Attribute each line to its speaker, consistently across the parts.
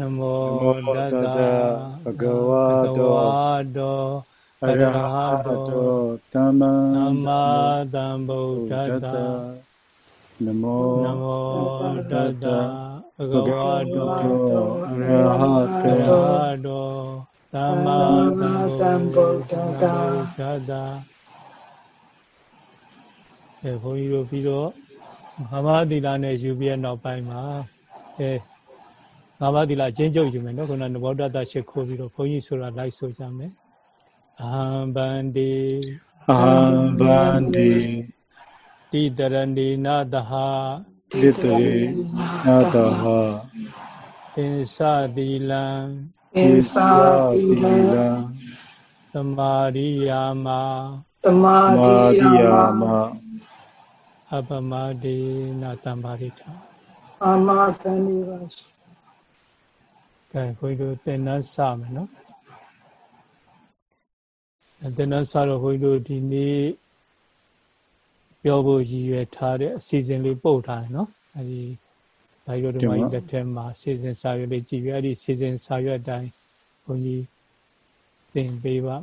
Speaker 1: နမောတတ္တဘဂဝတောအရဟတောသမ္မာသမ္ဗုဒ္ဓတ္တနမောနမောတတ္တဘဂဝတောအရဟတောသမ္မာသမ္ဗုဒ္ဓတ္တအဲဘုန်းကြီးတို့ပြီးတော့မဟာသီလနဲ့ယူပြီးနောက်ပိုင်းမှာအဲ ငါးပါးသီလအချင်းချုပ်ယူမယ်နော်ခုနကဘောဓတရှ िख ိုးပြီးတော့ဘုန်းကြီးဆိုတာလိုက်ဆိုကြမယ်အဟံဗန္တိ
Speaker 2: အဟံဗန္တိ
Speaker 1: တိတရဏီနာတဟ
Speaker 2: တိတရေနာတဟ
Speaker 1: အင်္စသီလံ
Speaker 2: အင်္စသီလံ
Speaker 1: သမာရိယာမ
Speaker 2: သမာရိယာမ
Speaker 1: အပမဒေနာတံပါရိတာ
Speaker 2: အာမသန္တိပါ
Speaker 1: ကဲခွေးတို့တင်နှစမယ်နော်တင်နှစတော့ခွေးတို့ဒီနေ့ပြောဖို့ရည်ရွယ်ထားတဲ့အစီအစဉ်လေးပို့ထားတယ်နော်အဲဒီဘိုင်ရိုဓမ္မကြီးလက်ထက်မှာစီစဉ်စာရွက်လေးကြည့်ပြီးအဲ့ဒီစီစဉ်စာရွက်အတိုင်းဘုန်းကြီးသင်ပေးပါ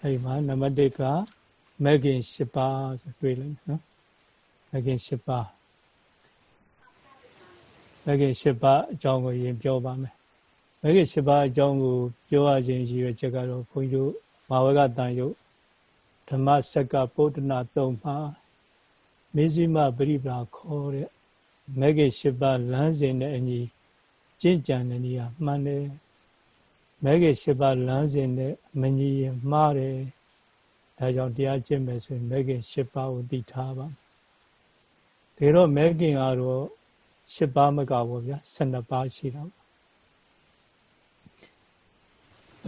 Speaker 1: အဲဒီမှာနံပါတ်1ကမဂ်ခင်၈ပါးဆိုတွေ့လိမ့်မယ်နော်မဂ်ခင်၈ပါး မဂ်ခင်၈ပါးအကြောင်းကိုရင်ပြောပါမယ်မဂ်ခင်၈ပါးအကြောင်းကိုပြောရခြင်းရည်ရွယ်ချက်ကတော့ဘုန်းကြီးတို့မာဝကတန်ယုတ်ဓမ္မစက္ကပုဒ္ဒနာ၃ပါးမေဇိမပရိပရာခေါ်တဲ့မဂ်ခင်၈ပါးလမ်းစဉ်နဲ့အညီကျင့်ကြံတဲ့နေရာမှန်တယ်မဂ်ခင်၈ပါးလမ်းစဉ်နဲ့မညီရင်မှားတယ်ဒါကြောင့်တရားကျင့်မယ်ဆိုရင်မဂ်ခင်၈ပါးကိုသိထားပါဒါတော့မဂ်ခင်ကတော့ ၈ပါးမကဘူးဗျာ12ပါးရှိတော့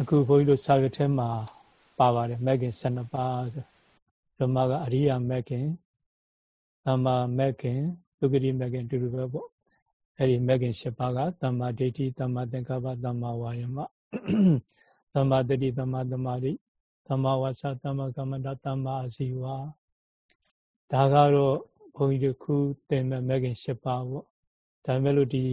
Speaker 1: အခုဘုန်းကြီးတို့စာရွက်ထဲမှာပါပါတယ်မဂ်ခင်12ပါးဆိုဓမ္မကအရိယာမဂ်ခင်သမ္မာမဂ်ခင်သုဂတိမဂ်ခင်တူတူပဲပေါ့အဲ့ဒီမဂ်ခင်၈ပါးကသမ္မာဒိဋ္ဌိသမ္မာသင်္ကပ္ပသမ္မာဝါယမသမ္မာတတိသမ္မာသမာဓိသမ္မာဝါစာသမ္မာကမ္မန္တသမ္မာအာဇီဝဒါကတော့ဘုန်းကြီးတို့ခုသင်မဲ့မဂ်ခင်၈ပါးပေါ့ ဒါမဲ့လို့ဒီ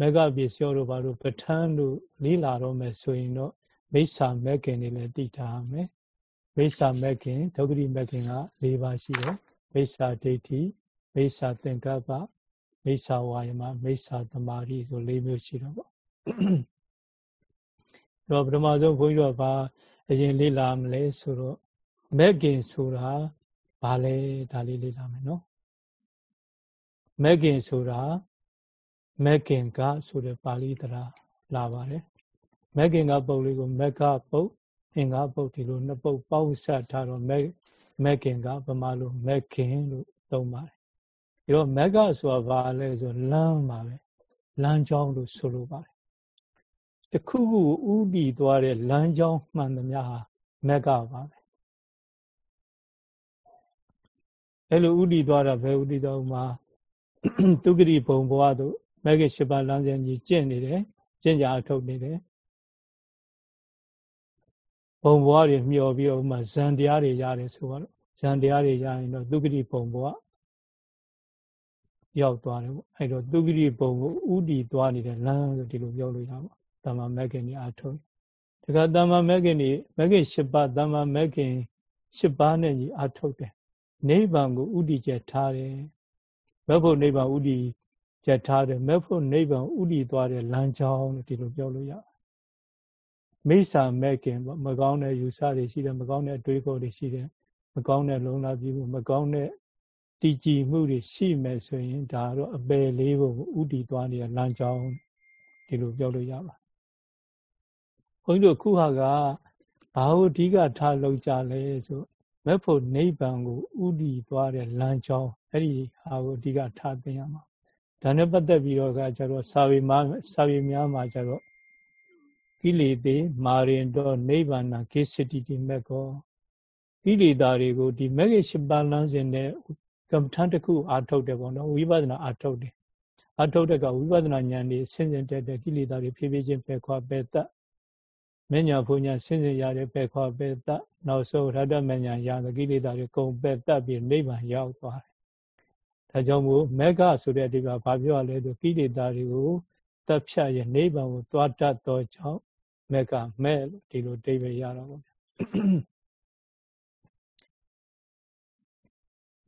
Speaker 1: မဂ္ဂပစ္စယောတို့ဘာလို့ပဋ္ဌာန်းတို့လေးလာတော့မယ်ဆိုရင်တော့မိစ္ဆာမဂ်ခင်တွေလည်းသိထားမယ်မိစ္ဆာမဂ်ခင်ဒုက္ခတိမဂ်ခင်က၄ပါးရှိတယ်မိစ္ဆာဒိဋ္ဌိမိစ္ဆာသင်္ကပ္ပမိစ္ဆာဝါယမမိစ္ဆာသမာဓိဆို၄မျိုးရှိတော့ပေါ့တော့ပထမဆုံးဘုန်းကြီးတို့ကဘာအရင်လေ့လာမလဲဆိုတော့မက်ကင်ဆိုတာဘာလဲဒါလေးလေ့လာမယ်နော်မက်ကင်ဆိုတာ မက်ကင်ကဆိုတဲ့ပါဠိတရားလာပါတယ်မက်ကင်ကပုတ်လေးကိုမက်ကပုတ်အင်္ဂါပုတ်ဒီလိုနှစ်ပုတ်ပေါင်းဆက်ထားတော့မက်မက်ကင်ကဗမာလိုမက်ကင်လို့သုံးပါတယ်ဒီတော့မက်ကဆိုတာဘာလဲဆိုလမ်းပါပဲလမ်းကြောင်းလို့ဆိုလိုပါတယ်တခုခုဥတည်သွားတဲ့လမ်းကြောင်းမှန်သမျှဟာမက်ကပါပဲအဲ့လိုဥတည်သွားတာဘယ်ဥတည်တော့မှာတုဂတိဘုံဘဝတို့ မဂ္ဂင်၈ပါးလမ်းစဉ်ကြီးကျင့်နေတယ်ကျင့်ကြအထုတ်နေတယ်ဘုံဘဝတွေမျှော်ပြီးတော့ဥမာဇန်တရားတွေရတယ်ဆိုတော့ဇန်တရားတွေရရင်တော့သုဂတိဘုံဘဝရောက်သွားတယ်ပေါ့အဲ့တော့သုဂတိဘုံကိုဥတည်သွားနေတဲ့လမ်းဆိုဒီလိုပြောလို့ရပါတမ္မာမဂ္ဂင်ကြီးအထုတ်တခါတမ္မာမဂ္ဂင်ကြီးမဂ္ဂင်၈ပါးတမ္မာမဂ္ဂင်၈ပါးနဲ့ကြီးအထုတ်တယ်နိဗ္ဗာန်ကိုဥတည်ချက်ထားတယ်ဘယ်ဖို့နိဗ္ဗာန်ဥတ ည်ချက်ထားတယ်မဲ့ဖို့နိဗ္ဗာန်ဥတည်သွားတဲ့လမ်းကြောင်းလို့ဒီလိုပြောလို့ရမိစ္ဆာမဲ့ခင်ပေါ့မကောင်းတဲ့ယူဆတွေရှိတယ်မကောင်းတဲ့အတွေးခေါ်တွေရှိတယ်မကောင်းတဲ့လုံလာပြီးမှုမကောင်းတဲ့တည်ကြည်မှုတွေရှိမယ်ဆိုရင်ဒါတော့အပယ်လေးကိုဥတည်သွားနေတဲ့လမ်းကြောင်းဒီလိုပြောလို့ရပါဘုန်းကြီးတို့ခုဟာကဘာလို့အဓိကထားလောက်ကြလဲဆိုမဲ့ဖို့နိဗ္ဗာန်ကိုဥတည်သွားတဲ့လမ်းကြောင်းအဲ့ဒီဟာကိုအဓိကထားသိရမှာ ဒါနဲ့ပတ်သက်ပြီးတော့ကကျတော့စာပေမှာစာပေများမှာကျတော့ကိလေသေမာရင်တော့နိဗ္ဗာန်ကိစ္စတိတိမက်ကောကိလေသာတွေကိုဒီမဂ္ဂင်၈ပါးလမ်းစဉ်နဲ့ကမ္မထန်တစ်ခုအာထုတ်တယ်ပေါ့နော်ဝိပဿနာအာထုတ်တယ်အာထုတ်တဲ့ကဝိပဿနာဉာဏ်นี่ဆင်းဆင်းတက်တဲ့ကိလေသာတွေဖြည်းဖြည်းချင်းပယ်ခွာပယ်တတ်မညာဘုံညာဆင်းဆင်းရတဲ့ပယ်ခွာပယ်တတ်နောက်ဆုံးရတ္တမညာရတဲ့ကိလေသာတွေကုန်ပယ်တတ်ပြီးနိဗ္ဗာန်ရောက်သွားတယ် ဒါကြောင့်မို့မေဃဆိုတဲ့အဓိပ္ပာယ်ဘာပြောရလဲဆိုကိလေသာတွေကိုတပ်ဖြတ်ရနိဗ္ဗာန်ကိုသွားတတ်သောကြောင့်မေဃမဲ့ဒီလိုအဓိပ္ပာယ်ရတော့ပေါ့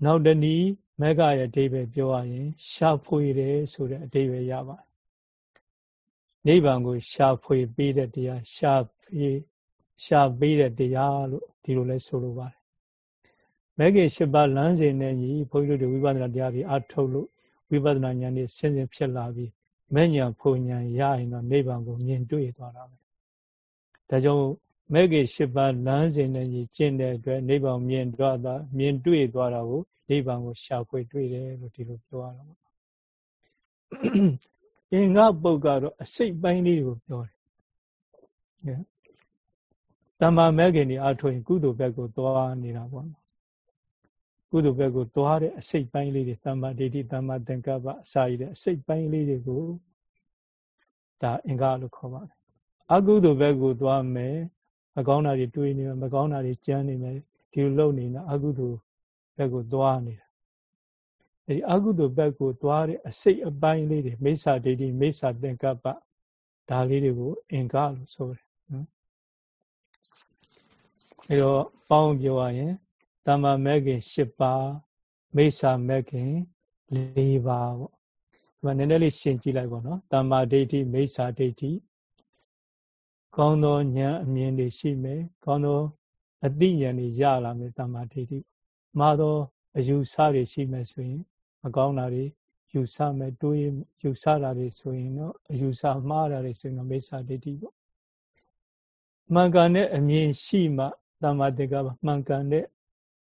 Speaker 1: နောက်တနည်းမေဃရဲ့အဓိပ္ပာယ်ပြောရရင် ရှာဖွေတယ်ဆိုတဲ့အဓိပ္ပာယ်ရပါတယ်နိဗ္ဗာန်ကို ရှာဖွေပေးတဲ့တရားရှာဖွေရှာပေးတဲ့တရားလို့ဒီလိုလဲဆိုလိုပါတယ် မဲခင်၈ပါးလမ်းစဉ်နဲ့ညီဘုန်းကြီးတို့ဝိပဿနာတရားတွေအထုတ်လို့ဝိပဿနာဉာဏ်နဲ့ဆင်းဆင်းဖြစ်လာပြီးမဲ့ညာဖုန်ညာရရင်တော့နိဗ္ဗာန်ကိုမြင်တွေ့သွားတာပဲဒါကြောင့်မဲခင်၈ပါးလမ်းစဉ်နဲ့ညီကျင့်တဲ့အတွက်နိဗ္ဗာန်မြင်တော့တာမြင်တွေ့သွားတာကိုနိဗ္ဗာန်ကိုရှာဖွေတွေ့တယ်လို့ဒီလိုပြောရတာပေါ့အင်္ဂပုတ်ကတော့အစိတ်ပိုင်းလေးကိုပြောတယ်တမ္မာမဲခင်ဒီအထွင်ကုသိုလ်ဘက်ကိုသွားနေတာပေါ့နော် ကုသိုလ်ဘက်ကိုသွားတဲ့အစိတ်ပိုင်းလေးတွေတမ္မာဒိဋ္ဌိတမ္မာသင်္ကပ္ပအစာရည်တဲ့အစိတ်ပိုင်းလေးတွေကိုဒါအင်္ဂါလို့ခေါ်ပါတယ်အကုသိုလ်ဘက်ကိုသွားမယ်မကောင်းတာတွေတွေးနေမယ်မကောင်းတာတွေကြမ်းနေမယ်ဒီလိုလုပ်နေတာအကုသိုလ်ဘက်ကိုသွားနေတာအဲဒီအကုသိုလ်ဘက်ကိုသွားတဲ့အစိတ်အပိုင်းလေးတွေမိစ္ဆာဒိဋ္ဌိမိစ္ဆာသင်္ကပ္ပဒါလေးတွေကို အင်္ဂါလို့ဆိုတယ်နော်အဲတော့ပေါင်းပြောရရင် တမ္မာမဲခင်၈ပါးမိစ္ဆာမဲခင်၄ပါးပေါ့ဒီမှာနည်းနည်းလေးရှင်းကြည့်လိုက်ပေါ့နော်တမ္မာဒိဋ္ဌိမိစ္ဆာဒိဋ္ဌိကောင်းသောဉာဏ်အမြင်တွေရှိမယ်ကောင်းသောအသိဉာဏ်တွေရလာမယ်တမ္မာဒိဋ္ဌိမှားသောအယူဆတွေရှိမယ်ဆိုရင်မကောင်းတာတွေယူဆမယ်တွေးယူဆတာတွေဆိုရင်တော့အယူဆမှားတာတွေဆိုရင်တော့မိစ္ဆာဒိဋ္ဌိပေါ့မှန်ကန်တဲ့အမြင်ရှိမှတမ္မာတေကမှန်ကန်တဲ့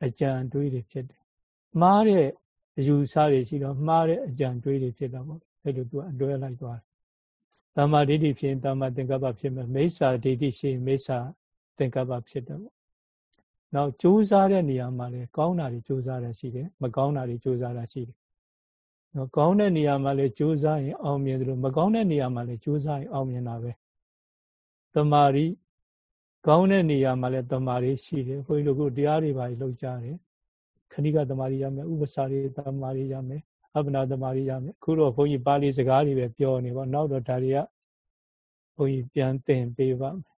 Speaker 1: အကြံတွေးတွေဖြစ်တယ်မှားတဲ့အယူဆတွေရှိတော့မှားတဲ့အကြံတွေးတွေဖြစ်တာပေါ့အဲ့လိုသူကအတွဲလိုက်သွားတယ်တမ္မာဒိဋ္ဌိဖြစ်ရင်တမ္မာသင်္ကပ္ပဖြစ်မယ်မိစ္ဆာဒိဋ္ဌိရှိရင်မိစ္ဆာသင်္ကပ္ပဖြစ်တယ်ပေါ့နောက်ကြိုးစားတဲ့နေရာမှာလည်းကောင်းတာတွေကြိုးစားတာရှိတယ်မကောင်းတာတွေကြိုးစားတာရှိတယ်နော်ကောင်းတဲ့နေရာမှာလည်းကြိုးစားရင်အောင်မြင်တယ်လို့မကောင်းတဲ့နေရာမှာလည်းကြိုးစားရင်အောင်မြင်တာပဲတမာရီ ကောင်းတဲ့နေရာမှာလည်းတမာရီရှိတယ်ဘုန်းကြီးတို့ကတရားတွေပါလှုပ်ကြတယ်ခဏိကတမာရီရမယ်ဥပစာရီတမာရီရမယ်အပ္ပနာတမာရီရမယ်အခုတော့ဘုန်းကြီးပါဠိစကားတွေပဲပြောနေပါနောက်တော့ဒါတွေကဘုန်းကြီးပြန်သင်ပေးပါမယ်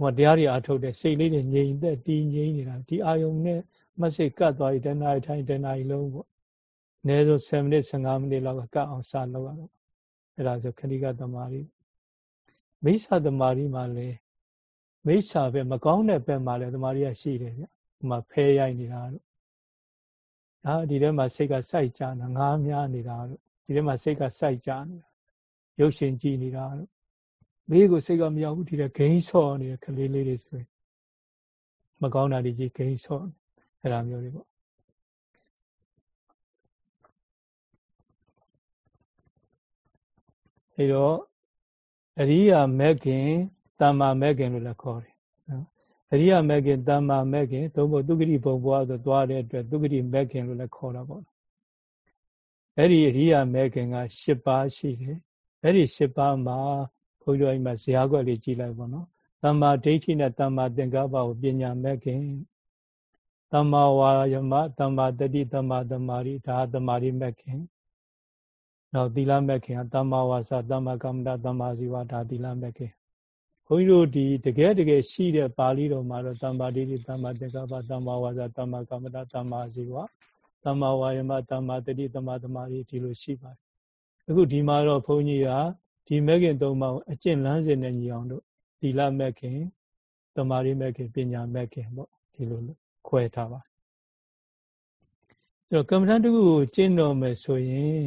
Speaker 1: ဟောတရားတွေအထုတ်တဲ့စိတ်လေးတွေငြိမ်သက်တည်ငြိမ်နေတာဒီအာယုံနဲ့မစိတ်ကတ်သွားပြီတဏှာထိုင်တဏှာကြီးလုံးပေါ့အနည်းဆုံး7မိနစ်15မိနစ်လောက်ကတ်အောင်စလုပ်ရတော့အဲ့ဒါဆိုခဏိကတမာရီ မိစ္ဆာတမာရီမှာလေမိစ္ဆာပဲမကောင်းတဲ့ဘက်မှာလည်းတမာရီကရှိတယ်ဗျ။ဟိုမှာဖဲရိုက်နေတာတို့။ဒါဒီထဲမှာစိတ်ကစိုက်ကြတာငားများနေတာတို့ဒီထဲမှာစိတ်ကစိုက်ကြနေတာရုပ်ရှင်ကြည့်နေတာတို့ဘေးကိုစိတ်ကမရောက်ဘူးဒီထဲဂိမ်းဆော့နေတဲ့ကလေးလေးတွေဆိုရင်မကောင်းတာတွေကြီးဂိမ်းဆော့အဲ့ဒါမျိုးတွေပေါ့အဲတော့ အရိယာမက်ခင်တမ္မာမက်ခင်လို့လည်းခေါ်တယ်နော်အရိယာမက်ခင်တမ္မာမက်ခင်သို့မဟုတ်သူဂတိဘုံဘွားဆိုသွားတဲ့အတွက်သူဂတိမက်ခင်လို့လည်းခေါ်တာပေါ့အဲ့ဒီအရိယာမက်ခင်က၈ပါးရှိတယ်အဲ့ဒီ၈ပါးမှာဘုန်းကြီးတို့အိမ်မှာဇာတ်ကွက်လေးကြည့်လိုက်ပါနော်တမ္မာဒိဋ္ဌိနဲ့တမ္မာသင်္ကပ္ပကိုပညာမက်ခင်တမ္မာဝါယမတမ္မာတတိတမ္မာသမာဓိဒါသမာဓိမက်ခင် နောက်သီလမဲ့ခင်တမ္မာဝါစာတမ္မာကမ္မတာတမ္မာဇီဝဒါသီလမဲ့ခင်ဘုန်းကြီးတို့ဒီတကယ်တကယ်ရှိတဲ့ပါဠိတော်မှာတော့တမ္မာဒိဋ္ဌိတမ္မာတေကပတမ္မာဝါစာတမ္မာကမ္မတာတမ္မာဇီဝတမ္မာဝါယမတမ္မာတတိတမ္မာသမာဓိဒီလိုရှိပါတယ်အခုဒီမှာတော့ဘုန်းကြီးကဒီမဲ့ခင်သုံးပါးအကျင့်လမ်းစဉ်နဲ့ညီအောင်တို့သီလမဲ့ခင်တမာရီမဲ့ခင်ပညာမဲ့ခင်ပေါ့ဒီလိုခွဲထားပါအဲ့တော့ကမ္မဋ္ဌာန်းတစ်ခုကိုကျင့်တော်မယ်ဆိုရင်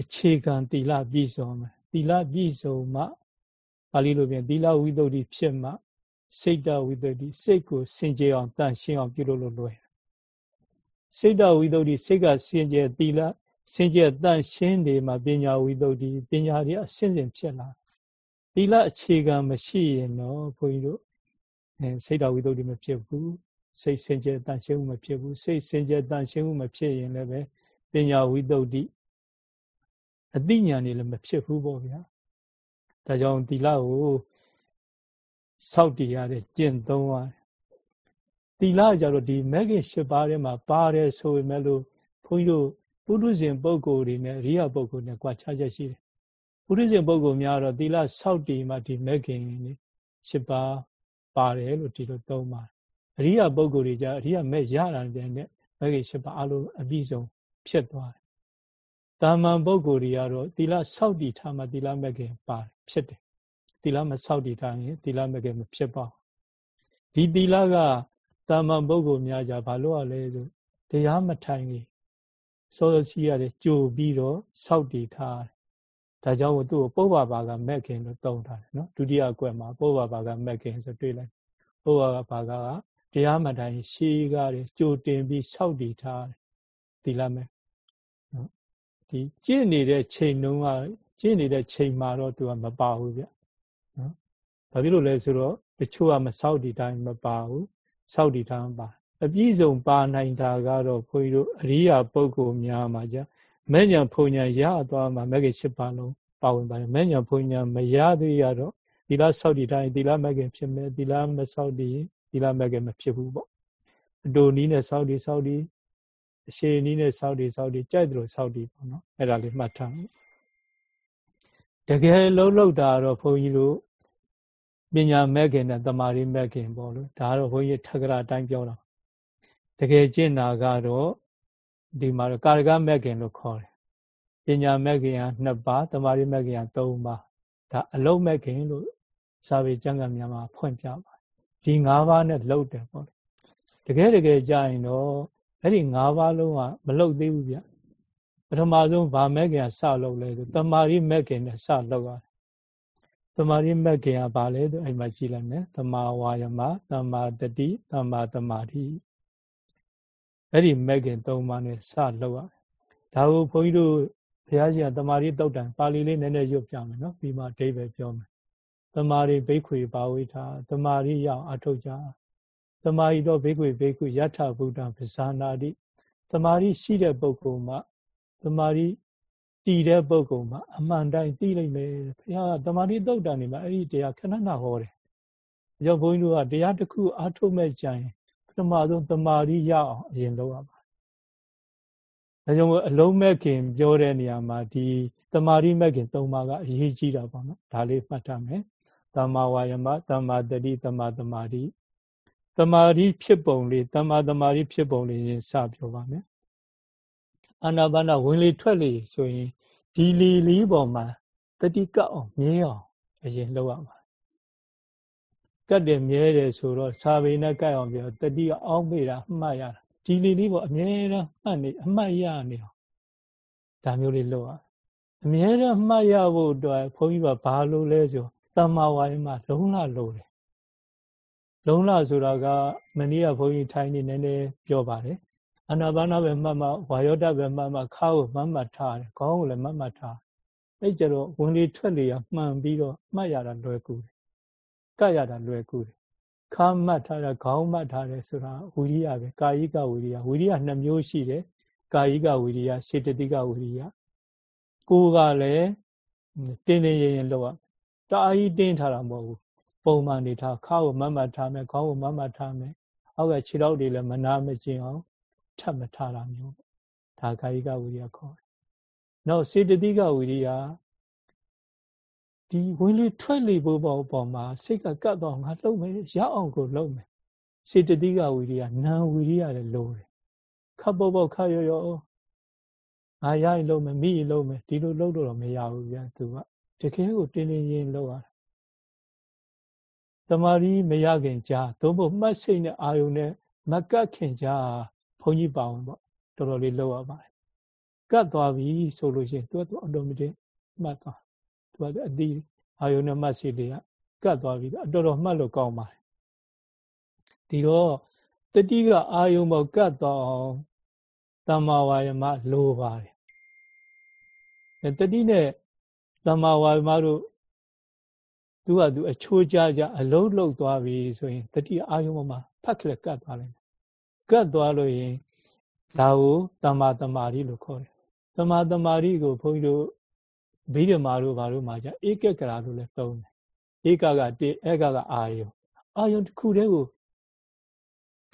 Speaker 1: အခြေခံသီလပြည့်စုံမယ်သီလပြည့်စုံမှပါဠိလိုပြန်သီလဝိသုဒ္ဓိဖြစ်မှစိတ်တဝိသုဒ္ဓိစိတ်ကိုစင်ကြယ်အောင်တန်ရှင်းအောင်ပြုလုပ်လို့လွယ်စိတ်တဝိသုဒ္ဓိစိတ်ကစင်ကြယ်သီလစင်ကြယ်တန်ရှင်းနေမှပညာဝိသုဒ္ဓိပညာတွေအစဉ်စဉ်ဖြစ်လာသီလအခြေခံမရှိရင်တော့ဘုန်းကြီးတို့အဲစိတ်တဝိသုဒ္ဓိမဖြစ်ဘူးစိတ်စင်ကြယ်တန်ရှင်းမှုမဖြစ်ဘူးစိတ်စင်ကြယ်တန်ရှင်းမှုမဖြစ်ရင်လည်းပဲပညာဝိသုဒ္ဓိ အသိဉာဏ်တွေလည်းမဖြစ်ဘူးပေါ့ဗျာဒါကြောင့်သီလကိုစောက်တည်ရတဲ့ကျင့်သုံးရတယ်သီလကြတော့ဒီမဂ္ဂင်၈ပါးထဲမှာပါတယ်ဆိုပေမဲ့လို့ဘုန်းကြီးတို့ပုထုဇဉ်ပုဂ္ဂိုလ်တွေနဲ့အရိယပုဂ္ဂိုလ်နဲ့ကြွားခြားချက်ရှိတယ်ပုထုဇဉ်ပုဂ္ဂိုလ်များတော့သီလဆောက်တည်မှဒီမဂ္ဂင်၈ပါးပါတယ်လို့ဒီလိုသုံးပါတယ်အရိယပုဂ္ဂိုလ်တွေကြအရိယမဲ့ရတာတဲ့နဲ့မဂ္ဂင်၈ပါးအလုံးအပြည့်စုံဖြစ်သွားတယ် တာမန်ပုဂ္ဂိုလ်တွေကတော့သီလဆောက်တည်ထားမှသီလမဂ္ဂင်ပါတယ်ဖြစ်တယ်သီလမဆောက်တည်ထားရင်သီလမဂ္ဂင်မဖြစ်ပါဘူးဒီသီလကတာမန်ပုဂ္ဂိုလ်များကြဘာလို့ ਆ လဲဆိုတရားမထိုင်ကြီးစောစောစီးရတယ်ကြိုပြီးတော့စောက်တည်ထားတယ်ဒါကြောင့်သူ့ကိုပုဗ္ဗဘာကမက်ခင်လို့သုံးထားတယ်နော်ဒုတိယအကွက်မှာပုဗ္ဗဘာကမက်ခင်ဆိုတွေ့လိုက်ပုဗ္ဗဘာကတရားမထိုင်ရှေးကားတယ်ကြိုတင်ပြီးစောက်တည်ထားတယ်သီလမဲ့နော် ဒီကျင့်နေတဲ့ချိန်တုန်းကကျင့်နေတဲ့ချိန်မှာတော့သူကမပါဘူးဗျနော်ဘာဖြစ်လို့လဲဆိုတော့တချို့ကမစောက်တည်တိုင်းမပါဘူးစောက်တည်ထားပါအပြည့်စုံပါနိုင်တာကတော့ခွန်ကြီးတို့အရိယာပုဂ္ဂိုလ်များမှာじゃမဲ့ညာဖုန်ညာရသွားမှာမဂ္ဂင်၈ပါးလုံးပါဝင်ပါတယ်မဲ့ညာဖုန်ညာမရသေးရတော့သီလဆောက်တည်တိုင်းသီလမဂ္ဂင်ဖြစ်မယ်သီလမဆောက်တည်သီလမဂ္ဂင်မဖြစ်ဘူးပေါ့အတူနီးနဲ့ဆောက်တည်ဆောက်တည် အရှိနီးနဲ့ဆောက်တည်ဆောက်တည်ကြိုက်တယ်လို့ဆောက်တည်ပေါ့နော်အဲ့ဒါလေးမှတ်ထားတကယ်လုံးလောက်တာတော့ဘုန်းကြီးတို့ပညာမဲ့ခင်နဲ့တမာရီမဲ့ခင်ပေါ့လို့ဒါကတော့ဘုန်းကြီးထက္ကရာအတိုင်းပြောတာတကယ်ကျင့်တာကတော့ဒီမှာတော့ကာရကမက်ခင်လို့ခေါ်တယ်ပညာမက်ခင်က2ပါးတမာရီမက်ခင်က3ပါးဒါအလုံးမက်ခင်လို့စာပေကျမ်းဂန်များမှာဖွင့်ပြပါတယ်ဒီ5ပါးနဲ့လှုပ်တယ်ပေါ့တကယ်တကယ်ကြာရင်တော့ အဲ့ဒီ5ပါးလုံးကမလှုပ်သေးဘူးဗျပထမဆုံးဗာမက်ခင်ကစလှုပ်လဲဆိုတမာရီမက်ခင်နဲ့စလှုပ်ရတယ်တမာရီမက်ခင်ကဘာလဲဆိုအဲ့မှာကြည့်လိုက်မယ်တမာဝါယမတမာတတိတမာတမာတိအဲ့ဒီမဂ်ခင်၃ပါးနဲ့စလောက်ရဒါကိုဘုန်းကြီးတို့ဘုရားရှင်ကတမာရီတုတ်တန်ပါဠိလေးနည်းနည်းရွတ်ပြမယ်နော်ပြီးမှအဓိပ္ပာယ်ပြောမယ်တမာရီဘိက္ခွေဘာဝိထာတမာရီရောက်အထုတ်ကြ တမာရီတော့ဘိက္ခွေဘိက္ခုယထဗုဒ္ဓပဇာနာတိတမာရီရှိတဲ့ပုဂ္ဂိုလ်မှာတမာရီတည်တဲ့ပုဂ္ဂိုလ်မှာအမှန်တိုင်းသိလိုက်မယ်ဘုရားကတမာရီတုတ်တန်နေမှာအဲ့ဒီတရားခဏခဏဟောတယ်။ကြောင့်ဘုန်းကြီးတို့ကတရားတစ်ခုအထုတ်မဲ့ကြရင်ထမဆုံးတမာရီရအောင်အရင်လုပ်ရပါဒါကြောင့်မို့အလုံးမဲ့ခင်ပြောတဲ့နေရာမှာဒီတမာရီမဲ့ခင်သုံးပါးကအရေးကြီးတာပေါ့နော်ဒါလေးမှတ်ထားမယ်တမာဝါယမတမာတတိတမာတမာရီ တမာရီဖြစ်ပုံလေးတမာတမာရီဖြစ်ပုံလေးစပြောပါမယ်အာနာပါနဝင်လေထွက်လေဆိုရင်ဒီလီလေးပေါ်မှာတတိကအောင်မြဲအောင်အရင်လုပ်ရမှာကတ်တယ်မြဲတယ်ဆိုတော့စာပေနဲ့ကတ်အောင်ပြောတတိအောင်းမိတာအမှတ်ရတာဒီလေးလေးပေါ့အမြဲတမ်းမှတ်နေအမှတ်ရနေအောင်ဒါမျိုးလေးလုပ်ရအမြဲတမ်းမှတ်ရဖို့အတွက်ဘုန်းကြီးကဘာလို့လဲဆိုတမ္မာဝါယမလုံးလလို့တယ် လုံးလဆိုတာကမနေ့ကဘုန်းကြီးထိုင်းနေနည်းနည်းပြောပါတယ်အနာဘာနာပဲမှတ်မှဝါယောဒပဲမှတ်မှခါကိုမှတ်မှတ်ထားတယ်ခေါင်းကိုလည်းမှတ်မှတ်ထားအဲ့ကြတော့ဝင်လေထွက်လေရမှန်ပြီးတော့မှတ်ရတာလွယ်ကူတယ်ကရတာလွယ်ကူတယ်ခါမှတ်ထားတာခေါင်းမှတ်ထားတယ်ဆိုတာဝိရိယပဲကာယိကဝိရိယဝိရိယနှစ်မျိုးရှိတယ်ကာယိကဝိရိယစေတသိကဝိရိယကိုယ်ကလည်းတင်းတင်းရင်ရင်လောက်ရတအားကြီးတင်းထားတာမဟုတ်ဘူး ပုံမှန်နေထားခါကိုမတ်မတ်ထားမယ်ခေါင်းကိုမတ်မတ်ထားမယ်အောက်ကခြေထောက်တွေလည်းမနာမကျင်အောင်ထပ်မထားတာမျိုးဒါကာယိကဝိရိယခေါ်တယ်နောက်စေတသိကဝိရိယဒီဝင်လေထွက်လေဖို့ပေါ်ပေါ်မှာစိတ်ကကတ်တော့ငါလှုပ်မယ်ရအောင်ကိုလှုပ်မယ်စေတသိကဝိရိယနာဝိရိယလည်းလိုတယ်ခပ်ပေါ်ပေါ်ခပ်ရော်ရော်ငါရရင်လှုပ်မယ်မိရင်လှုပ်မယ်ဒီလိုလှုပ်တော့မရဘူးဗျာသူကတကယ်ကိုတင်းတင်းရင်းလှုပ်ရတာ တမာရီမရခင်ကြားသို့မဟုတ်မှတ်စိတ်နဲ့အာယုံနဲ့မကတ်ခင်ကြားဘုန်းကြီးပါအောင်ပေါ့တော်တော်လေးလှုပ်ရပါတယ်ကတ်သွားပြီဆိုလို့ရှိရင်သူကသူအော်တိုမက်တစ်မှတ်သွားသူကအတိအာယုန်နဲ့မှတ်စီလေးကကတ်သွားပြီးတော့တော်တော်မှတ်လို့ကောင်းပါတယ်ဒီတော့တတိကအာယုန်ပေါ်ကတ်သွားအောင်တမ္မာဝါယမလိုပါတယ်တတိနဲ့တမ္မာဝါယမတို့ သူကသူအချိုးကြကြအလုံးလုံးသွားပြီဆိုရင်တတိအာယုံပေါ်မှာဖတ်ခလက်ကတ်သွားလိမ့်မယ်ကတ်သွားလို့ရင်ဒါကိုတမ္မာတမာရီလို့ခေါ်တယ်တမ္မာတမာရီကိုဘုန်းကြီးတို့ဗိဓမာတို့ဘာလို့မှじゃဧကကရာလို့လည်းသုံးတယ်ဧကကတေဧကကအာယုံအာယုံတစ်ခုတည်းကို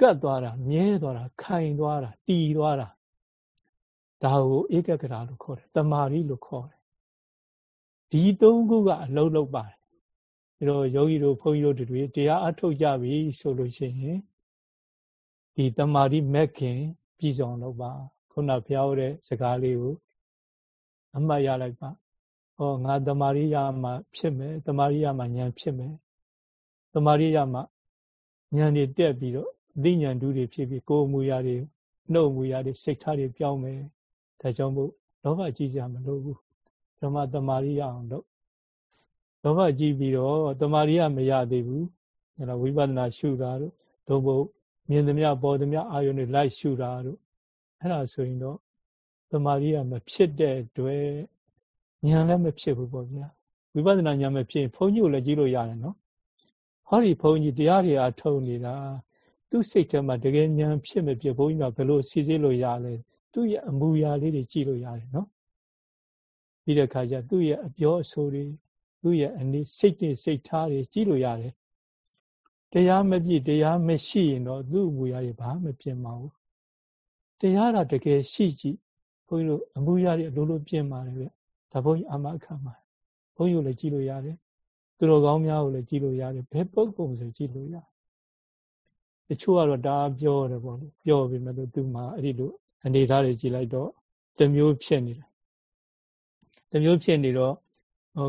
Speaker 1: ကတ်သွားတာမြဲသွားတာခိုင်သွားတာတည်သွားတာဒါကိုဧကဂရလို့ခေါ်တယ်တမာရီလို့ခေါ်တယ်ဒီသုံးခုကအလုံးလုံးပါတယ် အဲတော့ယောဂီတို့ဘုန်းကြီးတို့တွေတရားအထုတ်ကြပြီဆိုလို့ရှိရင်ဒီတမာရီမက်ခင်ပြည်စုံလို့ပါ ခုနဖျားတဲ့စကားလေးကိုအမှတ်ရလိုက်ပါဟောငါတမာရိယမှာဖြစ်မယ်တမာရိယမှာဉာဏ်ဖြစ်မယ်တမာရိယမှာဉာဏ်တွေတက်ပြီးတော့အသိဉာဏ်ဓုတွေဖြစ်ပြီးကိုယ်မူရာတွေနှုတ်မူရာတွေစိတ်ထားတွေပြောင်းမယ်ဒါကြောင့်မို့လောဘကြီးကြမလို့ဘူးဓမ္မတမာရိယအောင်လို့ လောဘကြီးပြီးတော့တမာရိယမရသေးဘူးအဲ့တော့ဝိပဿနာရှုတာတို့သို့မဟုတ်မြင်သမျှပေါ်သမျှအာယုန်တွေလိုက်ရှုတာတို့အဲ့ဒါဆိုရင်တော့တမာရိယမဖြစ်တဲ့အတွက်ဉာဏ်လည်းမဖြစ်ဘူးပေါ့ဗျာဝိပဿနာဉာဏ်မဖြစ်ဘုန်းကြီးကိုလည်းကြည့်လို့ရတယ်နော်ဟောဒီဘုန်းကြီးတရားတွေအထုတ်နေတာသူ့စိတ်ထဲမှာတကယ်ဉာဏ်ဖြစ်မဖြစ်ဘုန်းကြီးကဘယ်လိုစီစစ်လို့ရလဲသူ့ရဲ့အမူအရာလေးတွေကြည့်လို့ရတယ်နော်ပြီးတဲ့အခါကျသူ့ရဲ့အပြောအဆိုတွေ သူ့ရဲ့အနေစိတ်တွေစိတ်ထားတွေကြည့်လို့ရတယ်တရားမပြည့်တရားမရှိရင်တော့သူ့အမူအရာတွေဘာမှမပြင်ပါဘူးတရားတာတကယ်ရှိကြည့်ဘုန်းကြီးတို့အမူအရာတွေအလိုလိုပြင်ပါတယ်ဗျဒါဘုန်းကြီးအမအခါမှာဘုန်းကြီးကိုလည်းကြည့်လို့ရတယ်သူတော်ကောင်းများကိုလည်းကြည့်လို့ရတယ်ဘယ်ပုဂ္ဂိုလ်ဆိုကြည့်လို့ရတချို့ကတော့ဒါပြောတယ်ပေါ့လေပြောပြီမဲ့လို့သူမှအဲ့ဒီလိုအနေထားတွေကြည့်လိုက်တော့တမျိုးဖြစ်နေတယ်တမျိုးဖြစ်နေတော့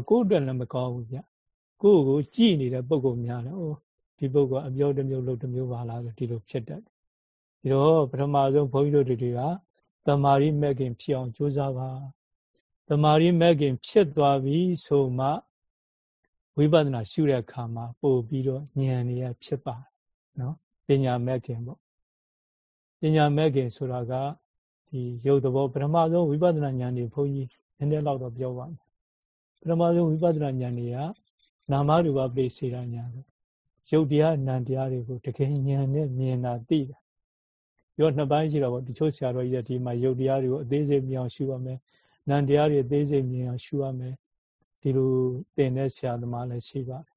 Speaker 1: ကိုယ့်အတွက်လည်းမကောင်းဘူးဗျကိုယ့်ကိုကြည့်နေတဲ့ပုံကောင်များတယ်ဩဒီပုဂ္ဂိုလ်အပြောတစ်မျိုးလို့တစ်မျိုးပါလားဆိုဒီလိုဖြစ်တတ်တယ်ဒီတော့ပထမဆုံးဘုန်းကြီးတို့တွေကတမာရီမဲ့ခင်ဖြစ်အောင်ကြိုးစားပါတမာရီမဲ့ခင်ဖြစ်သွားပြီဆိုမှဝိပဿနာရှုတဲ့အခါမှာပို့ပြီးတော့ဉာဏ်ရဖြစ်ပါနော်ပညာမဲ့ခင်ပေါ့ပညာမဲ့ခင်ဆိုတာကဒီရုပ်သဘောပထမဆုံးဝိပဿနာဉာဏ်တွေဘုန်းကြီးနည်းနည်းတော့ပြောပါမယ် ပထမဆုံးဝိပဿနာဉာဏ်တွေကနာမရူပပိစေတာဉာဏ်ဆိုရုပ်တရားနာမ်တရားတွေကိုတကယ်ဉာဏ်နဲ့မြင်တာသိတာပြောနှစ်ပိုင်းရှိတော့ဗောတချို့ဆရာတော်ကြီးကဒီမှာရုပ်တရားတွေကိုအသေးစိတ်မြင်အောင်ရှုရမယ်နံတရားတွေအသေးစိတ်မြင်အောင်ရှုရမယ်ဒီလိုသင်တဲ့ဆရာသမားလည်းရှိပါတယ်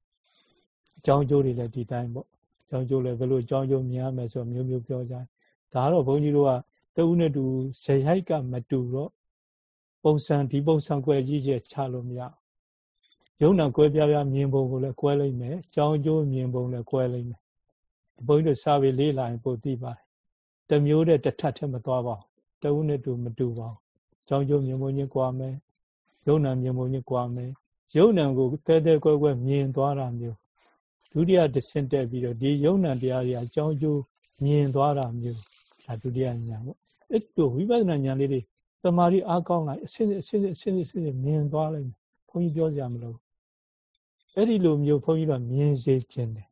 Speaker 1: အကြောင်းကျိုးတွေလည်းဒီတိုင်းပေါ့အကြောင်းကျိုးလည်းဘယ်လိုအကြောင်းကျိုးမြင်ရမယ်ဆိုမျိုးမျိုးပြောကြတယ်ဒါကတော့ဘုန်းကြီးတို့ကတဦးနဲ့တူဇေယိုက်ကမတူတော့ပုံစံဒီပုံစံကွယ်ကြီးချက်ချလို့မရ ယုံနာကွဲပြားပြားမြင်ပုံကိုလည်းကွဲလိုက်မယ်။ကြောင်းကျိုးမြင်ပုံလည်းကွဲလိုက်မယ်။ဘုန်းကြီးတို့စာပေလေးလာရင်ပိုသိပါတယ်။တမျိုးတဲ့တစ်ထပ်ထက်မသွားပါဘူး။တဦးနဲ့တူမတူပါဘူး။ကြောင်းကျိုးမြင်ပုံချင်းကွာမယ်။ယုံနာမြင်ပုံချင်းကွာမယ်။ယုံနာကိုတဲတဲကွဲကွဲမြင်သွားတာမျိုးဒုတိယတဆင့်တက်ပြီးတော့ဒီယုံနာတရားတွေအကြောင်းကျိုးမြင်သွားတာမျိုးဒါဒုတိယဉာဏ်ပေါ့။အဲ့တို့ဝိပဿနာဉာဏ်လေးတွေတမာရီအားကောင်းလာအစစ်အစစ်အစစ်အစစ်မြင်သွားလိုက်မယ်။ဘုန်းကြီးပြောကြမလို့ အဲ့ဒီလိုမျိုးဘုန်းကြီးကမြင်စေခြင်းတယ်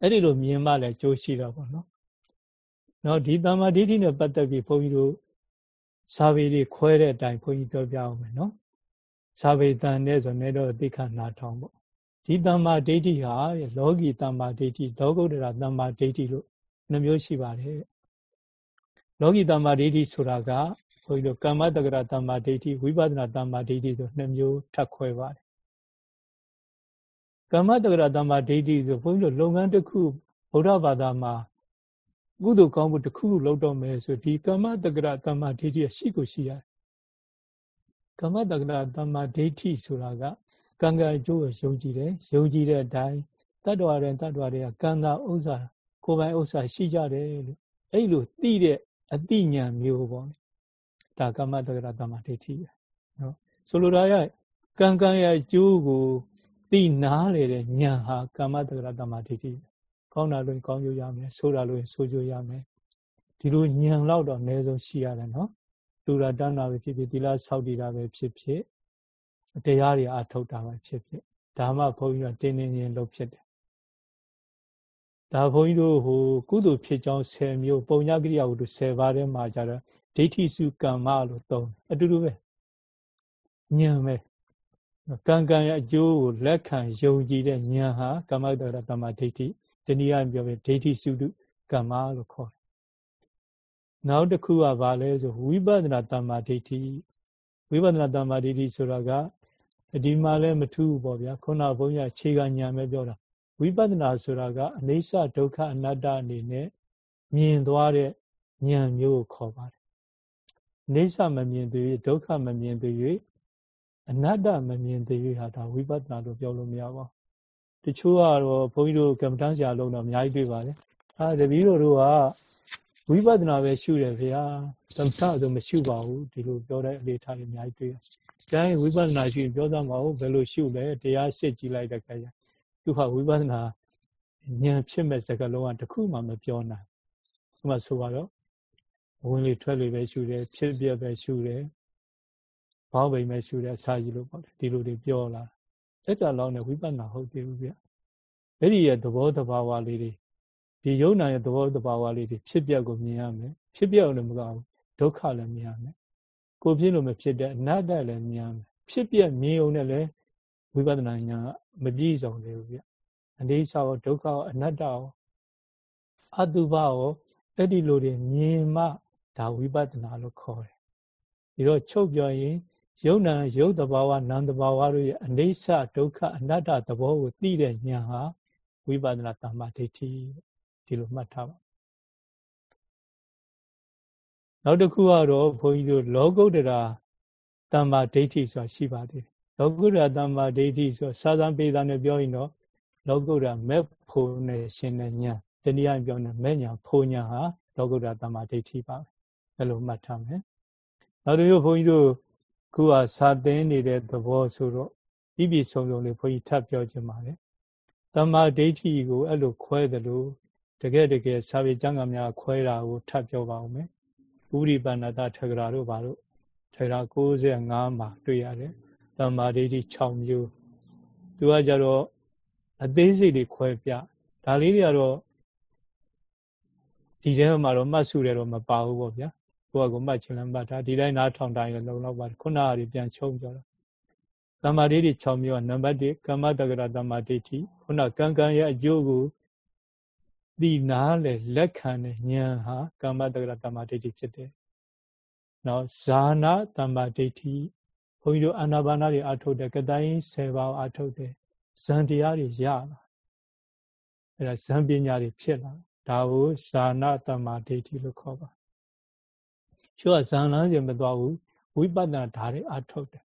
Speaker 1: အဲ့ဒီလိုမြင်မှလည်းကြိုးရှိတော့ပေါ့နော်နော်ဒီတမ္မာဒိဋ္ဌိနဲ့ပတ်သက်ပြီးဘုန်းကြီးတို့စာပေတွေခွဲတဲ့အတိုင်းဘုန်းကြီးပြောပြအောင်မယ်နော်စာပေတန်နဲ့ဆိုနေတော့သိခနာထောင်ပေါ့ဒီတမ္မာဒိဋ္ဌိဟာလောကီတမ္မာဒိဋ္ဌိလောကုတ္တရာတမ္မာဒိဋ္ဌိလို့နှမျိုးရှိပါတယ်လောကီတမ္မာဒိဋ္ဌိဆိုတာကဘုန်းကြီးတို့ကမ္မတက္ကရာတမ္မာဒိဋ္ဌိဝိပဿနာတမ္မာဒိဋ္ဌိဆိုနှမျိုးထပ်ခွဲပါတယ် ကမ္မတက္ကရာတမ္မာဒိဋ္ဌိဆိုဘုန်းကြီးတို့လုပ်ငန်းတစ်ခုဗုဒ္ဓဘာသာမှာကုသိုလ်ကောင်းမှုတစ်ခုခုလုပ်တော့မယ်ဆိုဒီကမ္မတက္ကရာတမ္မာဒိဋ္ဌိရှိကိုရှိရတယ်ကမ္မတက္ကရာတမ္မာဒိဋ္ဌိဆိုတာကကံကံအကျိုးကိုယုံကြည်တယ်ယုံကြည်တဲ့အတိုင်းတတ္တဝါတွေတတ္တဝါတွေကကံသာဥစ္စာကိုယ်ပိုင်ဥစ္စာရှိကြတယ်လို့အဲ့လိုသိတဲ့အတိညာမျိုးပေါ့ဒါကမ္မတက္ကရာတမ္မာဒိဋ္ဌိပဲနော်ဆိုလိုတာကကံကံရဲ့အကျိုးကို သိနားလေတဲ့ဉာဏ်ဟာကာမတက္ကရတမ္မာဒိဋ္ဌိကောင်းတာလို့ကောင်းကျိုးရမယ်ဆိုးတာလို့ဆိုးကျိုးရမယ်ဒီလိုဉာဏ်လောက်တော့အနည်းဆုံးရှိရတယ်နော်လူရတဏ္ဍာပဲဖြစ်ဖြစ်သီလဆောက်တည်တာပဲဖြစ်ဖြစ်တရားတွေအထုတ်တာပဲဖြစ်ဖြစ်ဒါမှဘုန်းကြီးကတင်းတင်းချင်းလုပ်ဖြစ်တယ်ဒါဘုန်းကြီးတို့ဟိုကုသိုလ်ဖြစ်ကြောင်း10မျိုးပုံညကိရိယာဝတ္ထု10ပါးထဲမှာကြတော့ဒိဋ္ဌိစုကမ္မလို့သုံးအတူတူပဲဉာဏ်ပဲ ကံကံရဲ့အကျိုးကိုလက်ခံယုံကြည်တဲ့ဉာဏ်ဟာကမ္မတ္တရတမ္မာဒိဋ္ဌိဒီနည်းအားပြောပြီးဒိဋ္ဌိစုတုကမ္မလို့ခေါ်တယ်။နောက်တစ်ခုကဘာလဲဆိုဝိပဿနာတမ္မာဒိဋ္ဌိဝိပဿနာတမ္မာဒိဋ္ဌိဆိုတာကဒီမှာလည်းမထူးဘူးပေါ့ဗျာခုနဘုန်းကြီးခြေကညာပဲပြောတာဝိပဿနာဆိုတာကအနိစ္စဒုက္ခအနတ္တအနေနဲ့မြင်သွားတဲ့ဉာဏ်မျိုးကိုခေါ်ပါတယ်။အိဋ္ဌမမြင်သေး၍ဒုက္ခမမြင်သေး၍ အနတ္တမမြင်သေး၍ဟာဒါဝိပဿနာလို့ပြောလို့မရပါဘူး။တချို့ကတော့ဘုန်းကြီးတို့ကမ္မဋ္ဌာန်းဆရာလုံးတော့အများကြီးတွေ့ပါတယ်။အာတပည့်တို့တို့ကဝိပဿနာပဲရှုတယ်ဖေဟာ။သမထဆိုမရှုပါဘူးဒီလိုပြောတဲ့အနေထားတွေအများကြီးတွေ့ရတယ်။ဒါရင်ဝိပဿနာရှုရင်ပြောသားမဟုတ်ဘယ်လိုရှုလဲတရားစစ်ကြည့်လိုက်တဲ့ခါကျသူဟာဝိပဿနာဉာဏ်ဖြစ်မဲ့စကားလုံးကတခုမှမပြောနိုင်။ဥပမာဆိုပါတော့ဝင်လေထွက်လေပဲရှုတယ်ဖြစ်ပြပဲရှုတယ် ဘောင်းပိန်ပဲရှုတယ်အစာကြီးလို့ပေါ့ဒီလိုတွေပြောလာအဲ့ဒါလောက်နဲ့ဝိပဿနာဟုတ်သေးဘူးဗျအဲ့ဒီရဲ့သဘောတဘာဝလေးတွေဒီယုံနာရဲ့သဘောတဘာဝလေးတွေဖြစ်ပြကိုမြင်ရမယ်ဖြစ်ပြလည်းမကောင်းဒုက္ခလည်းမြင်ရမယ်ကိုဖြစ်လို့မဖြစ်တဲ့အနတ္တလည်းမြင်ရမယ်ဖြစ်ပြမြင်ုံနဲ့လည်းဝိပဿနာဉာဏ်ကမပြည့်စုံသေးဘူးဗျအနေစာရောဒုက္ခရောအနတ္တရောအတုပရောအဲ့ဒီလိုတွေမြင်မှဒါဝိပဿနာလို့ခေါ်တယ်ဒီတော့ချုပ်ပြောရင် ယုံနာယုတ်တဘာဝနံတဘာဝတို့ရဲ့အနေဆဒုက္ခအနတ္တသဘောကိုသိတဲ့ဉာဏ်ဟာဝိပဿနာတမ္မာဒိဋ္ဌိဒီလိုမှတ်ထားပါနောက်တစ်ခုကတော့ဘုန်းကြီးတို့လောကုတ္တရာတမ္မာဒိဋ္ဌိဆိုတာရှိပါသေးတယ်လောကုတ္တရာတမ္မာဒိဋ္ဌိဆိုစာသံပေတာနဲ့ပြောရင်တော့လောကုတ္တရာမဲ့ဖို့နဲ့ရှင်တဲ့ဉာဏ်တနည်းအားဖြင့်ပြောရင်မဲ့ညာဖို့ညာဟာလောကုတ္တရာတမ္မာဒိဋ္ဌိပါပဲအဲ့လိုမှတ်ထားမယ်နောက်တစ်ခုဘုန်းကြီးတို့ ခုကစာသင်နေတဲ့သဘောဆိုတော့ဤပြီဆုံးဆုံးလေးဘုန်းကြီးထပ်ပြောခြင်းပါတယ်တမ္မာဒိဋ္ဌိကိုအဲ့လိုခွဲတယ်လို့တကယ်တကယ်စာပေကျမ်းဂန်များခွဲတာကိုထပ်ပြောပါဦးမယ်ဥရိပန္နတထဂရာတို့ဘာလို့ထဂရာ65မှာတွေ့ရတယ်တမ္မာဒိဋ္ဌိ6မျိုးသူကကြတော့အသေးစိတ်တွေခွဲပြဒါလေးတွေကတော့ဒီထဲမှာတော့မှတ်စုတယ်တော့မပါဘူးပေါ့ဗျာ ကိုယ့်အကိုမှတ်ချင်လည်းမှတ်တာဒီတိုင်းနားထောင်တိုင်းလည်းလုံလောက်ပါတယ်ခုနကတွေပြန်ချုံပြောတာတမ္မာဒိဋ္ဌိ6မျိုးကနံပါတ်1ကမ္မတက္ကရာတမ္မာဒိဋ္ဌိခုနကံကံရဲ့အကျိုးကိုသိနာလေလက်ခံတဲ့ဉာဏ်ဟာကမ္မတက္ကရာတမ္မာဒိဋ္ဌိဖြစ်တယ်နော်ဇာနာတမ္မာဒိဋ္ဌိဘုန်းကြီးတို့အာနာပါနာတွေအထုတ်တယ်ကတိုင်း10ပါးအထုတ်တယ်ဇန်တရားတွေရလာအဲ့ဒါဇန်ပညာတွေဖြစ်လာဒါကိုဇာနာတမ္မာဒိဋ္ဌိလို့ခေါ်ပါ ချို့ကဇန်လန်းစီမသွားဘူးဝိပဿနာဓာတ်တွေအထုတ်တယ်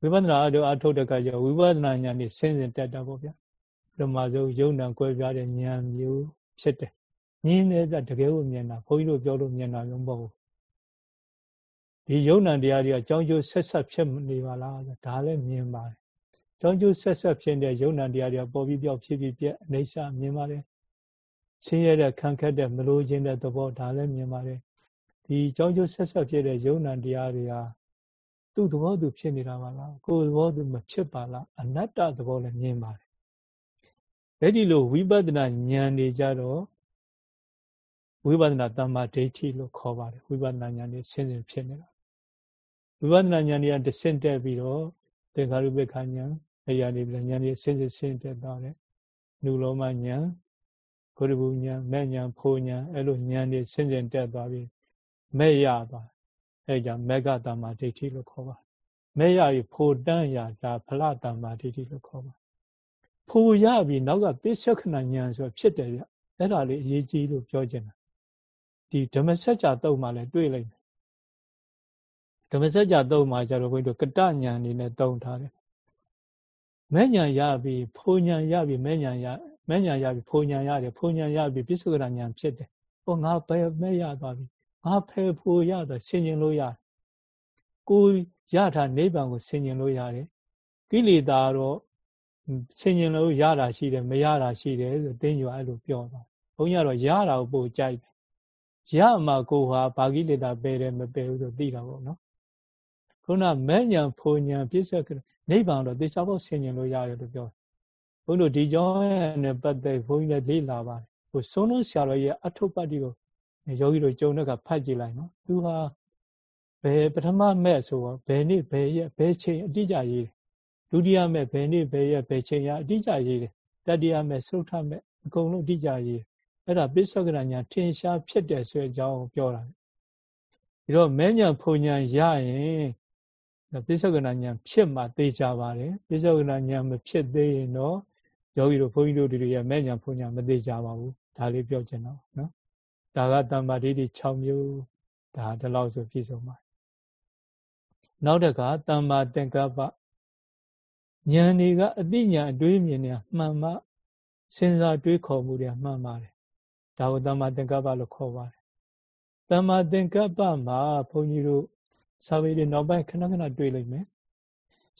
Speaker 1: ဝိပဿနာအထုတ်အထုတ်တဲ့အခါကျဝိပဿနာဉာဏ်နဲ့ဆင်းဆင်းတက်တာပေါ့ဗျာပထမဆုံးယုံနာကွဲပြားတဲ့ဉာဏ်မျိုးဖြစ်တယ်မြင်တဲ့တကယ်ကိုမြင်တာဘုန်းကြီးတို့ပြောလို့မြင်တာမျိုးမဟုတ်ဘူးဒီယုံနာတရားတွေကအကြောင်းကျိုးဆက်ဆက်ဖြစ်နေပါလားဒါလည်းမြင်ပါတယ်။ကြောင်းကျိုးဆက်ဆက်ဖြစ်တဲ့ယုံနာတရားတွေကပေါ်ပြီးပြောက်ဖြစ်ပြီးပြက်အိဋ္ဌမြင်ပါတယ်။ဆင်းရဲတဲ့ခံခက်တဲ့မလိုချင်တဲ့သဘောဒါလည်းမြင်ပါတယ်။ ဒီကြောင်းကျိုးဆက်ဆက်ဖြစ်တဲ့ယုံနာတရားတွေဟာသူ့သဘောသူဖြစ်နေတာပါလား။ကိုယ်သဘောသူမဖြစ်ပါလား။အနတ္တသဘောလည်းမြင်ပါတယ်။အဲ့ဒီလိုဝိပဿနာဉာဏ်တွေကြတော့ဝိပဿနာတမ္မာဒိဋ္ဌိလို့ခေါ်ပါတယ်ဝိပဿနာဉာဏ်တွေဆင်းဆင်းဖြစ်နေတာဝိပဿနာဉာဏ်တွေကတဆင့်တက်ပြီးတော့သင်္ခါရုပ္ပခဉာဏ်အရာတွေပြန်ဉာဏ်တွေဆင်းဆင်းဆင်းတက်သွားတယ်နုလောမဉာဏ်ဂုရဘူးဉာဏ်မဲ့ဉာဏ်ဖိုးဉာဏ်အဲ့လိုဉာဏ်တွေဆင်းဆင်းတက်သွားပြီး မဲ့ရသွားအဲ့ကြောင့်မေဃတမ္မာဒိဋ္ဌိလို့ခေါ်ပါမဲ့ရပြီးဖိုတန်းရတာဖလတမ္မာဒိဋ္ဌိလို့ခေါ်ပါဖိုရပြီးနောက်ကပိဿခဏဉာဏ်ဆိုဖြစ်တယ်ဗျအဲ့ဒါလေးအရေးကြီးလို့ပြောချင်တာဒီဓမ္မစကြာတုံမှာလည်းတွေ့လိုက်မယ်ဓမ္မစကြာတုံမှာကျတော့ဘုန်းကြီးတို့ကတညာအနေနဲ့တုံထားတယ်မဲ့ညာရပြီဖိုညာရပြီမဲ့ညာရမဲ့ညာရပြီဖိုညာရတယ်ဖိုညာရပြီပိဿကရညာဖြစ်တယ်ဟောငါဘယ်မဲ့ရသွားပြီ ငါဖယ်ဖို့ရဆိုဆင်ခြင်လို့ရတယ်ကိုရတာနိဗ္ဗာန်ကိုဆင်ခြင်လို့ရတယ်ကိလေသာတော့ဆင်ခြင်လို့ရတာရှိတယ်မရတာရှိတယ်ဆိုတင်းကျော်အဲ့လိုပြောတာဘုန်းကြီးကတော့ရတာကိုပို့ကြိုက်တယ်ရမှာကိုဟာဘာကိလေသာပယ်တယ်မပယ်ဘူးဆိုသိတာပေါ့နော်ခုနမဲ့ညာဖုန်ညာပြည့်စုံနိဗ္ဗာန်တော့တေချာဖို့ဆင်ခြင်လို့ရတယ်လို့ပြောဘုန်းတို့ဒီကြောင်းနဲ့ပတ်သက်ဘုန်းကြီးလည်းလေ့လာပါတယ်ဟိုဆုံးလုံးဆရာတော်ရဲ့အထုပ်ပတ်တိကို ယောဂီတို့ကြုံတဲ့ကဖတ်ကြည့်လိုက်နော်သူဟာဘယ်ပထမမဲ့ဆိုတော့ဘယ်နေ့ဘယ်ရက်ဘယ်ချိန်အတိအကျရေးတယ်ဒုတိယမဲ့ဘယ်နေ့ဘယ်ရက်ဘယ်ချိန်ရအတိအကျရေးတယ်တတိယမဲ့သုထမဲ့အကုန်လုံးအတိအကျရေးအဲ့ဒါပိဿကရညာထင်ရှားဖြစ်တယ်ဆိုတဲ့အကြောင်းကိုပြောတာဒီတော့မဲညာဖုန်ညာရရင်ပိဿကရညာဖြစ်မှသိကြပါတယ်ပိဿကရညာမဖြစ်သေးရင်တော့ယောဂီတို့ဘုန်းကြီးတို့တွေကမဲ့ညာဖုန်ညာမသိကြပါဘူးဒါလေးပြောချင်တော့နော် ဒါကတမ္ပါဒိဋ္ဌိ6မျိုးဒါဒီလောက်ဆိုပြည့်စုံပါနောက်တကတမ္မာသင်္ကပ္ပဉာဏ်တွေကအတိညာအတွေးမြင်နေမှန်မှစဉ်းစားတွေးခေါ်မှုတွေမှန်ပါတယ်ဒါကိုတမ္မာသင်္ကပ္ပလို့ခေါ်ပါတယ်တမ္မာသင်္ကပ္ပမှာဘုန်းကြီးတို့စာပေတွေနောက်ပိုင်းခဏခဏတွေ့လိမ့်မယ်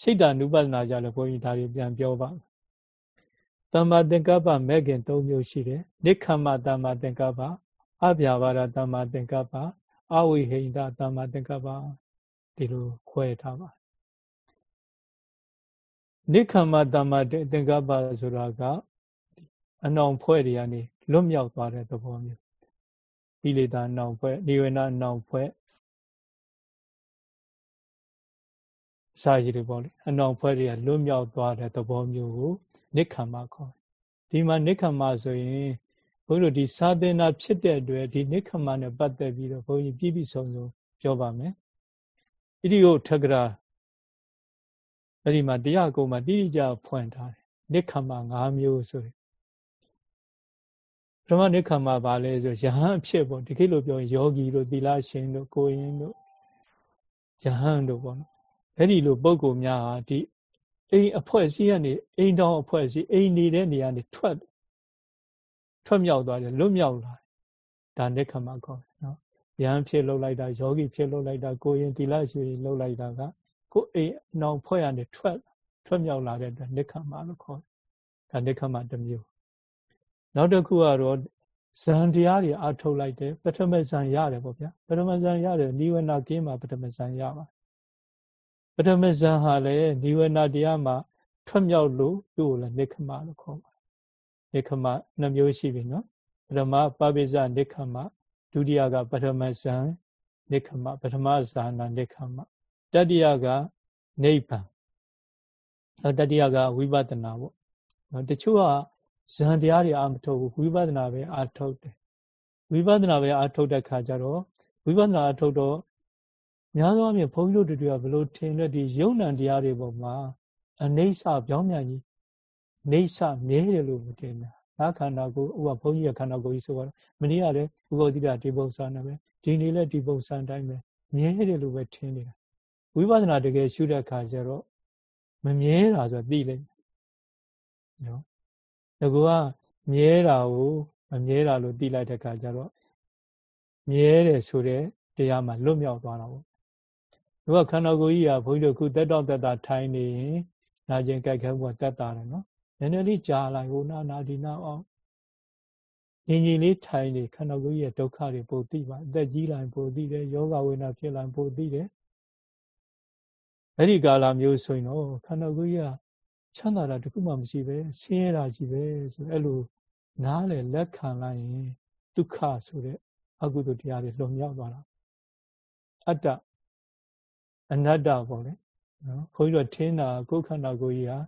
Speaker 1: စိတ်ဓာနုပဒနာကြလို့ဘုန်းကြီးဒါတွေပြန်ပြောပါတမ္မာသင်္ကပ္ပမဲ့ခင်၃မျိုးရှိတယ်နိခမ္မတမ္မာသင်္ကပ္ပ အဗျာပါဒတမ္မာသင်္ကပ္ပအဝိဟိန္ဒတမ္မာသင်္ကပ္ပဒီလိုခွဲထားပါနိခမ္မတမ္မာသင်္ကပ္ပဆိုတာကအနောင်ဖွဲ့တွေကနေလွတ်မြောက်သွားတဲ့သဘောမျိုးကိလေသာအနောင်ဖွဲ့နိဝေနအနောင်ဖွဲ့စာရည်တွေပေါ့လေအနောင်ဖွဲ့တွေကလွတ်မြောက်သွားတဲ့သဘောမျိုးကိုနိခမ္မခေါ်တယ်ဒီမှာနိခမ္မဆိုရင် ဘုန်းကြီးတို့ဒီစာသင်တာဖြစ်တဲ့အတွက်ဒီနိခမ္မနဲ့ပတ်သက်ပြီးတော့ဘုန်းကြီးပြည့်ပြည့်စုံစုံပြောပါမယ်ဣတိယထကရာအဲ့ဒီမှာတရားကုံမှာတိတိကျဖွင့်ထားတယ်နိခမ္မ၅မျိုးဆိုရင်ပထမနိခမ္မဘာလဲဆိုယဟန်အဖြစ်ပေါ့ဒီခေတ်လိုပြောရင်ယောဂီတို့သီလရှင်တို့ကိုရင်တို့ယဟန်တို့ပေါ့နော်အဲ့ဒီလိုပုံကိုများဟာဒီအိမ်အဖွဲ့အစည်းကနေအိမ်တောင်အဖွဲ့အစည်းအိမ်နေတဲ့နေရာနေထွက် ထွက်မြောက်သွားတယ်လွတ်မြောက်လာဒါနိခမ္မခေါ်တယ်နော်ယဟန်ဖြစ်လှုပ်လိုက်တာယောဂီဖြစ်လှုပ်လိုက်တာကိုရင်သီလရှင်လှုပ်လိုက်တာကကိုအိမ်နောင်ဖွဲ့ရနေထွက်ထွက်မြောက်လာတဲ့အတွက်နိခမ္မလို့ခေါ်တယ်ဒါနိခမ္မတစ်မျိုးနောက်တစ်ခုကတော့ဇန်တရားတွေအထုတ်လိုက်တယ်ပထမဇန်ရတယ်ပေါ့ဗျာပထမဇန်ရတယ်နိဝရဏကင်းမှာပထမဇန်ရပါပထမဇန်ဟာလည်းနိဝရဏတရားမှာထွက်မြောက်လို့သူ့ကိုလည်းနိခမလို့ခေါ်ပါတယ် နိခမနှမျိုးရှိပြီနော်ပထမပပိစနိခမဒုတိယကပထမဇန်နိခမပထမဇာနာနိခမတတိယကနိဗ္ဗာန်နောက်တတိယကဝိပဿနာပေါ့နော်တချို့ကဇန်တရားတွေအာမထုတ်ဘူးဝိပဿနာပဲအာထုတ်တယ်ဝိပဿနာပဲအာထုတ်တဲ့ခါကျတော့ဝိပဿနာအာထုတ်တော့များသောအားဖြင့်ဘုန်းကြီးတို့တွေကဘလို့ထင်တဲ့ဒီယုံ nant တရားတွေပေါ်မှာအနေဆပြောင်းပြန်ကြီး နေဆမြဲတယ်လို့မထင်တာငါခန္ဓာကိုယ်ဥပဘုန်းကြီးရဲ့ခန္ဓာကိုယ်ကြီးဆိုတော့မနေ့ကလည်းဥပတိကဒီပုံစံနဲ့ပဲဒီနေ့လည်းဒီပုံစံတိုင်းပဲမြဲတယ်လို့ပဲထင်နေတာဝိပဿနာတကယ်ရှုတဲ့အခါကျတော့မမြဲတာဆိုသိလိမ့်မယ်နော်ငါကမြဲတာကိုမမြဲတာလို့သိလိုက်တဲ့အခါကျတော့မြဲတယ်ဆိုတဲ့တရားမှလွတ်မြောက်သွားတာပေါ့ဒီကခန္ဓာကိုယ်ကြီးကဘုန်းကြီးတို့ခုတက်တော့တက်တာထိုင်နေရင်နာကျင်ကြိုက်ခဲမှုတက်တာတယ်နော် နည်းနည်းလေးကြာလိုက်ဟိုနာနာဒီနာအောင်ငြိမ်ငြိမ်လေးထိုင်နေခန္ဓာကိုယ်ကြီးရဲ့ဒုက္ခတွေပိုသိပါအသက်ကြီးလာရင်ပိုသိတယ်ယောဂဝေဒနာဖြစ်လာရင်ပိုသိတယ်အဲ့ဒီကာလမျိုးဆိုရင်တော့ခန္ဓာကိုယ်ကြီးကချမ်းသာတာတခုမှမရှိပဲဆင်းရဲတာကြီးပဲဆိုအဲ့လိုနားလေလက်ခံလိုက်ရင်ဒုက္ခဆိုတဲ့အကုသိုလ်တရားတွေလွန်မြောက်သွားတာအတ္တအနတ္တပေါ့လေနော်ခွန်ကြီးတို့ထင်းတာကိုယ်ခန္ဓာကိုယ်ကြီးဟာ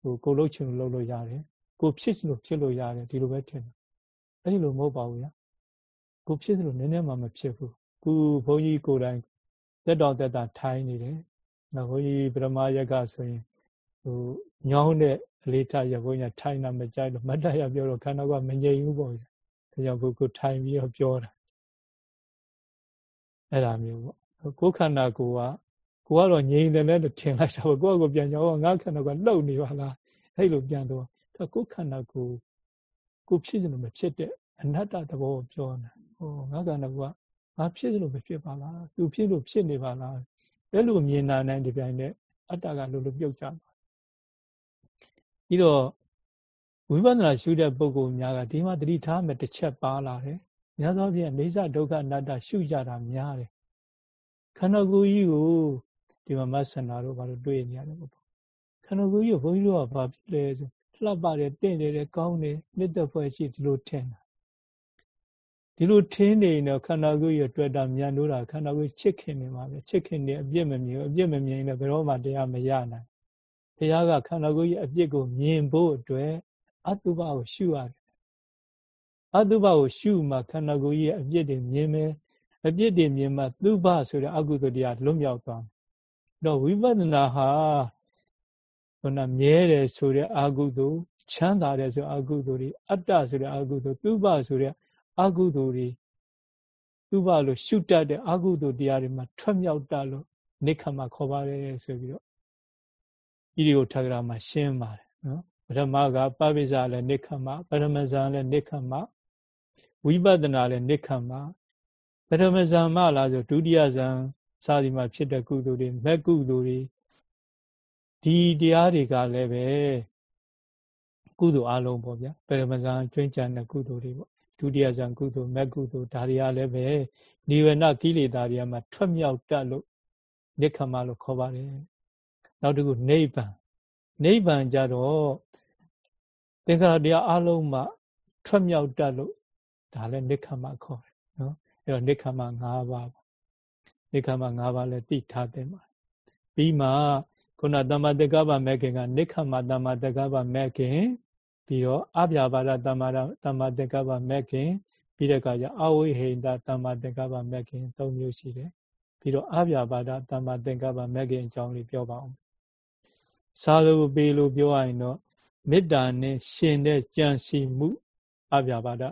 Speaker 1: ဟိုကိုလုံးချင်လို့လုပ်လို့ရတယ်ကိုဖြစ်လို့ဖြစ်လို့ရတယ်ဒီလိုပဲထင်တယ်အဲ့ဒီလိုမဟုတ်ပါဘူးဗျာကိုဖြစ်လို့နည်းနည်းမှမဖြစ်ဘူးခုဘုန်းကြီးကိုယ်တိုင်တက်တော်တက်တာထိုင်းနေတယ်နော်ဘုန်းကြီးပရမယကဆိုရင်ဟိုညောင်းတဲ့အလေးထားရဘုန်းကြီးထိုင်းတာမကြိုက်လို့မတ်တရပြောတော့ခန္ဓာကမငြိမ်ဘူးပေါ့ဗျာဒါကြောင့်ကိုကိုထိုင်ပြီးတော့ပြောတာအဲ့ဒါမျိုးပေါ့ကိုယ်ခန္ဓာကိုယ်က ကိုကတော့ငြိမ်တယ်လည်းထင်လိုက်တာပေါ့ကိုကကိုပြန်ကြောင်းငါခန္ဓာကလှုပ်နေပါလားအဲ့လိုပြန်တော့ဒါကိုခန္ဓာကိုကိုဖြစ်တယ်လို့မဖြစ်တဲ့အနတ္တသဘောကိုပြောနေတာဟောငါခန္ဓာကငါဖြစ်တယ်လို့မဖြစ်ပါလားသူဖြစ်လို့ဖြစ်နေပါလားအဲ့လိုမြင်နာနိုင်ဒီပိုင်းနဲ့အတ္တကလိုလိုပြုတ်ကြပါပြီးတော့ဝိပဿနာရှုတဲ့ပုဂ္ဂိုလ်များကဒီမှာတတိထားမယ်တစ်ချက်ပါလာတယ်။များသောဖြင့်အိဋ္ဌဒုက္ခအနတ္တရှုကြတာများတယ်။ခန္ဓာကိုယ်ကြီးကို ဒီမှာမဆန္ဒတို့ဘာလို့တွေ့နေရတယ်ပေါ့။ခန္ဓာကိုယ်ကြီးကိုဘုန်းကြီးတို့ကဘာဖြစ်လဲဆိုလှပတယ်တင့်တယ်ကောင်းတယ်နှစ်သက်ဖွယ်ရှိဒီလိုထင်တာ။ဒီလိုထင်းနေတော့ခန္ဓာကိုယ်ရဲ့တွေ့တာမြန်လို့တာခန္ဓာကိုယ်ချစ်ခင်နေမှာပဲချစ်ခင်နေအပြစ်မမြင်အပြစ်မမြင်ရင်ဘယ်တော့မှတရားမရနိုင်ဘုရားကခန္ဓာကိုယ်ရဲ့အပြစ်ကိုမြင်ဖို့အတွက်အတုပကိုရှုရတယ်အတုပကိုရှုမှခန္ဓာကိုယ်ရဲ့အပြစ်တွေမြင်မယ်အပြစ်တွေမြင်မှသုဘဆိုတဲ့အကုသိုလ်တရားလွတ်မြောက်သွားမယ် တော့ဝိပဿနာဟာခုနမြဲတယ်ဆိုတဲ့အကုသိုလ်ချမ်းသာတယ်ဆိုအကုသိုလ်တွေအတ္တဆိုတဲ့အကုသိုလ်သူဘဆိုတဲ့အကုသိုလ်တွေသူဘလို့ရှုတတ်တဲ့အကုသိုလ်တရားတွေမှာထွက်မြောက်တတ်လို့နိခမခေါ်ပါတယ်ဆိုပြီးတော့ဣရိယထဂရမှာရှင်းပါတယ်နော်ပထမကပပိစ္ဆာလည်းနိခမပထမဇာလည်းနိခမဝိပဿနာလည်းနိခမပထမဇာမလားဆိုဒုတိယဇာ စာဒီမှာဖြစ်တဲ့ကုသိုလ်တွေမက်ကုသိုလ်တွေဒီတရားတွေကလည်းပဲကုသိုလ်အလုံးပေါ့ဗျာပရမဇန်ကျွင်းကြံတဲ့ကုသိုလ်တွေပေါ့ဒုတိယဇန်ကုသိုလ်မက်ကုသိုလ်ဒါတွေကလည်းပဲနိဝေနကိလေသာတွေကမှထွက်မြောက်တတ်လို့နိခမလို့ခေါ်ပါတယ်နောက်တစ်ခုနိဗ္ဗာန်နိဗ္ဗာန်ကြတော့သင်္ခါရတရားအလုံးမှထွက်မြောက်တတ်လို့ဒါလည်းနိခမခေါ်တယ်နော်အဲ့တော့နိခမ၅ပါးပေါ့ နိခမ၅ပါးလည်းသိထားတယ်မှာပြီးမှခုနတမ္မာတက္ကပမဲ့ခင်ကနိခမတမ္မာတက္ကပမဲ့ခင်ပြီးတော့အပြာပါဒတမ္မာတမ္မာတက္ကပမဲ့ခင် ပြီးတဲ့အခါကျအဝိဟိန္ဒတမ္မာတက္ကပမဲ့ခင်၃မျိုးရှိတယ်ပြီးတော့အပြာပါဒတမ္မာတက္ကပမဲ့ခင်အကြောင်းလေးပြောပါအောင်စာလိုပေလို့ပြောရရင်တော့မေတ္တာနဲ့ရှင်တဲ့ကြံစီမှုအပြာပါဒ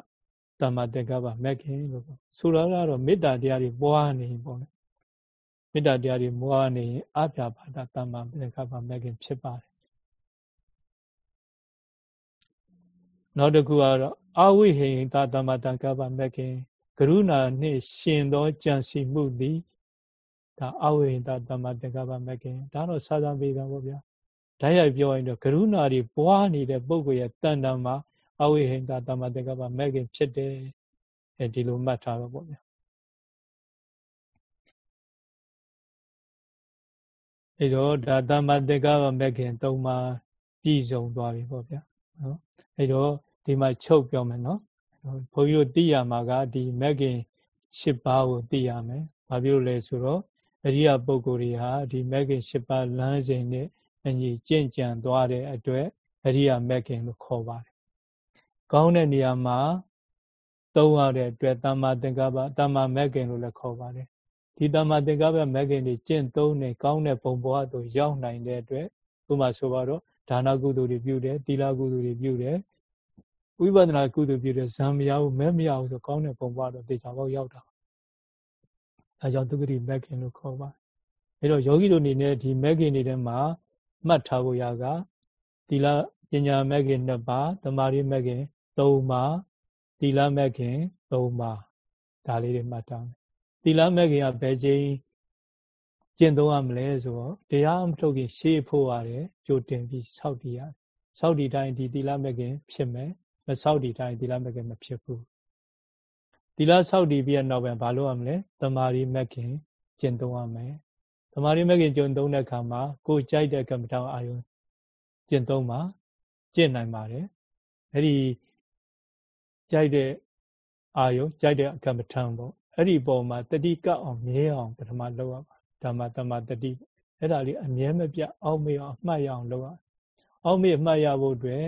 Speaker 1: တမ္မာတက္ကပမဲ့ခင်လို့ပြောဆိုတော့ကတော့မေတ္တာတရားတွေပွားနေပေါ့လေ မေတ္တာတရားတွေမွားနေရင်အပြာပါဒတမ္မာပရိက္ခပါမဲ့ခင်ဖြစ်ပါတယ်နောက်တစ်ခုကတော့အဝိဟိတတမ္မာတံကပမဲ့ခင်ကရုဏာနှင့်ရှင်သောကြံစီမှုသည်ဒါအဝိဟိတတမ္မာတံကပမဲ့ခင်ဒါတော့စာသာပေတာပေါ့ဗျာဓာတ်ရိုက်ပြောရင်တော့ကရုဏာတွေပွားနေတဲ့ပုဂ္ဂိုလ်ရဲ့တန်တံမှာအဝိဟိတတမ္မာတံကပမဲ့ခင်ဖြစ်တယ်အဲဒီလိုမှတ်ထားတော့ပေါ့ဗျာ အဲတော့ဒါတမ္မာတေကဝမခင်၃ပါးပြည့်စုံသွားပြီပေါ့ဗျာနော်အဲတော့ဒီမှာချုပ်ပြောမယ်နော်ဘုန်းကြီးတို့သိရမှာကဒီမဂ်ခင်၈ပါးကိုသိရမယ်ဘာဖြစ်လို့လဲဆိုတော့အရိယပုဂ္ဂိုလ်တွေဟာဒီမဂ်ခင်၈ပါးလမ်းစဉ်နဲ့အညီကျင့်ကြံသွားတဲ့အတွက်အရိယမဂ်ခင်လို့ခေါ်ပါတယ်ကောင်းတဲ့နေရာမှာသုံးရတဲ့အတွက်တမ္မာသင်္ကပ္ပတမ္မာမဂ်ခင်လို့လည်းခေါ်ပါတယ် ဒီတမ္မာသင်္ကပ္ပမဂ္ဂင်တွေကျင့်သုံးနေကောင်းတဲ့ပုံပေါ်သို့ရောက်နိုင်တဲ့အတွက်ဥပမာဆိုပါတော့ဒါနကုသိုလ်တွေပြုတယ်သီလကုသိုလ်တွေပြုတယ်ဝိပဿနာကုသိုလ်ပြုတယ်ဇံမရဘူးမဲမရဘူးဆိုကောင်းတဲ့ပုံပေါ်တော့တေချာပေါက်ရောက်တာအဲကြောင့်ဒုက္ခတိမဂ္ဂင်လို့ခေါ်ပါအဲတော့ယောဂီတို့အနေနဲ့ဒီမဂ္ဂင်တွေထဲမှာမှတ်ထားဖို့ရကသီလပညာမဂ္ဂင်2ပါးသမာဓိမဂ္ဂင်3ပါးသီလမဂ္ဂင်3ပါးဒါလေးတွေမှတ်ထားမယ် သီလမဲ့ခင်ကဘယ်ချိန်ကျင့်သုံးရမလဲဆိုတော့တရားမထုတ်ခင်ရှေးဖို့ရတယ်ကြိုတင်ပြီးစောက်တည်ရတယ်စောက်တည်တိုင်းဒီသီလမဲ့ခင်ဖြစ်မယ်မစောက်တည်တိုင်းသီလမဲ့ခင်မဖြစ်ဘူးသီလစောက်တည်ပြီးတော့ပဲဘာလုပ်ရမလဲတမာရီမဲ့ခင်ကျင့်သုံးရမယ်တမာရီမဲ့ခင်ကျင့်သုံးတဲ့အခါမှာကိုကြိုက်တဲ့ကမ္မထာအာယုံကျင့်သုံးမှာကျင့်နိုင်ပါတယ်အဲ့ဒီကြိုက်တဲ့အာယုံကြိုက်တဲ့ကမ္မထာပေါ့ အဲ့ဒီပုံမှာတတိကအောင်မြဲအောင်ပထမလုပ်ရပါဓမ္မတမတတိအဲ့ဒါလေးအမြဲမပြတ်အောက်မေ့အောင်အမှတ်ရအောင်လုပ်ရအောက်မေ့အမှတ်ရဖို့အတွက်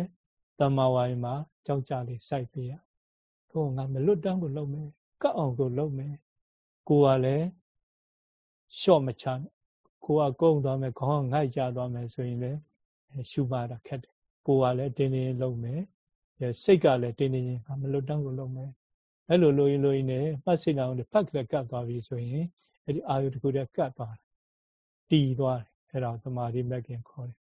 Speaker 1: တမဝိုင်းမှာကြောက်ကြလေးစိုက်ပေးရကိုငါမလွတ်တမ်းကိုလုပ်မယ်ကတ်အောင်ကိုလုပ်မယ်ကိုကလည်းရှော့မချနဲ့ကိုကကုန်းသွားမယ်ခေါင်းငိုက်ကြသွားမယ်ဆိုရင်လည်းရှုပါတာခက်တယ်ကိုကလည်းတင်းတင်းလုပ်မယ်စိတ်ကလည်းတင်းတင်းငါမလွတ်တမ်းကိုလုပ်မယ် အဲ့လိုလိုရင်လိုရင်နဲ့မှတ်စိတ်အောင်ဖတ်ကလေးကတ်သွားပြီဆိုရင်အဲ့ဒီအာယုတခုတည်းကတ်သွားတယ်တည်သွားတယ်အဲ့ဒါသမာဓိမဂ်ခင်ခေါ်တယ်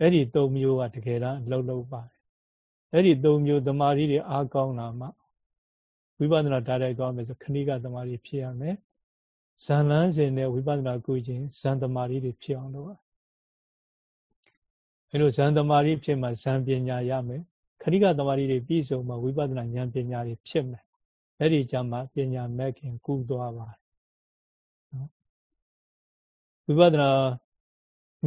Speaker 1: အဲ့ဒီ၃မျိုးကတကယ်တော့လှုပ်လှုပ်ပါတယ်အဲ့ဒီ၃မျိုးသမာဓိတွေအားကောင်းလာမှဝိပဿနာဓာတ်ရိုက်သွားမယ်ဆိုခဏိကသမာဓိဖြစ်ရမယ်ဇန်လန်းစဉ်နဲ့ဝိပဿနာကုခြင်းဇန်သမာဓိတွေဖြစ်အောင်လုပ်ရအဲ့လိုဇန်သမာဓိဖြစ်မှဇန်ပညာရမယ်ခဏိကသမာဓိတွေပြည့်စုံမှဝိပဿနာဉာဏ်ပညာတွေဖြစ်မယ် အဲ့ဒီကြမှာပညာမဲ့ခင်ကူသွားပါတယ်နော်ဝိပဿနာ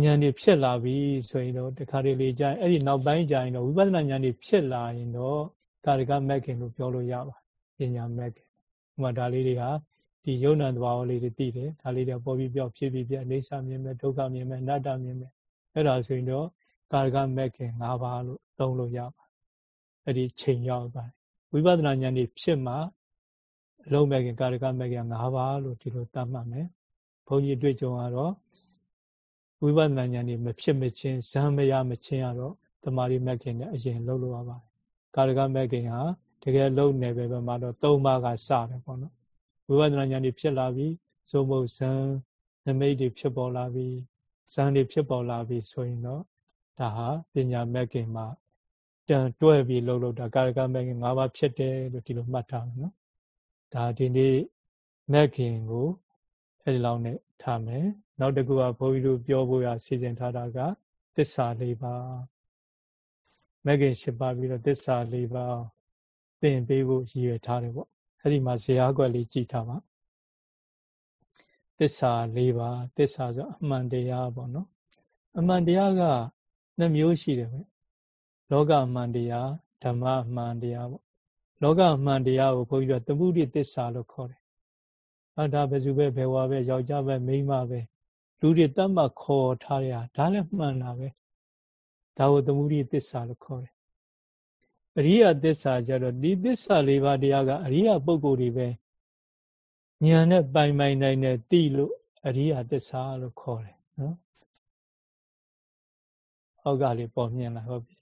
Speaker 1: ဉာဏ်တွေဖြစ်လာပြီဆိုရင်တော့တခါတလေကြာရင်အဲ့ဒီနောက်ပိုင်းကြာရင်တော့ဝိပဿနာဉာဏ်တွေဖြစ်လာရင်တော့ကာရကမဲ့ခင်လို့ပြောလို့ရပါတယ်ပညာမဲ့ခင်ဥပမာဒါလေးတွေဟာဒီယုံနာသဘာဝလေးတွေသိတယ်ဒါလေးတွေပေါ်ပြီးပြောက်ဖြစ်ပြီးပြအိဋ္ဌမြင်မဲ့ဒုက္ခမြင်မဲ့အနတ္တမြင်မဲ့အဲ့ဒါဆိုရင်တော့ကာရကမဲ့ခင်၅ပါးလို့သုံးလို့ရပါတယ်အဲ့ဒီချိန်ရောက်ပါတယ်ဝိပဿနာဉာဏ်တွေဖြစ်မှ အလုံးမဲ့ခင်ကာရကမဲ့ခင်၅ပါးလို့ဒီလိုသတ်မှတ်မယ်ဘုန်းကြီးတွေ့ကြုံကတော့ဝိပဿနာဉာဏ်นี่မဖြစ်မချင်းဇံမရမချင်းကတော့တမာရီမက်ခင်နဲ့အရင်လှုပ်လို့ရပါတယ်ကာရကမက်ခင်ဟာတကယ်လုံနေပဲပဲမှာတော့၃ပါးကစတယ်ပေါ့နော်ဝိပဿနာဉာဏ်ကြီးဖြစ်လာပြီသို့မဟုတ်ဇံနမိတ်တွေဖြစ်ပေါ်လာပြီဇံတွေဖြစ်ပေါ်လာပြီဆိုရင်တော့ဒါဟာပညာမက်ခင်မှာတန်တွဲပြီးလှုပ်လို့တာကာရကမက်ခင်၅ပါးဖြစ်တယ်လို့ဒီလိုမှတ်ထားမယ်နော် ဒါဒီနေ့မက်ခင်ကိုအဲဒီလောက်နဲ့ထားမယ်နောက်တစ်ခုကဘုန်းကြီးတို့ပြောဖို့ရစီစဉ်ထားတာကသစ္စာ၄ပါးမဂ္ဂင်၈ပါးပြီးတော့သစ္စာ၄ပါးသင်ပေးဖို့ရည်ရွယ်ထားတယ်ပေါ့အဲ့ဒီမှာဇေယျကွက်လေးကြည့်ထားပါသစ္စာ၄ပါးသစ္စာဆိုအမှန်တရားပေါ့နော်အမှန်တရားကနှမျိုးရှိတယ်ပဲလောကအမှန်တရားဓမ္မအမှန်တရားပေါ့ လောကအမှန်တရားကိုဘုန်းကြီးတို့သမုဒိသစ္စာလို့ခေါ်တယ်အဲဒါဘယ်သူပဲဘယ်ဝါပဲယောက်ျားပဲမိန်းမပဲလူတွေတတ်မှတ်ခေါ်ထားရဒါလည်းမှန်တာပဲဒါကိုသမုဒိသစ္စာလို့ခေါ်တယ်အရိယသစ္စာကြတော့ဒီသစ္စာလေးပါးတရားကအရိယပုဂ္ဂိုလ်တွေပဲဉာဏ်နဲ့ပိုင်ပိုင်နိုင်နဲ့သိလို့အရိယသစ္စာလို့ခေါ်တယ်နော်ဟောက်ကလေးပေါ်မြင်လာဟုတ်ပြီ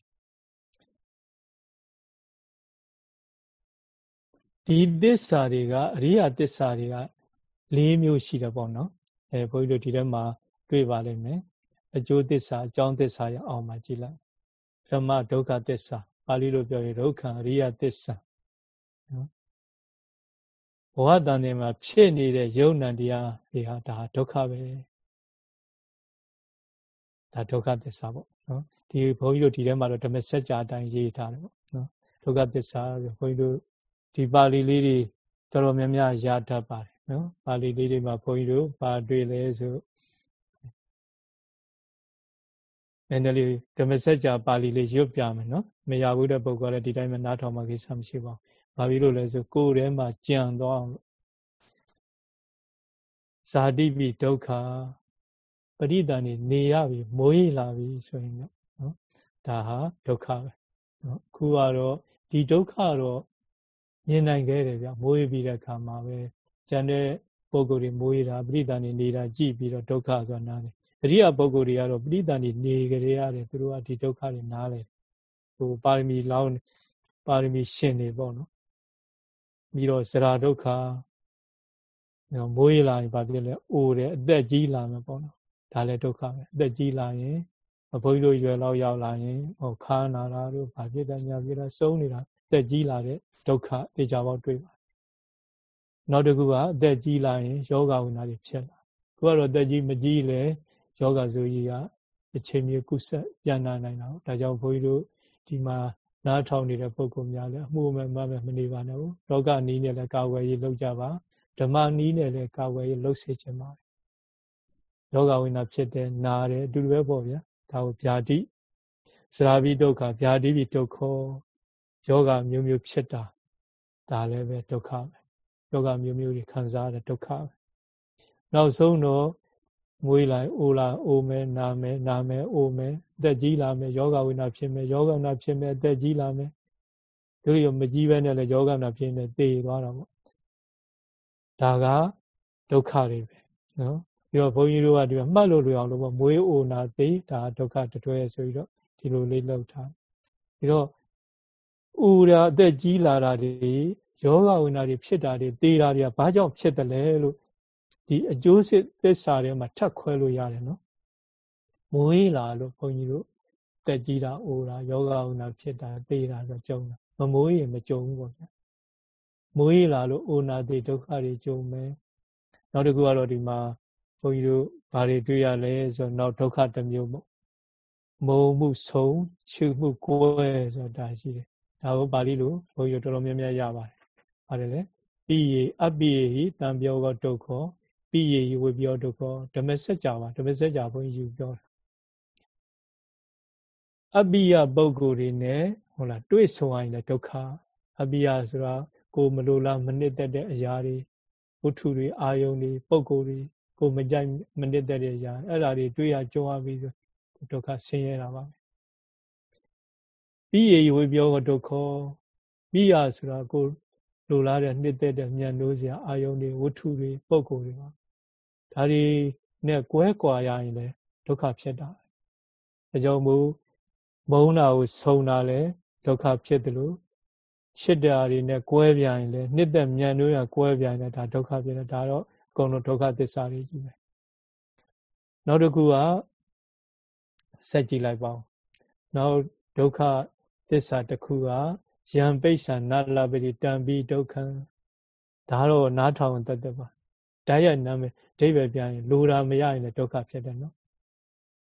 Speaker 1: ဒီသစ္စာတွေကအရိယသစ္စာတွေက၄မျိုးရှိတယ်ပေါ့နော်အဲဘုန်းကြီးတို့ဒီထဲမှာတွေ့ပါလိမ့်မယ်အကျိုးသစ္စာအကြောင်းသစ္စာရအောင်မှကြည့်လိုက်ဓမ္မဒုက္ခသစ္စာပါဠိလိုပြောရင်ဒုက္ခအရိယသစ္စာနော်ဘဝတန်တယ်မှာဖြစ်နေတဲ့ယုံ nant တရားတွေဟာဒါဒုက္ခပဲဒါဒုက္ခသစ္စာပေါ့နော်ဒီဘုန်းကြီးတို့ဒီထဲမှာတော့ဓမ္မစကြာအတိုင်းရေးထားတယ်ပေါ့နော်ဒုက္ခသစ္စာဆိုဘုန်းကြီးတို့ ဒီပါဠိလေးတွေတော်တော်များများရတတ်ပါတယ်နော်ပါဠိလေးတွေမှာဘုန်းကြီးတို့ပါတွေ့လဲဆိုနည်းနည်းလေးဓမ္မစကြာပါဠိလေးရွတ်ပြမယ်နော်မရဘူးတဲ့ပုဂ္ဂိုလ်လည်းဒီတိုင်းမှာနားထောင်မှကိစ္စမရှိပါဘူး။ဘာဖြစ်လို့လဲဆိုကိုယ်ထဲမှာကြံသွားအောင်ဇာတိပိဒုက္ခပရိဒဏ်နေနေရပြီမိုးရိလာပြီဆိုရင်တော့နော်ဒါဟာဒုက္ခပဲနော်ခုကတော့ဒီဒုက္ခတော့ မြင်နိုင်ခဲ့တယ်ဗျမိုးရိပြီးတဲ့အခါမှာပဲကျန်တဲ့ပုဂ္ဂိုလ်တွေမိုးရိတာပရိဒဏ်နေနေတာကြည့်ပြီးတော့ဒုက္ခဆိုတာနားတယ်အရိယပုဂ္ဂိုလ်တွေကတော့ပရိသန္တိနေကြရတယ်သူတို့ကဒီဒုက္ခတွေနားလေဟိုပါရမီလောင်းပါရမီရှင်တွေပေါ့နော်ပြီးတော့ဇရာဒုက္ခမိုးရလာရင်ဘာဖြစ်လဲအိုတယ်အသက်ကြီးလာမယ်ပေါ့နော်ဒါလည်းဒုက္ခပဲအသက်ကြီးလာရင်ဘုန်းကြီးတို့ရွယ်လောက်ရောက်လာရင်ဟောခါနာတာတို့ဘာဖြစ်တယ်ညာဖြစ်တာစုံနေတာအ သက်ကြီးလာတဲ့ဒုက္ခတေချာပေါက်တွေ့ပါနောက်တစ်ခုကအသက်ကြီးလာရင်ယောဂဝိနာတွေဖြစ်လာခုကတော့အသက်ကြီးမကြီးလဲယောဂဇိုကြီးကအချိန်မြေကုဆက်ပြန်နာနိုင်တာဒါကြောင့်ဘုန်းကြီးတို့ဒီမှာနားထောင်နေတဲ့ပုဂ္ဂိုလ်များလည်းအမှုမဲ့မမဲ့မနေပါနဲ့ဘူးလောကနီးနဲ့လည်းကာဝယ်ရေးလုပ်ကြပါဓမ္မနီးနဲ့လည်းကာဝယ်ရေးလုပ်စေချင်ပါတယ်ယောဂဝိနာဖြစ်တယ်နားတယ်အတူတူပဲပေါ့ဗျာဒါကိုဗျာတိစရာဘိဒုက္ခဗျာတိဘိဒုက္ခ ယောဂမျိုးမျိုးဖြစ်တာဒါလည်းပဲဒုက္ခပဲယောဂမျိုးမျိုးတွေခံစားရတဲ့ဒုက္ခပဲနောက်ဆုံးတော့မွေးလိုက်အိုလာအိုမယ်နာမယ်နာမယ်အိုမယ်အသက်ကြီးလာမယ်ယောဂဝိနာဖြစ်မယ်ယောဂဝိနာဖြစ်မယ်အသက်ကြီးလာမယ်တို့ရမကြီးပဲနဲ့လည်းယောဂဝိနာဖြစ်နေသေသွားတာပေါ့ဒါကဒုက္ခတွေပဲနော်ပြီးတော့ဘုန်းကြီးတို့ကဒီမှာမှတ်လို့လွယ်အောင်လို့ပေါ့မွေးအိုနာသေဒါဒုက္ခတတွဲဆိုပြီးတော့ဒီလိုလေးလောက်ထားပြီးတော့ ဥရာအသက်ကြီးလာတာတွေယောဂဝိနာတွေဖြစ်တာတွေသေတာတွေကဘာကြောင့်ဖြစ်တယ်လဲလို့ဒီအကျိုးစစ်သစ္စာတွေမှာထပ်ခွဲလို့ရတယ်နော်မွေးလာလို့ဘုန်းကြီးတို့တက်ကြီးတာအိုတာယောဂဥနာဖြစ်တာသေတာဆိုကြုံတာမမွေးရင်မကြုံဘူးပေါ့ဗျာမွေးလာလို့အိုနာသေဒုက္ခတွေကြုံမယ်နောက်တစ်ခုကတော့ဒီမှာဘုန်းကြီးတို့ဘာတွေတွေ့ရလဲဆိုတော့နောက်ဒုက္ခတစ်မျိုးပေါ့မုံမှုဆုံးချူမှုကိုယ်ဆိုတာရှိတယ် ဒါကိုပါဠိလိုဘုန်းကြီးတို့တော်တော်များများရပါတယ်ပါတယ်လေပြီးရအပိယဟိတံပြောကဒုက္ခပြီးရဝေပြောဒုက္ခဓမ္မစကြာပါဓမ္မစကြာဘုန်းကြီးယူပြောတာအပိယပုဂ္ဂိုလ်တွေနဲ့ဟုတ်လားတွေ့ဆုံရင်လည်းဒုက္ခအပိယဆိုတာကိုမလိုလားမနစ်သက်တဲ့အရာတွေဝတ္ထုတွေအာယုန်တွေပုဂ္ဂိုလ်တွေကိုမကြိုက်မနစ်သက်တဲ့အရာအဲ့ဒါတွေတွေ့ရကြုံရပြီးဆိုဒုက္ခဆင်းရဲတာပါပြီး ရဝေပြောဒုက္ခပြီးရဆိုတာကိုလိုလားတဲ့နှစ်သက်တဲ့ဉာဏ်လို့စရာအာယုန်တွေဝတ္ထုတွေပုဂ္ဂိုလ်တွေပါဒါတွေနဲ့ကွဲကွာရရင်လည်းဒုက္ခဖြစ်တာအဲကြောင့်မို့မုန်းတာကိုဆုံတာလည်းဒုက္ခဖြစ်တယ်လို့ချစ်တာတွေနဲ့ကွဲပြားရင်လည်းနှစ်သက်မြန်လို့ရကွဲပြားရင်ဒါဒုက္ခဖြစ်တယ်ဒါတော့အကုန်လုံးဒုက္ခသစ္စာတွေကြီးပဲနောက်တစ်ခုကဆက်ကြည့်လိုက်ပါဦးနောက်ဒုက္ခ သစ္စာတစ်ခုကယံပိဿာနလပတိတံပိဒုက္ခံဒါတော့နားထောင်တတ်တယ်ပါဓာတ်ရနာမည်ဒိဗ္ဗေပြန်ရင်လိုတာမရရင်လည်းဒုက္ခဖြစ်တယ်နော်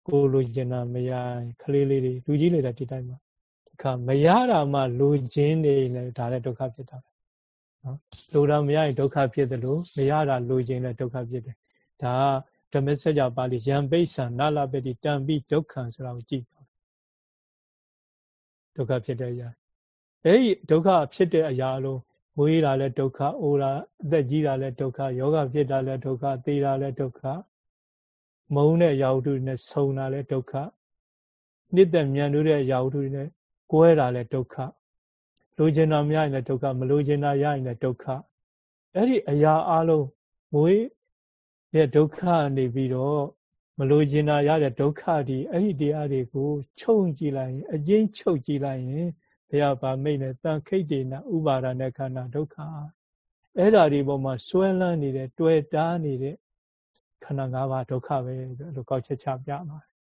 Speaker 1: ကိုလိုချင်တာမရရင်ခလေးလေးတွေလူကြီးလေးတွေဒီတိုင်းမှာဒီခါမရတာမှလိုချင်နေလည်းဒါလည်းဒုက္ခဖြစ်တာပဲနော်လိုတာမရရင်ဒုက္ခဖြစ်တယ်လို့မရတာလိုချင်လည်းဒုက္ခဖြစ်တယ်ဒါကဓမ္မစကြာပါဠိယံပိဿာနာလပတိတံပိဒုက္ခံဆိုတာကိုကြည့် ဒုက္ခဖြစ်တဲ့အရာအဲဒီဒုက္ခဖြစ်တဲ့အရာလုံးမွေးတာလည်းဒုက္ခအိုတာအသက်ကြီးတာလည်းဒုက္ခယောဂဖြစ်တာလည်းဒုက္ခသေတာလည်းဒုက္ခမုန်းတဲ့ရာဟုတုတွေနဲ့ဆုံတာလည်းဒုက္ခနှစ်သက်မြန်လို့တဲ့ရာဟုတုတွေနဲ့ကွဲတာလည်းဒုက္ခလိုချင်တာမရရင်လည်းဒုက္ခမလိုချင်တာရရင်လည်းဒုက္ခအဲ့ဒီအရာအလုံးမွေးတဲ့ဒုက္ခနေပြီးတော့ မလိုချင်တာရတဲ့ဒုက္ခဒီအဲ့ဒီတရားတွေကိုချုပ်ကြည့်လိုက်ရင်အကျဉ်းချုပ်ကြည့်လိုက်ရင်ဘုရားဗာမိတ်နဲ့တန်ခိတ်တေနဥပါဒနဲ့ခန္ဓာဒုက္ခအဲ့ဓာဒီပေါ်မှာစွဲလန်းနေတဲ့တွေ့တားနေတဲ့ခန္ဓာ၅ပါးဒုက္ခပဲလို့ကောက်ချက်ချပြပါတယ်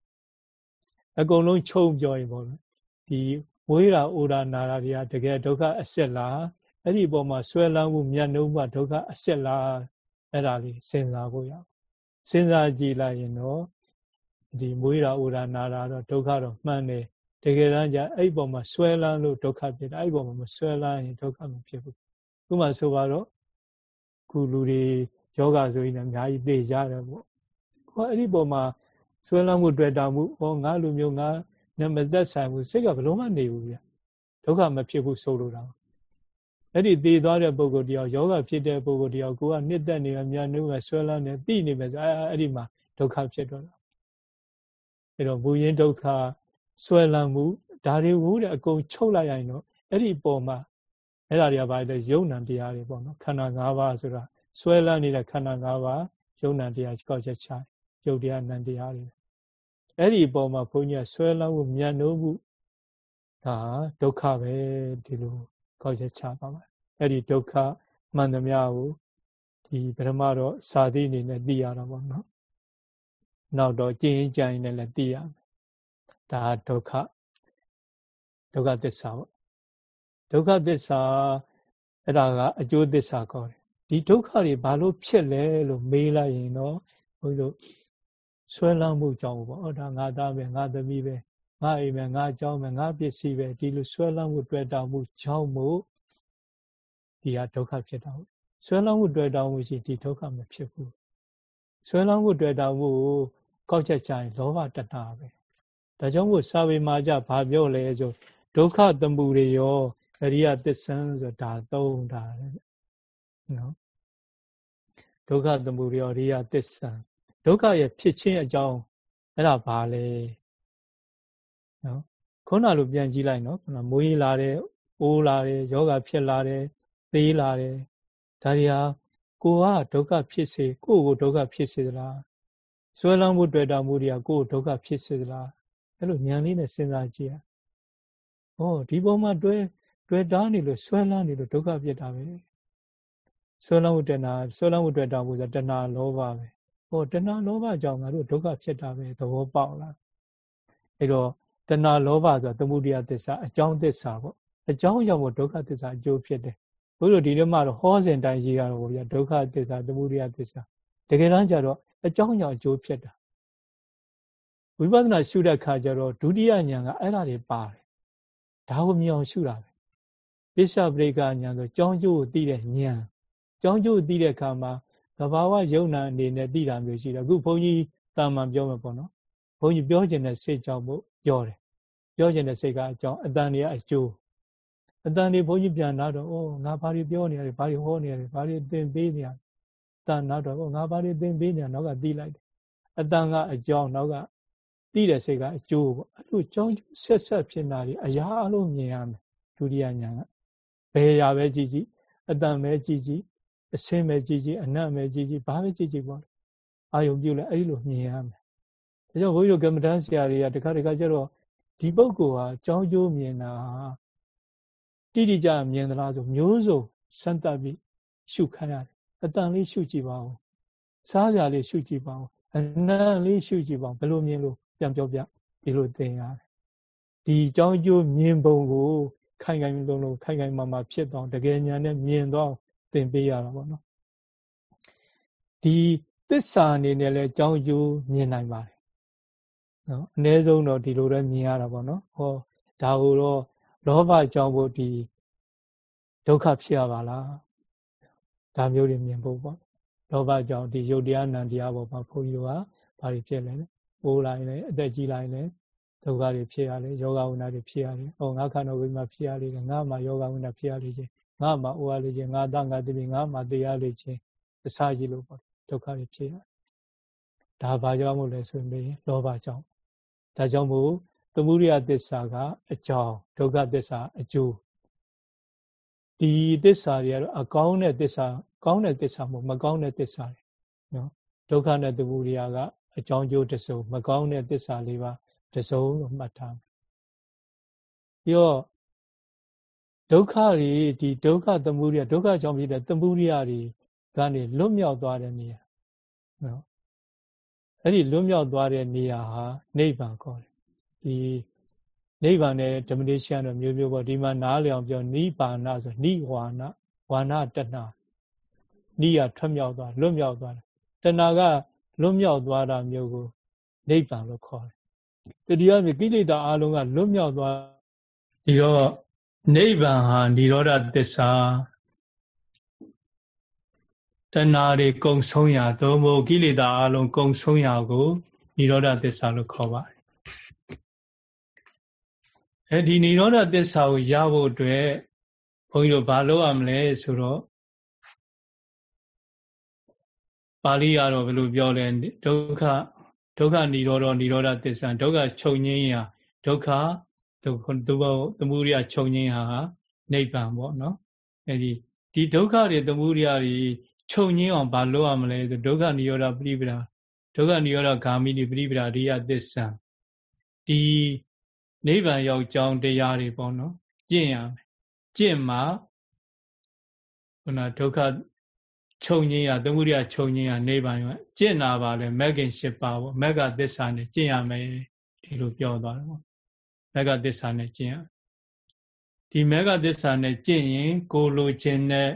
Speaker 1: အကုန်လုံးချုပ်ပြောရင်ပေါ့ဒီဝေးတာအိုတာနာတာတွေကတကယ်ဒုက္ခအစစ်လားအဲ့ဒီပေါ်မှာဆွဲလန်းမှုမြတ်နှုံးမှဒုက္ခအစစ်လားအဲ့ဒါလေးစဉ်းစားဖို့ရ စဉ်းစားကြည့်လိုက်ရင်တော့ဒီမွေးတာအိုတာနာတာတော့ဒုက္ခတော့မှန်တယ်တကယ်တမ်းကျအဲ့ပေါ်မှာဆွဲလန်းလို့ဒုက္ခဖြစ်တယ်အဲ့ပေါ်မှာမဆွဲလန်းရင်ဒုက္ခမဖြစ်ဘူးခုမှဆိုပါတော့ခုလူတွေယောဂဆိုရင်အများကြီးသိကြတယ်ပေါ့ဟောအဲ့ဒီပေါ်မှာဆွဲလန်းမှုတွေ့တာမှုဟောငါလူမျိုးငါနဲ့မသက်ဆိုင်ဘူးစိတ်ကဘယ်လုံးမနေဘူးဗျဒုက္ခမဖြစ်ဘူးဆိုလိုတာ အဲ့ဒီသေသွားတဲ့ပုဂ္ဂိုလ်တယောက်ယောဂဖြစ်တဲ့ပုဂ္ဂိုလ်တယောက်ကိုကနှစ်သက်နေမြတ်နှုတ်ကဆွဲလန်းနေသိနေမယ်ဆိုအဲ့ဒီမှာဒုက္ခဖြစ်တော့တာအဲ့တော့ဘူရင်ဒုက္ခဆွဲလန်းမှုဒါတွေဝူးတဲ့အကုန်ချုပ်လိုက်ရင်တော့အဲ့ဒီပုံမှာအဲ့ဒါတွေကဘာလဲယုံ nant တရားတွေပေါ့နော်ခန္ဓာ၅ပါးဆိုတာဆွဲလန်းနေတဲ့ခန္ဓာ၅ပါးယုံ nant တရားကောက်ချက်ချယုတ်တရားနံတရားတွေအဲ့ဒီပုံမှာဘုန်းကြီးဆွဲလန်းမှုမြတ်နိုးမှုဒါဒုက္ခပဲဒီလို ကောက်ချက်ချပါမယ်အဲ့ဒီဒုက္ခမှန်သမျှကိုဒီပထမတော့စာသီးအနေနဲ့သိရတာပေါ့နော်နောက်တော့ကျင့်ရင်ကြံရင်လည်းသိရမယ်ဒါဒုက္ခဒုက္ခသစ္စာပေါ့ဒုက္ခသစ္စာအဲ့ဒါကအကျိုးသစ္စာခေါ်တယ်ဒီဒုက္ခတွေဘာလို့ဖြစ်လဲလို့မေးလိုက်ရင်တော့ဘုန်းကြီးတို့ဆွဲလန်းမှုကြောင့်ပေါ့ဟောဒါငါသားပဲငါသမီးပဲ ငါအိမ်ပဲငါအကြောင်းပဲငါပစ္စည်းပဲဒီလိုဆွဲလန်းမှုတွေ့တာမှုကြောင့်မို့ဒီဟာဒုက္ခဖြစ်တာဟုတ်ဆွဲလန်းမှုတွေ့တာမှုရှိဒီဒုက္ခမဖြစ်ဘူးဆွဲလန်းမှုတွေ့တာမှုကိုကောက်ချက်ချရင်လောဘတဏှာပဲဒါကြောင့်မို့စာပေမှာကြဘာပြောလဲဆိုဒုက္ခတမှုတွေရောအရိယသစ္ဆံဆိုဒါသုံးတာနော်ဒုက္ခတမှုတွေရောအရိယသစ္ဆံဒုက္ခရဲ့ဖြစ်ခြင်းအကြောင်းအဲ့ဒါဘာလဲ နော်ခုနလိုပြန်ကြည့်လိုက်နော်ခုနမွေးလာတယ်အိုးလာတယ်ယောဂဖြစ်လာတယ်သေးလာတယ်ဒါတွေဟာကိုကဒုက္ခဖြစ်စေကိုယ့်ကိုဒုက္ခဖြစ်စေသလားဆွဲလန်းမှုတွေ့တာမှုတွေကကိုယ့်ကိုဒုက္ခဖြစ်စေသလားအဲ့လိုဉာဏ်လေးနဲ့စဉ်းစားကြည့်ရ။ဩဒီပုံမှာတွဲတွဲတားနေလို့ဆွဲလန်းနေလို့ဒုက္ခဖြစ်တာပဲ။ဆွဲလန်းမှုတဏှာဆွဲလန်းမှုတွေ့တာမှုဆိုတဏှာလောဘပဲ။ဩတဏှာလောဘကြောင့်ငါတို့ဒုက္ခဖြစ်တာပဲသဘောပေါက်လား။အဲ့တော့ တဏှာလောဘဆိုတာသမုဒိယသစ္စာအကြောင်းသစ္စာပေါ့။အကြောင်းကြောင့်ဒုက္ခသစ္စာအကျိုးဖြစ်တယ်။ဘုရားဒီထဲမှာတော့ဟောစဉ်တိုင်းရေးရတော့ဗျာဒုက္ခသစ္စာသမုဒိယသစ္စာတကယ်တမ်းကျတော့အကြောင်းကြောင့်အကျိုးဖြစ်တာဝိပဿနာရှုတဲ့ခါကျတော့ဒုတိယဉာဏ်ကအဲ့ဒါတွေပါတယ်ဒါကိုမြင်အောင်ရှုတာပဲပိဿပရိကဉာဏ်ဆိုကြောင်းကျိုးကိုသိတဲ့ဉာဏ်ကြောင်းကျိုးကိုသိတဲ့အခါမှာသဘာဝယုံနာအနေနဲ့သိတာမျိုးရှိတယ်အခုဘုန်းကြီးတာမန်ပြောမှာပေါ့နော်ဘုန်းကြီးပြောခြင်းတဲ့စိတ်ကြောင့်မို့ ပြောတယ်ပြောခြင်းတဲ့စိတ်ကအကြောင်းအတန်တွေကအကျိုးအတန်တွေဘုန်းကြီးပြန်လာတော့ဩငါဘာတွေပြောနေရလဲဘာတွေဟောနေရလဲဘာတွေသင်ပေးနေရတန်နောက်တော့ငါဘာတွေသင်ပေးနေရနောက်ကသိလိုက်တယ်အတန်ကအကြောင်းနောက်ကသိတဲ့စိတ်ကအကျိုးပေါ့အဲ့လိုကြောင်းဆက်ဆက်ဖြစ်တာတွေအရာအလုံးမြင်ရမယ်ဒုတိယဉာဏ်ကဘယ်ရာပဲကြည့်ကြည့်အတန်ပဲကြည့်ကြည့်အစင်းပဲကြည့်ကြည့်အနတ်ပဲကြည့်ကြည့်ဘာပဲကြည့်ကြည့်ပေါ့အာယုံပြုလဲအဲ့လိုမြင်ရမယ် ဒါကြောင့်ဘုန်းကြီးတို့ကမ္မဋ္ဌာန်းဆရာတွေကတခါတခါကျတော့ဒီပုဂ္ဂိုလ်ဟာကြောင်းကျိုးမြင်တာတိတိကျမြင်သလားဆိုမျိုးစုံစမ်းသပ်ပြီးရှုခိုင်းရတယ်အတန်လေးရှုကြည့်ပါဦးစားကြလေးရှုကြည့်ပါဦးအနံ့လေးရှုကြည့်ပါဦးဘယ်လိုမြင်လို့ပြန်ပြောပြဒီလိုသင်ရတယ်ဒီကြောင်းကျိုးမြင်ပုံကိုခိုင်ခိုင်လုံးလုံးခိုင်ခိုင်မာမာဖြစ်တော့တကယ်ညာနဲ့မြင်တော့သင်ပေးရတာပေါ့နော်ဒီသစ္စာအနေနဲ့လဲကြောင်းကျိုးမြင်နိုင်ပါတယ် နော်အ ਨੇ ဆုံးတော့ဒီလိုပဲမြင်ရတာပေါ့နော်ဟောဒါကိုတော့လောဘကြောင့်ဖို့ဒီဒုက္ခဖြစ်ရပါလားဒါမျိုးတွေမြင်ဖို့ပေါ့လောဘကြောင့်ဒီယုတ်တရားနံတရားပေါ်မှာဘုန်းကြီးတို့ကဘာတွေဖြစ်လဲပိုးလိုက်လဲအသက်ကြီးလိုက်လဲဒုက္ခတွေဖြစ်ရတယ်ယောဂဝိနာတွေဖြစ်ရတယ်ဟောငါခန္ဓာဝိမှာဖြစ်ရလေငါမှာယောဂဝိနာဖြစ်ရလေချင်းငါမှာအိုရလေချင်းငါတငါတိငါမှာတရားလေချင်းအစာကြီးလို့ပေါ့ဒုက္ခတွေဖြစ်ရဒါဘာကြောင့်မို့လဲဆိုရင်လောဘကြောင့် ဒါကြောင့်မို့သမုဒိယသစ္စာကအကြောင်းဒုက္ခသစ္စာအကျိုးဒီသစ္စာတွေကတော့အကောင်းတဲ့သစ္စာကောင်းတဲ့သစ္စာမဟုတ်မကောင်းတဲ့သစ္စာတွေနော်ဒုက္ခနဲ့သမုဒိယကအကြောင်းကျိုးတစုံမကောင်းတဲ့သစ္စာလေးပါတစုံလို့မှတ်ထားမယ်ပြီးတော့ဒုက္ခတွေဒီဒုက္ခသမုဒိယဒုက္ခကြောင့်ဖြစ်တဲ့သမုဒိယတွေကနေလွတ်မြောက်သွားတဲ့နေရာနော် အဲ့ဒီလွတ်မြောက်သွားတဲ့နေရာဟာနိဗ္ဗာန်ခေါ်တယ်ဒီနိဗ္ဗာန်နဲ့ဓမ္မဒေရှင်းတော့မျိုးမျိုးပေါ့ဒီမှာနားလျောင်ပြောနိဗ္ဗာန်ဆိုနိဝါဏဝါဏတဏနိယထွက်မြောက်သွားလွတ်မြောက်သွားတယ်တဏကလွတ်မြောက်သွားတာမျိုးကိုနိဗ္ဗာန်လို့ခေါ်တယ်တတိယမြေကိလေသာအလုံးကလွတ်မြောက်သွားဒီတော့နိဗ္ဗာန်ဟာនិရောဓသစ္စာ တဏှာတွေကုံဆုံးရာသို့မဟုတ်ကိလေသာအလုံးကုံဆုံးရာကိုနိရောဓသစ္စာလို့ခေါ်ပါတယ်အဲဒီနိရောဓသစ္စာကိုရဖို့အတွက်ဘုန်းကြီးတို့ဘာလုပ်ရမလဲဆိုတော့ပါဠိရတော့ဘယ်လိုပြောလဲဒုက္ခဒုက္ခនិရောဓនិရောဓသစ္စာဒုက္ခချုပ်ငင်းရာဒုက္ခဒုက္ခသမုဒိယချုပ်ငင်းဟာနိဗ္ဗာန်ပေါ့နော်အဲဒီဒီဒုက္ခတွေသမုဒိယတွေ ချုပ်ငြိမ်းအောင်ဘာလုပ်ရမလဲဆိုဒုက္ခនិရောဓပရိပဒဒုက္ခនិရောဓဂ ामि နိပရိပဒရိယသစ္စာဒီနိဗ္ဗာန်ရောက်ကြောင်းတရားတွေပေါ့နော်ကျင့်ရမယ်ကျင့်မှာခုနဒုက္ခချုပ်ငင်းရသမုဒိယချုပ်ငင်းရနိဗ္ဗာန်ရောကျင့်နာပါလေမဂ္ဂင်၈ပါးပေါ့မဂ္ဂသစ္စာနဲ့ကျင့်ရမယ်ဒီလိုပြောသွားတယ်ပေါ့မဂ္ဂသစ္စာနဲ့ကျင့်ရဒီမဂ္ဂသစ္စာနဲ့ကျင့်ရင် ကိုလိုခြင်းနဲ့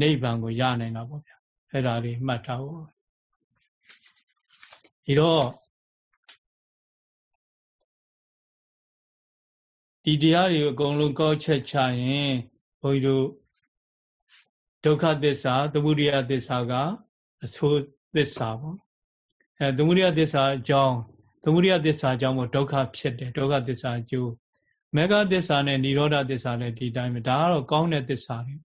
Speaker 1: နိဗ္ဗာန်ကိုရနိုင်တာပေါ့ဗျာ အဲ့ဒါလေးမှတ်ထားဖို့ဒီတော့ဒီတရားတွေအကုန်လုံးကောက်ချက်ချရင်ဘုန်းကြီးတို့ဒုက္ခသစ္စာသမုဒိယသစ္စာကအဆိုးသစ္စာပေါ့အဲသမုဒိယသစ္စာအကြောင်းသမုဒိယသစ္စာအကြောင်းမို့ဒုက္ခဖြစ်တယ်ဒုက္ခသစ္စာအကျိုးမေဃသစ္စာနဲ့និရောဓသစ္စာလည်းဒီတိုင်းပဲဒါကတော့ကောင်းတဲ့သစ္စာတွေ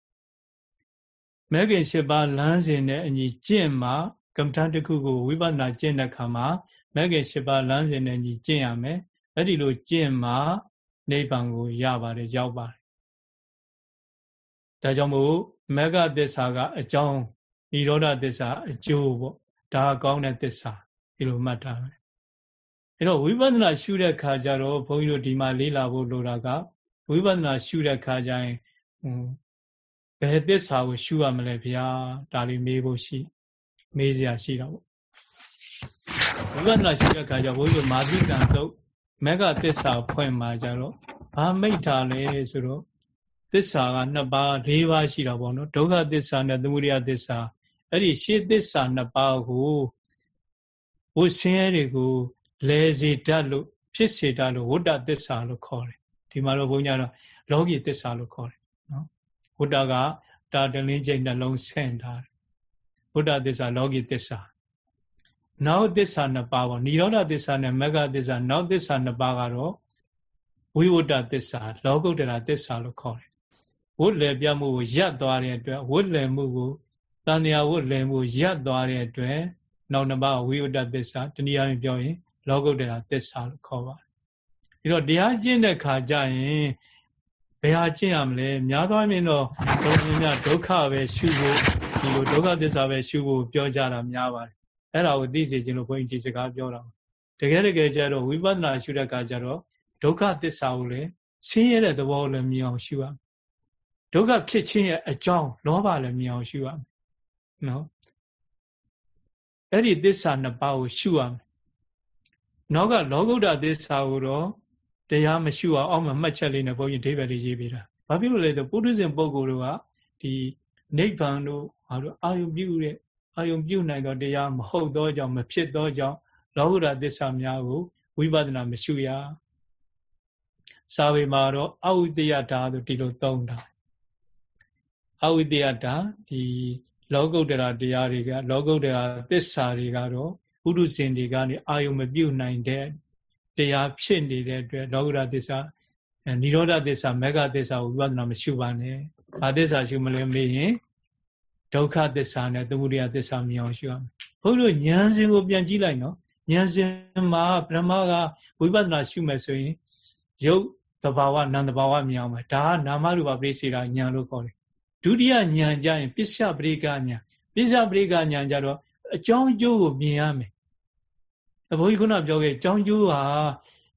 Speaker 1: မဲခင်၈ပါးလမ်းစဉ်နဲ့အညီကျင့်မှကမ္မဋ္ဌတစ်ခုကိုဝိပဿနာကျင့်တဲ့အခါမှာမဲခင်၈ပါးလမ်းစဉ်နဲ့အညီကျင့်ရမယ်အဲ့ဒီလိုကျင့်မှနိဗ္ဗာန်ကိုရပါတယ်ရောက်ပါတယ်ဒါကြောင့်မို့မဂ္ဂသစ္စာကအကြောင်းនិရောဓသစ္စာအကျိုးပေါ့ဒါကောင်းတဲ့သစ္စာဒီလိုမှတ်ထားမယ်အဲ့တော့ဝိပဿနာရှုတဲ့ခါကျတော့ဘုန်းကြီးတို့ဒီမှာလေးလာဖို့လိုတာကဝိပဿနာရှုတဲ့ခါကျရင်ဘ ယ်သစ္စာကိုရှုရမလဲဗျာဒါလေးမေးဖို့ရှိ မေးစရာရှိတော့ဝိပဿနာရှုတဲ့ခါကျဘုန်းကြီးတို့မာသီကံတော့မဂ္ဂသစ္စာဖွင့်မှာကြတော့ဘာမိတ်တာလဲဆိုတော့သစ္စာကနှစ်ပါး၄ပါးရှိတာပေါ့နော်ဒုက္ခသစ္စာနဲ့သမုဒယသစ္စာအဲ့ဒီရှေ့သစ္စာနှစ်ပါးကိုဝဆင်းရဲတွေကိုလဲစေတတ်လို့ဖြစ်စေတတ်လို့ဝတ္တသစ္စာလို့ခေါ်တယ်ဒီမှာတော့ဘုန်းကြီးကတော့လောကီသစ္စာလို့ခေါ်တယ် နော်ဝတ္တကတာတလင်းချိန်နှလုံးဆင့်ထားတယ်ဝတ္တသစ္စာလောကီသစ္စာနောက်သစ္စာနှစ်ပါးပေါ့និရောဓသစ္စာနဲ့မဂ္ဂသစ္စာနောက်သစ္စာနှစ်ပါးကတော့ဝိဝတ္တသစ္စာလောကုတ္တရာသစ္စာလို့ခေါ်တယ်ဝတ်လည်ပြမှုကိုရပ်သွားတဲ့အတွက်ဝတ်လည်မှုကိုတန်တရားဝတ်လည်မှုရပ်သွားတဲ့အတွက်နောက်နှစ်ပါးဝိဝတ္တသစ္စာတနည်းအားဖြင့်ပြောရင် လောကုတ္တရာသစ္စာလို့ခေါ်ပါတယ်ပြီးတော့တရားကျင့်တဲ့ခါကျရင် ဘယ်ဟာကျင့်ရမလဲများသောအားဖြင့်တော့ဘုရားများဒုက္ခပဲရှုဖို့ဒီလိုဒုက္ခသစ္စာပဲရှုဖို့ပြောကြတာများပါတယ်အဲ့ဒါကိုသိစေခြင်းလို့ဘုန်းကြီးဒီစကားပြောတာတကယ်တကယ်ကျတော့ဝိပဿနာရှုတဲ့အခါကျတော့ဒုက္ခသစ္စာကိုလည်းဆင်းရဲတဲ့သဘောကိုလည်းမြင်အောင်ရှုရမယ်ဒုက္ခဖြစ်ခြင်းရဲ့အကြောင်းလောဘလည်းမြင်အောင်ရှုရမယ်နော်အဲ့ဒီသစ္စာနှစ်ပါးကိုရှုရမယ်နောက်ကလောကုတ္တသစ္စာကိုတော့ တရားမရှုအောင်အောက်မှာမှတ်ချက်လေးနဲ့ဘုန်းကြီးဒိဗယ်လေးရေးပေးတာဘာဖြစ်လို့လဲဆိုပုထုဇဉ်ပုဂ္ဂိုလ်တို့ကဒီနိဗ္ဗာန်တို့ဟာတို့အာယုပြုတဲ့အာယုပြုနိုင်သောတရားမဟုတ်သောကြောင့်မဖြစ်သောကြောင့်လောကုတ္တသစ္စာများကိုဝိပဿနာမရှုရစာဝေမှာတော့အဝိတယတာဆိုဒီလိုသုံးတာအဝိတယတာဒီလောကုတ္တရာတရားတွေကလောကုတ္တရာသစ္စာတွေကတော့ပုရုဇဉ်တွေကနေအာယုမပြုတ်နိုင်တဲ့ တရားဖြစ်နေတဲ့အတွက်လောကုတ္တရာသစ္စာនិရောဓသစ္စာမေဃသစ္စာကိုဝိပဿနာမရှုပါနဲ့။ဘာသစ္စာရှုမလဲမေးရင်ဒုက္ခသစ္စာနဲ့သမုဒယသစ္စာမြင်အောင်ရှုရမယ်။ဘုန်းကြီးတို့ဉာဏ်စဉ်ကိုပြန်ကြည့်လိုက်နော်။ဉာဏ်စဉ်မှာဗြဟ္မာကဝိပဿနာရှုမယ်ဆိုရင်ရုပ်တဘာဝနာမ်တဘာဝမြင်အောင်မယ်။ဒါကနာမရူပပရိစေတာဉာဏ်လို့ခေါ်တယ်ဒုတိယဉာဏ်ကြရင်ပစ္စယပရိကဉာဏ်ပစ္စယပရိကဉာဏ်ကြတော့အကြောင်းကျိုးကိုမြင်ရမယ် သဘောကြီးခုနပြောခဲ့အကြောင်းကျိုးဟာ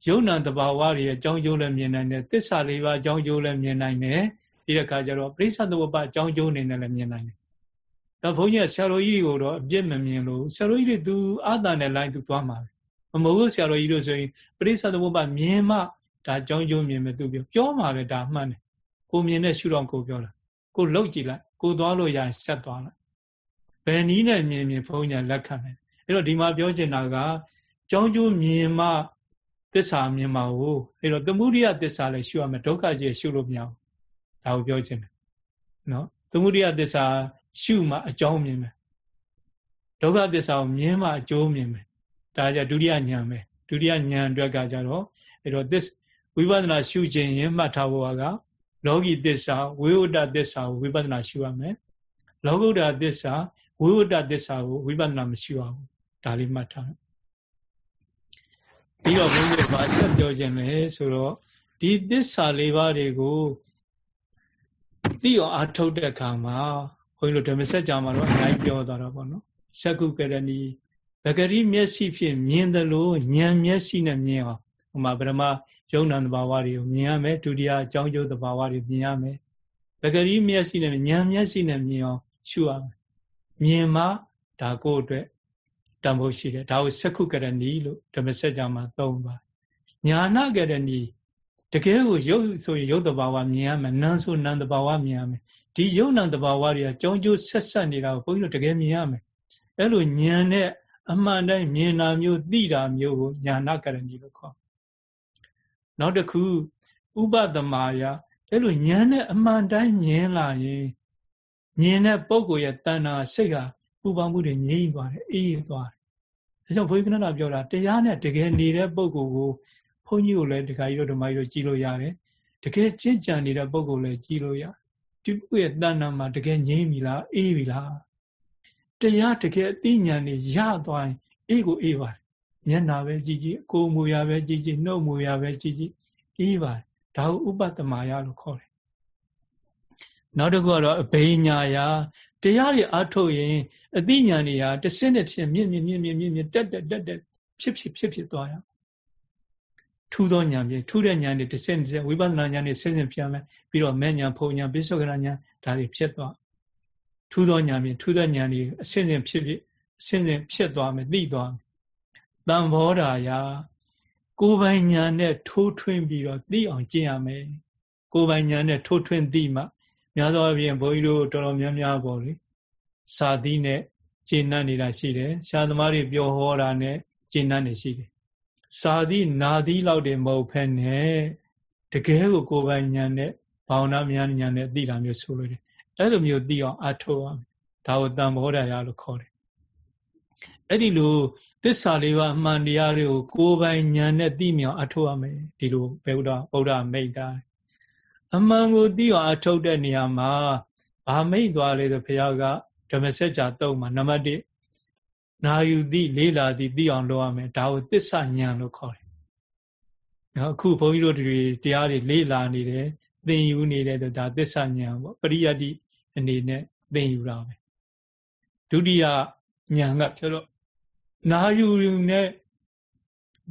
Speaker 1: ယုံနာတဘာဝတွေရဲ့အကြောင်းကျိုးလည်းမြင်နိုင်တယ်သစ္စာလေးပါးအကြောင်းကျိုးလည်းမြင်နိုင်တယ်ဒီတစ်ခါကျတော့ပရိစ္ဆသဝပအကြောင်းကျိုးအနေနဲ့လည်းမြင်နိုင်တယ်ဒါဘုန်းကြီးကဆရာတော်ကြီးကိုတော့အပြစ်မမြင်လို့ဆရာတော်ကြီးတွေသူအာသာနဲ့လိုက်သူသွားမှာပဲမမဟုတ်ဆရာတော်ကြီးတို့ဆိုရင်ပရိစ္ဆသဝပမြင်မှဒါအကြောင်းကျိုးမြင်မယ်သူပြောပြောမှာပဲဒါမှန်တယ်ကိုမြင်တဲ့ရှုတော့ကိုပြောတာကိုလှုပ်ကြည့်လိုက်ကိုသွားလို့ရရင်ဆက်သွားလိုက်ဘယ်နည်းနဲ့မြင်မြင်ဘုန်းကြီးလက်ခံတယ်အဲ့တော့ဒီမှာပြောချင်တာက ကြောင်းကျိုးမြင်မှသစ္စာမြင်မှာကိုအဲ့တော့သမုဒိယသစ္စာလည်းရှုရမယ်ဒုက္ခကြီးရှုလို့မရဘူးဒါကိုပြောချင်တယ်နော်သမုဒိယသစ္စာရှုမှအကြောင်းမြင်မယ်ဒုက္ခသစ္စာကိုမြင်မှအကျိုးမြင်မယ်ဒါကြဒုတိယဉာဏ်ပဲဒုတိယဉာဏ်အတွက်ကကြတော့အဲ့တော့သစ္ဝိပဿနာရှုခြင်းရင်မှတ်ထားဖို့ကလောကီသစ္စာဝိဝတ္တသစ္စာကိုဝိပဿနာရှုရမယ်လောကုတ္တသစ္စာဝိဝတ္တသစ္စာကိုဝိပဿနာမရှုအောင်ဒါလေးမှတ်ထား ပြီးတော့ဘုန်းကြီးကဆက်ပြောခြင်းလေဆိုတော့ဒီသစ္စာလေးပါးတွေကိုသိအောင်အထုတ်တဲ့အခါမှာဘုန်းကြီးတို့ဓမ္မစကြာမှာတော့အများကြီးပြောသွားတာပေါ့နော်သက္ကုကရဏီဗဂရိမျက်စိဖြင့်မြင်တယ်လို့ဉာဏ်မျက်စိနဲ့မြင်အောင်ဟိုမှာဗြဟ္မာယုံနာတဘာဝတွေကိုမြင်ရမယ်ဒုတိယအကြောင်းကျိုးတဘာဝတွေမြင်ရမယ်ပဂရိမျက်စိနဲ့ဉာဏ်မျက်စိနဲ့မြင်အောင်ရှုရမယ်မြင်မှဒါကိုယ့်အတွက် တန်ဖို့ရှိတယ်ဒါကိုစက္ခုကရဏီလို့ဓမ္မစကြာမှာသုံးပါညာနာကရဏီတကယ်ကိုရုပ်ဆိုရင်ရုပ်တဘာဝမြင်ရမယ်နာမ်ဆိုနာမ်တဘာဝမြင်ရမယ်ဒီရုပ်နာမ်တဘာဝတွေကကြောင်းကျိုးဆက်ဆက်နေတာကိုဘုန်းကြီးတို့တကယ်မြင်ရမယ်အဲ့လိုဉာဏ်နဲ့အမှန်တိုင်းမြင်တာမျိုးသိတာမျိုးကိုညာနာကရဏီလို့ခေါ်နောက်တစ်ခုဥပဒမာယအဲ့လိုဉာဏ်နဲ့အမှန်တိုင်းမြင်လာရင်မြင်တဲ့ပုံကိုရဲ့တဏ္ဍာစိတ်ကပူပန်မှုတွေငြိမ့်သွားတယ်အေးသွားတယ် ဒါကြောင့်ဘုရားကနတာပြောတာတရားနဲ့တကယ်နေတဲ့ပုံကိုကိုဘုန်းကြီးကိုလည်းဒကာကြီးတို့ဓမ္မကြီးတို့ကြည်လို့ရတယ်တကယ်ကျင့်ကြံနေတဲ့ပုံကိုလည်းကြည်လို့ရဒီပုရဲ့တဏ္ဍာမှာတကယ်ငြိမ့်ပြီလားအေးပြီလားတရားတကယ်အသိဉာဏ်တွေရသွားရင်အေးကိုအေးပါတယ်မျက်နာပဲကြည်ကြည်ကိုယ်မူရပဲကြည်ကြည်နှုတ်မူရပဲကြည်ကြည်အေးပါတယ်ဒါကိုဥပတမာယလို့ခေါ်တယ်နောက်တစ်ခုကတော့အဘိညာယ တရားတွေအထုတ်ရင်အသိဉာဏ်တွေဟာတစ်စင်းနဲ့တစ်စင်းမြင့်မြင့်မြင့်မြင့်မြင့်မြင့်တက်တက်တက်တက်ဖြစ်ဖြစ်ဖြစ်ဖြစ်သွားရထူသောဉာဏ်ဖြင့်ထူတဲ့ဉာဏ်တွေတစ်စင်းတစ်စင်းဝိပဿနာဉာဏ်တွေဆင်းဆင်းပြန်မယ်ပြီးတော့မဲ့ဉာဏ်ဖုံဉာဏ်ပိဿကရဉာဏ်ဒါတွေဖြစ်သွားထူသောဉာဏ်ဖြင့်ထူတဲ့ဉာဏ်တွေအစင်းစင်းဖြစ်ဖြစ်အစင်းစင်းဖြစ်သွားမယ်သိသွားမယ်တံဘောဓာယကိုယ်ပိုင်ညာနဲ့ထိုးထွင်းပြီးတော့သိအောင်ကျင့်ရမယ်ကိုယ်ပိုင်ညာနဲ့ထိုးထွင်းသိမှ များသောအားဖြင့်ဘုန်းကြီးတို့တော်တော်များများပေါ့လေစာသီးနဲ့ကျင့်နှံ့နေတာရှိတယ်ရှားသမားတွေပြောဟောတာနဲ့ကျင့်နှံ့နေရှိတယ်စာသီးနာသီးလောက်တွေမဟုတ်ဖက်နဲ့တကယ်ကိုကိုယ်ပိုင်ညာနဲ့ဘာဝနာများညာနဲ့သိတာမျိုးဆိုလို့တယ်အဲ့လိုမျိုးသိအောင်အထောက်အောင်ဒါကိုတန်ဘောဓာယလို့ခေါ်တယ်အဲ့ဒီလိုသစ္စာလေးပါအမှန်တရားတွေကိုကိုယ်ပိုင်ဉာဏ်နဲ့သိမြောင်အထောက်ရမယ်ဒီလိုဘုရားဗုဒ္ဓမိတ်တာ အမှန်ကိုသိအောင်အထုတ်တဲ့နေရာမှာဘာမိတ်သွားလဲဆိုဘုရားကဓမ္မစကြာတုံးမှာနံပါတ်1နာယူသိလေးလာသိသိအောင်လုပ်ရမယ်ဒါကိုသစ္စာဉာဏ်လို့ခေါ်တယ်နော်အခုဘုန်းကြီးတို့တွေတရားတွေလေးလာနေတယ်သင်ယူနေတယ်ဒါသစ္စာဉာဏ်ပေါ့ပရိယတ်တိအနေနဲ့သင်ယူတာပဲဒုတိယဉာဏ်ကကျတော့နာယူနဲ့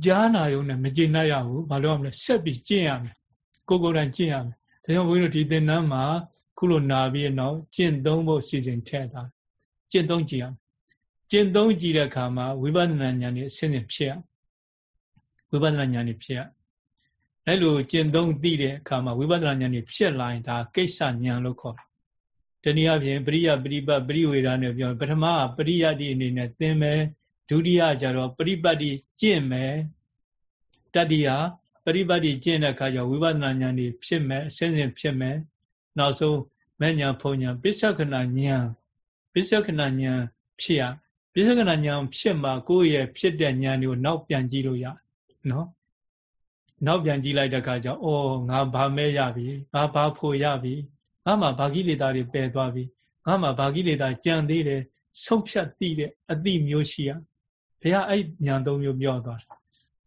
Speaker 1: ကြားနာယုံနဲ့မကျင့်တတ်ရဘူးဘာလို့ရမလဲဆက်ပြီးကျင့်ရမယ်ကိုကိုယ်တိုင်ကျင့်ရမယ် ဒါကြောင့်ဘုန်းကြီးတို့ဒီသင်္นานမှာခုလိုနာပြီးတော့ကျင့်သုံးဖို့စီစဉ်ထည့်တာကျင့်သုံးကြည့်ရမယ်ကျင့်သုံးကြည့်တဲ့အခါမှာဝိပဿနာဉာဏ်นี่အစဉ်စဉ်ဖြစ်ရဝိပဿနာဉာဏ်นี่ဖြစ်ရအဲ့လိုကျင့်သုံးသိတဲ့အခါမှာဝိပဿနာဉာဏ်นี่ဖြစ်လာရင်ဒါကိစ္စဉာဏ်လို့ခေါ်တယ်တနည်းအားဖြင့်ပရိယပရိပတ်ပရိဝေဒနဲ့ပြောပထမပရိယတိအနေနဲ့သင်မယ်ဒုတိယကျတော့ပရိပတ်တိကျင့်မယ်တတိယ ပရိပတ်တိကျင့်တဲ့အခါကျဝိပဿနာဉာဏ်นี่ဖြစ်မယ်အစဉ်စဉ်ဖြစ်မယ်နောက်ဆုံးမဲ့ညာဖုံညာပစ္စကနာဉာဏ်ပစ္စကနာဉာဏ်ဖြစ်ရပစ္စကနာဉာဏ်ဖြစ်မှာကိုယ့်ရဲ့ဖြစ်တဲ့ဉာဏ်ကိုနောက်ပြန်ကြည့်လို့ရနော်နောက်ပြန်ကြည့်လိုက်တဲ့အခါကျအော်ငါဘာမဲရပြီငါဘာဖို့ရပြီငါမှဘာကိလေသာတွေပယ်သွားပြီငါမှဘာကိလေသာကြံသေးတယ်ဆုံးဖြတ်သိတဲ့အတိမျိုးရှိရဘုရားအဲ့ဉာဏ်သုံးမျိုးပြောသွားတယ်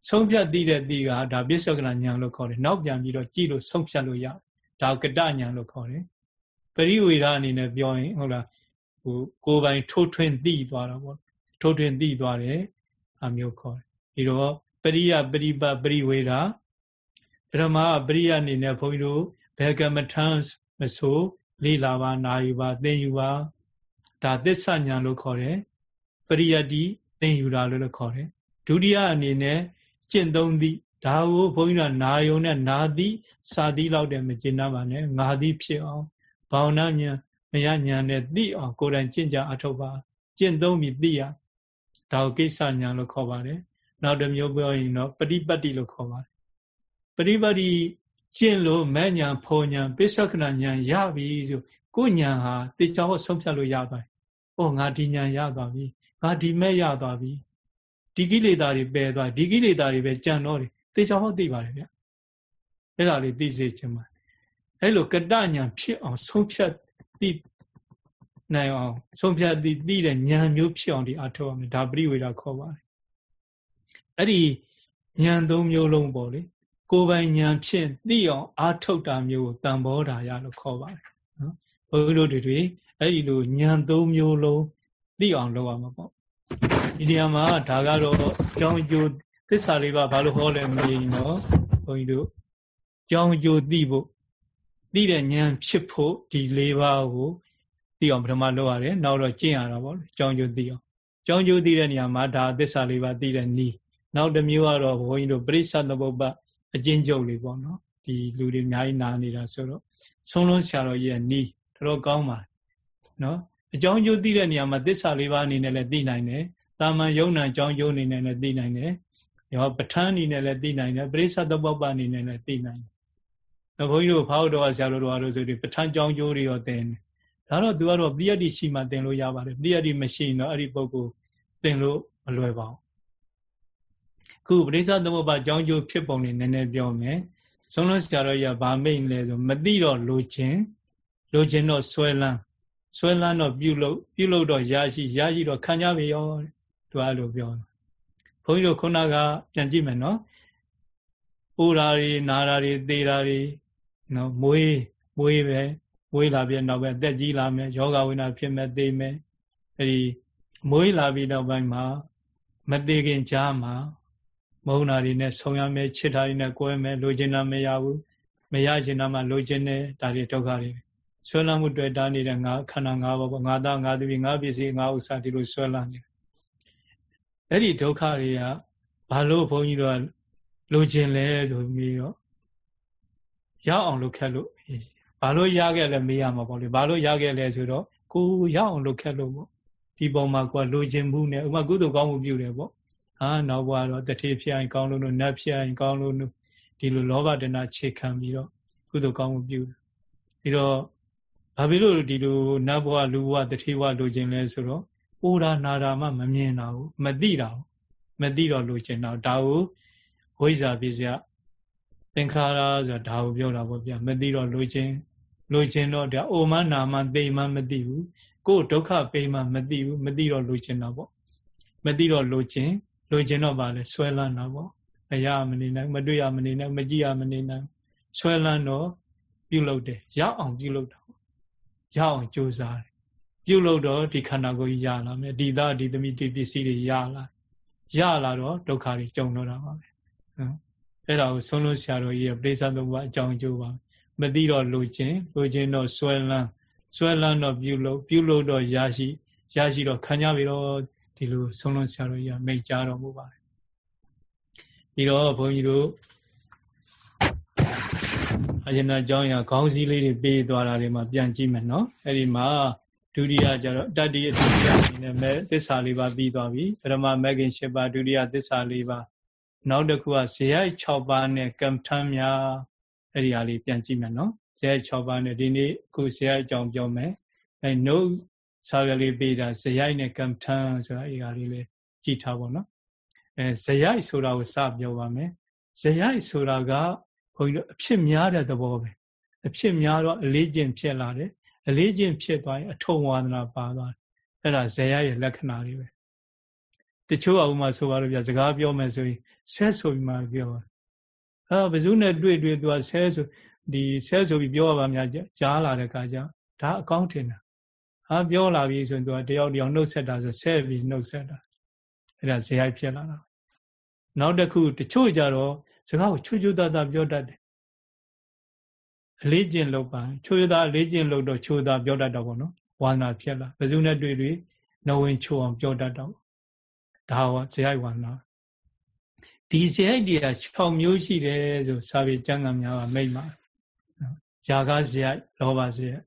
Speaker 1: ဆုံးဖြတ်သိတဲ့သိကဒါပစ္စောကနာဉာဏ်လို့ခေါ်တယ်နောက်ပြန်ပြီးတော့ကြည့်လို့ဆုံးဖြတ်လို့ရဒါကတဉာဏ်လို့ခေါ်တယ်ပရိဝေဒအနေနဲ့ပြောရင်ဟုတ်လားဟိုကိုယ်ပိုင်ထိုးထွင်းသိသွားတာပေါ့ထိုးထွင်းသိသွားတယ်အမျိုးခေါ်တယ်ဒီတော့ပရိယပရိပတ်ပရိဝေဒပထမပရိယအနေနဲ့ဘုန်းကြီးတို့ဘယ်ကမထမ်းမဆိုလေးလာပါနာယူပါသင်ယူပါဒါသစ္စာညာလို့ခေါ်တယ်ပရိယတိသင်ယူတာလို့လည်းခေါ်တယ်ဒုတိယအနေနဲ့ ကျင့်သုံးသည့်ဒါကိုဘုန်းကြီးကနာယုံနဲ့နာသည်စာသည်လောက်တယ်မကျင့်တတ်ပါနဲ့ငါသည်ဖြစ်အောင်ဘာဝနာဉာဏ်မရဉာဏ်နဲ့သိအောင်ကိုယ်တိုင်ကျင့်ကြအထောက်ပါကျင့်သုံးပြီးသိရဒါကိုကိစ္စဉာဏ်လို့ခေါ်ပါတယ်နောက်တစ်မျိုးပြောရင်တော့ပฏิပတ်တိလို့ခေါ်ပါတယ်ပฏิပတ်တိကျင့်လို့မဲ့ဉာဏ်ဖောဉာဏ်ပိဿကနာဉာဏ်ရပြီဆိုကိုဉာဏ်ဟာတေချာဟောဆုံးဖြတ်လို့ရသွားတယ်။အော်ငါဒီဉာဏ်ရသွားပြီ။ငါဒီမဲ့ရသွားပြီ။ ဒီကိလေသာတွေပယ်သွားဒီကိလေသာတွေပဲကြံတော့တယ်တေချာဟောသိပါတယ်ဗျ။အဲ့ဒါလေးသိစေချင်ပါအဲ့လိုကတဉာဏ်ဖြစ်အောင်ဆုံးဖြတ်သိနိုင်အောင်ဆုံးဖြတ်သိသိတဲ့ဉာဏ်မျိုးဖြစ်အောင်ဒီအထောက်အောင်ဒါပရိဝေဒခေါ်ပါတယ်အဲ့ဒီဉာဏ်သုံးမျိုးလုံးပေါ့လေကိုယ်ပိုင်ဉာဏ်ဖြင့်သိအောင်အာထုတ်တာမျိုးကိုတန်ဘောဓာယလို့ခေါ်ပါတယ်နော်ဘုန်းကြီးတို့တွေအဲ့ဒီလိုဉာဏ်သုံးမျိုးလုံးသိအောင်လုပ်ရမှာပေါ့ ဒီနေရာမှာဒါကတော့အကြောင်းအကျိုးသစ္စာလေးပါဘာလို့ဟောလဲမသိဘူးနော်ဘုန်းကြီးတို့အကြောင်းအကျိုးသိဖို့သိတဲ့ဉာဏ်ဖြစ်ဖို့ဒီ၄ပါးကိုသိအောင်ပထမလုပ်ရတယ်နောက်တော့ကျင့်ရတာပေါ့လေအကြောင်းကျိုးသိအောင်အကြောင်းကျိုးသိတဲ့နေရာမှာဒါသစ္စာလေးပါးသိတဲ့နည်းနောက်တစ်မျိုးကတော့ဘုန်းကြီးတို့ပရိစ္ဆသမုပ္ပါအကျဉ်းချုပ်လေးပေါ့နော်ဒီလူတွေအများကြီးနားနေတာဆိုတော့ဆုံးလုံးဆရာတော်ကြီးရဲ့နီးတော်တော်ကောင်းပါနော် အကြောင်းကျိုးသိတဲ့နေရာမှာသစ္စာလေးပါးအနေနဲ့လည်းသိနိုင်တယ်တာမန်ယုံနာအကြောင်းကျိုးအနေနဲ့လည်းသိနိုင်တယ်ရောပဋ္ဌာန်းအနေနဲ့လည်းသိနိုင်တယ်ပရိစ္ဆသမုပ္ပါအနေနဲ့လည်းသိနိုင်တယ်ဘုန်းကြီးတို့ဖောက်တော်ဆရာတော်တို့ဆိုပြီးပဋ္ဌာန်းကြောင်းကျိုးတွေရောသင်တယ်ဒါတော့သူကတော့ပရိယတ်တိရှိမှသင်လို့ရပါတယ်ပရိယတ်တိမရှိရင်တော့အဲ့ဒီပုဂ္ဂိုလ်သင်လို့မလွယ်ပါဘူးခုပရိစ္ဆသမုပ္ပါကြောင်းကျိုးဖြစ်ပုံလေးနည်းနည်းပြောမယ်ဆုံးလုံးဆရာတော်ကြီးကဗာမိတ်လဲဆိုမသိတော့လိုခြင်းလိုခြင်းတော့ဆွဲလန်း ဆွဲလန်းတော့ပြုလုပ်ပြုလုပ်တော့ရရှိရရှိတော့ခံကြပြီရောသူအဲ့လိုပြောဘုန်းကြီးတို့ခုနကပြန်ကြည့်မယ်နော်အိုရာတွေနာရာတွေသေရာတွေနော်မွေးမွေးပဲမွေးလာပြီးနောက်ပဲအသက်ကြီးလာမယ်ယောဂဝိနာဖြစ်မဲ့သေမယ်အဲဒီမွေးလာပြီးနောက်ပိုင်းမှာမသေးခင်ကြားမှာမုံနာတွေနဲ့ဆုံရမယ်ချစ်တာတွေနဲ့ကိုယ်မယ်လိုချင်တာမရဘူးမရချင်တာမှလိုချင်တယ်ဒါတွေဒုက္ခတွေ ဆွဲလန်းမှုတွေ့တာနေတဲ့ငါခန္ဓာငါးပါးပေါ့ငါသားငါသမီးငါပစ္စည်းငါဥစ္စာဒီလိုဆွဲလန်းနေအဲ့ဒီဒုက္ခတွေကဘာလို့ဘုန်းကြီးတို့ကလိုချင်လဲဆိုပြီးတော့ရအောင်လုပ်ခက်လို့ဘာလို့ရခဲ့လဲမေးရမှာပေါ့လေဘာလို့ရခဲ့လဲဆိုတော့ကိုရအောင်လုပ်ခက်လို့ပေါ့ဒီပုံမှာကိုလိုချင်မှုနဲ့ဥမာကုသိုလ်ကောင်းမှုပြုတယ်ပေါ့ဟာနောက်ဘဝတော့တတိဖြစ်ရင်ကောင်းလို့နတ်ဖြစ်ရင်ကောင်းလို့ဒီလိုလောဘတဏခြေခံပြီးတော့ကုသိုလ်ကောင်းမှုပြုတယ်ပြီးတော့ ဘာဖြစ်လို့ဒီလိုနတ်ဘဝလူဘဝတတိဘဝလိုချင်လဲဆိုတော့အိုရာနာရာမှမမြင်တာဘူးမသိတာဘူးမသိတော့လိုချင်တော့ဒါကိုဝိဇ္ဇာပစ္စယသင်္ခါရဆိုတာဒါကိုပြောတာပေါ့ဗျာမသိတော့လိုချင်လိုချင်တော့ဒါအိုမနာမသိမှမသိဘူးကိုယ်ဒုက္ခပေးမှမသိဘူးမသိတော့လိုချင်တာပေါ့မသိတော့လိုချင်လိုချင်တော့ပါလေဆွဲလန်းတာပေါ့မရမနေနိုင်မတွေ့ရမနေနိုင်မကြည့်ရမနေနိုင်ဆွဲလန်းတော့ပြုလုပ်တယ်ရအောင်ပြုလုပ်တာ ရအောင်ကြိုးစားတယ်ပြုလုပ်တော့ဒီခန္ဓာကိုယ်ကြီးရလာမယ်ဒီသားဒီသမီးဒီပစ္စည်းတွေရလာရလာတော့ဒုက္ခတွေကြုံတော့တာပါပဲနော်အဲ့ဒါကိုဆုံးလို့ဆရာတော်ကြီးရဲ့ပရိသတ်သုံးပါအကြောင်းအကျိုးပါမသိတော့လိုခြင်းလိုခြင်းတော့ဆွဲလန်းဆွဲလန်းတော့ပြုလို့ပြုလို့တော့ရရှိရရှိတော့ခံကြပြီတော့ဒီလိုဆုံးလို့ဆရာတော်ကြီးကမိတ်ကြားတော်မူပါတယ်ပြီးတော့ဘုန်းကြီးတို့ အရှင်အကြောင်းအရာခေါင်းစည်းလေးတွေပေးသွားတာတွေမှာပြန်ကြည့်မယ်နော်အဲ့ဒီမှာဒုတိယကျတော့တတိယဒုတိယအနေနဲ့မဲသစ္စာလေးပါပြီးသွားပြီပထမမဂ္ဂင်၈ပါးဒုတိယသစ္စာလေးပါနောက်တစ်ခုကဇေယျ6ပါးနဲ့ကမ္မထမ်းများအဲ့ဒီဟာလေးပြန်ကြည့်မယ်နော်ဇေယျ6ပါးနဲ့ဒီနေ့အခုဇေယျအကြောင်းပြောမယ်အဲနှုတ်စာရလေးပေးတာဇေယျနဲ့ကမ္မထမ်းဆိုတာအဲ့ဟာလေးလေးကြည့်ထားပါတော့အဲဇေယျဆိုတာကိုစပြောပါမယ်ဇေယျဆိုတာက ဘုန်းကြီးတို့အဖြစ်များတဲ့သဘောပဲအဖြစ်များတော့အလေးကျင့်ဖြစ်လာတယ်အလေးကျင့်ဖြစ်သွားရင်အထုံဝါဒနာပါသွားတယ်အဲ့ဒါဇေယရဲ့လက္ခဏာတွေပဲတချို့အုံမှာဆိုပါလို့ပြစကားပြောမယ်ဆိုရင်ဆဲဆိုပြီးမှပြောတာအဲဘယ်သူနဲ့တွေ့တွေ့သူကဆဲဆိုဒီဆဲဆိုပြီးပြောရပါများကြားလာတဲ့အခါကျဒါအကောင်းထင်တာဟာပြောလာပြီဆိုရင်သူကတယောက်တယောက်နှုတ်ဆက်တာဆိုဆဲပြီးနှုတ်ဆက်တာအဲ့ဒါဇေယဖြစ်လာတာနောက်တစ်ခုတချို့ကြတော့ စကားကိုချွတ်ချွတ်သားသားပြောတတ်တယ်အလေးကျင့်လုပ်ပါချိုးသားအလေးကျင့်လုပ်တော့ချိုးသားပြောတတ်တော့ဗောနော်ဝါနာဖြစ်လာဘယ်သူနဲ့တွေ့တွေ့နဝင်ချိုးအောင်ပြောတတ်တော့ဒါဟောဇေယိုက်ဝါနာဒီဇေယိုက်တွေက6မျိုးရှိတယ်ဆိုစာပေကျမ်းဂန်များကမိတ်မှာຢာကဇေယိုက်လောဘဇေယိုက်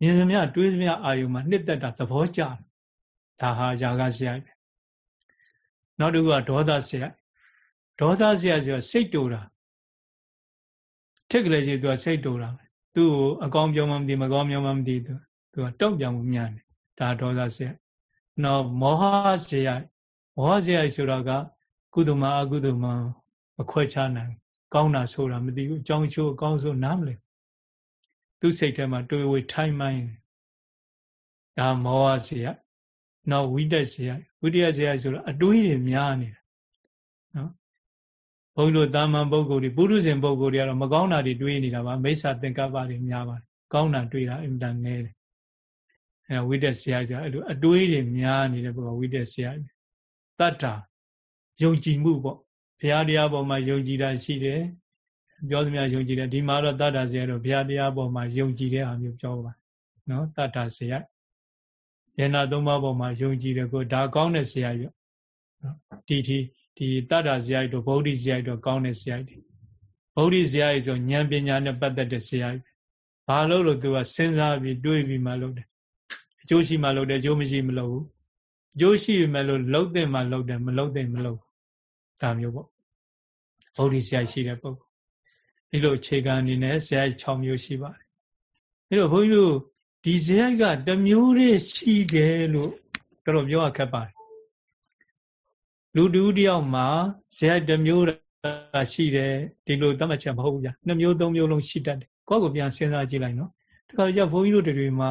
Speaker 1: မြင်သမျှတွေးသမျှအာယုံမှာနှစ်သက်တာသဘောကျတယ်ဒါဟာຢာကဇေယိုက်ပဲနောက်တစ်ခုကဒေါသဇေယိုက် ဒေါသဇေယိုက်ဆိုစိတ်တူတာထက်ကလေးကြီးသူကစိတ်တူတာသူ့ကိုအကောင်းပြောမှမသိမကောင်းပြောမှမသိသူသူကတုံ့ပြန်မှုများတယ်ဒါဒေါသဇေယိုက်နောက်မောဟဇေယိုက်မောဟဇေယိုက်ဆိုတာကကုသမအကုသမမခွဲခြားနိုင်ကောင်းတာဆိုတာမသိဘူးအကြောင်းချိုးအကောင်းဆုံးနားမလဲသူစိတ်ထဲမှာတွေးဝေထိုင်းမိုင်းဒါမောဟဇေယိုက်နောက်ဝိတက်ဇေယိုက်ဝိတ္တဇေယိုက်ဆိုတာအတွေးတွေများနေတာနော် ဘုန်းကြီးတို့တာမန်ပုဂ္ဂိုလ်တွေပုရုဇဉ်ပုဂ္ဂိုလ်တွေကတော့မကောင်းတာတွေတွေးနေတာပါမိစ္ဆာသင်္ကပ္ပတွေများပါတယ်ကောင်းတာတွေးတာအင်တန်နည်းတယ်အဲဝိတက်ဇေယိုက်ဆိုအဲ့လိုအတွေးတွေများနေတဲ့ပုဂ္ဂိုလ်ဝိတက်ဇေယိုက်တတ္တာယုံကြည်မှုပေါ့ဘုရားတရားပေါ်မှာယုံကြည်တာရှိတယ်ပြောသမျှယုံကြည်တယ်ဒီမှာတော့တတ္တာဇေယတော့ဘုရားတရားပေါ်မှာယုံကြည်တဲ့အားမျိုးပြောပါနော်တတ္တာဇေယယန္နာသုံးပါးပေါ်မှာယုံကြည်တယ်ကိုဒါကောင်းတဲ့ဇေယပြနော်ဒီဒီ ဒီတတ္တာဇေယတို့ဗုဒ္ဓဇေယတို့ကောင်းတဲ့ဇေယတွေဗုဒ္ဓဇေယဆိုဉာဏ်ပညာနဲ့ပတ်သက်တဲ့ဇေယတွေဘာလို့လို့သူကစဉ်းစားပြီးတွေးပြီးမှလုပ်တယ်အကျိုးရှိမှလုပ်တယ်အကျိုးမရှိမလုပ်ဘူးအကျိုးရှိမှလို့လှုပ်တဲ့မှလှုပ်တယ်မလှုပ်တဲ့မလှုပ်ဒါမျိုးပေါ့ဗုဒ္ဓဇေယရှိတဲ့ပုဂ္ဂိုလ်ဒီလိုအခြေခံအနေနဲ့ဇေယ6မျိုးရှိပါတယ်အဲတော့ဘုန်းကြီးတို့ဒီဇေယကတမျိုးတည်းရှိတယ်လို့တော်တော်ပြောရခက်ပါတယ် လူတူတယောက်မှာဇေယတမျိုးရှိတယ်ဒီလိုသတ်မှတ်ချက်မဟုတ်ဘူးဗျာနှစ်မျိုးသုံးမျိုးလုံးရှိတတ်တယ်ကိုယ့်ကိုပြန်စဉ်းစားကြည့်လိုက်နော်တခါကြဘုန်းကြီးတို့တွေမှာ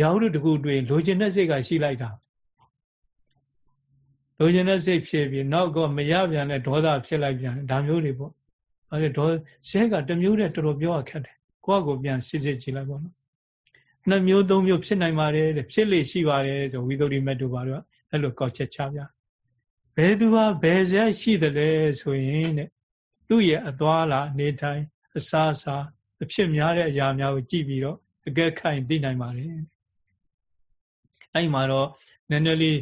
Speaker 1: ရာဟုတို့တကူတွေ့လိုချင်တဲ့စိတ်ကရှိလိုက်တာလိုချင်တဲ့စိတ်ဖြစ်ပြီးနောက်ကမရပြန်တဲ့ဒေါသဖြစ်လိုက်ပြန်ဒါမျိုးတွေပေါ့အဲဒါဇဲကတမျိုးတည်းတော်တော်ပြောရခက်တယ်ကိုယ့်ကိုပြန်စစ်စစ်ကြည့်လိုက်ပေါ့နော်နှစ်မျိုးသုံးမျိုးဖြစ်နိုင်ပါတယ်တဲ့ဖြစ်လေရှိပါတယ်ဆိုဝိသုဒ္ဓိမတ်တို့ပါတော့ အဲ့လိုကောက်ချက်ချပြဘယ်သူဟာဘယ်ဇက်ရှိတယ်လဲဆိုရင်တဲ့သူ့ရဲ့အသွားလာနေထိုင်အစားအစာအဖြစ်များတဲ့အရာများကိုကြည့်ပြီးတော့အကဲခိုင်သိနိုင်ပါတယ်အဲ့မှာတော့နည်းနည်းလေး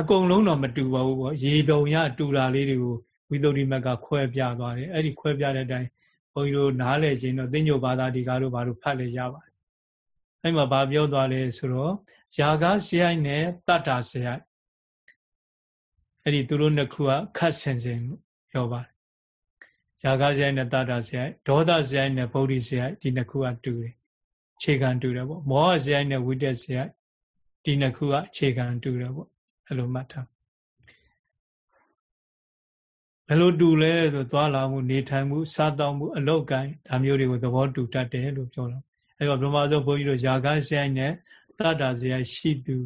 Speaker 1: အကုန်လုံးတော့မတူပါဘူးပေါ့ရေတုံရတူတာလေးတွေကိုဝိသုဒ္ဓိမတ်ကခွဲပြသွားတယ်အဲ့ဒီခွဲပြတဲ့အတိုင်းဘုန်းကြီးတို့နားလည်ခြင်းတော့သိညိုဘာသာဒီကားတို့ဘာလို့ဖတ်လဲရပါတယ်အဲ့မှာဗာပြောသွားလဲဆိုတော့ယာကဇယိုက်နဲ့တတ္တာဇယိုက် အဲ့ဒီသူတို့နှစ်ခုကခတ်ဆင်ဆင်ပြောပါတယ်ယာကဇယိုက်နဲ့တတ္တာဇယိုက်ဒေါသဇယိုက်နဲ့ဗုဒ္ဓဇယိုက်ဒီနှစ်ခုကတူတယ်ခြေခံတူတယ်ပေါ့မောဟဇယိုက်နဲ့ဝိတက်ဇယိုက်ဒီနှစ်ခုကခြေခံတူတယ်ပေါ့အဲ့လိုမှတ်ထားဘယ်လိုတူလဲဆိုသွားလာမှုနေထိုင်မှုစားတောက်မှုအလောက်ကိုင်းဒါမျိုးတွေကိုသဘောတူတတ်တယ်လို့ပြောတော့အဲ့တော့ဗြဟ္မာဆုံးဘုန်းကြီးတို့ယာကဇယိုက်နဲ့တတ္တာဇယိုက်ရှိသူ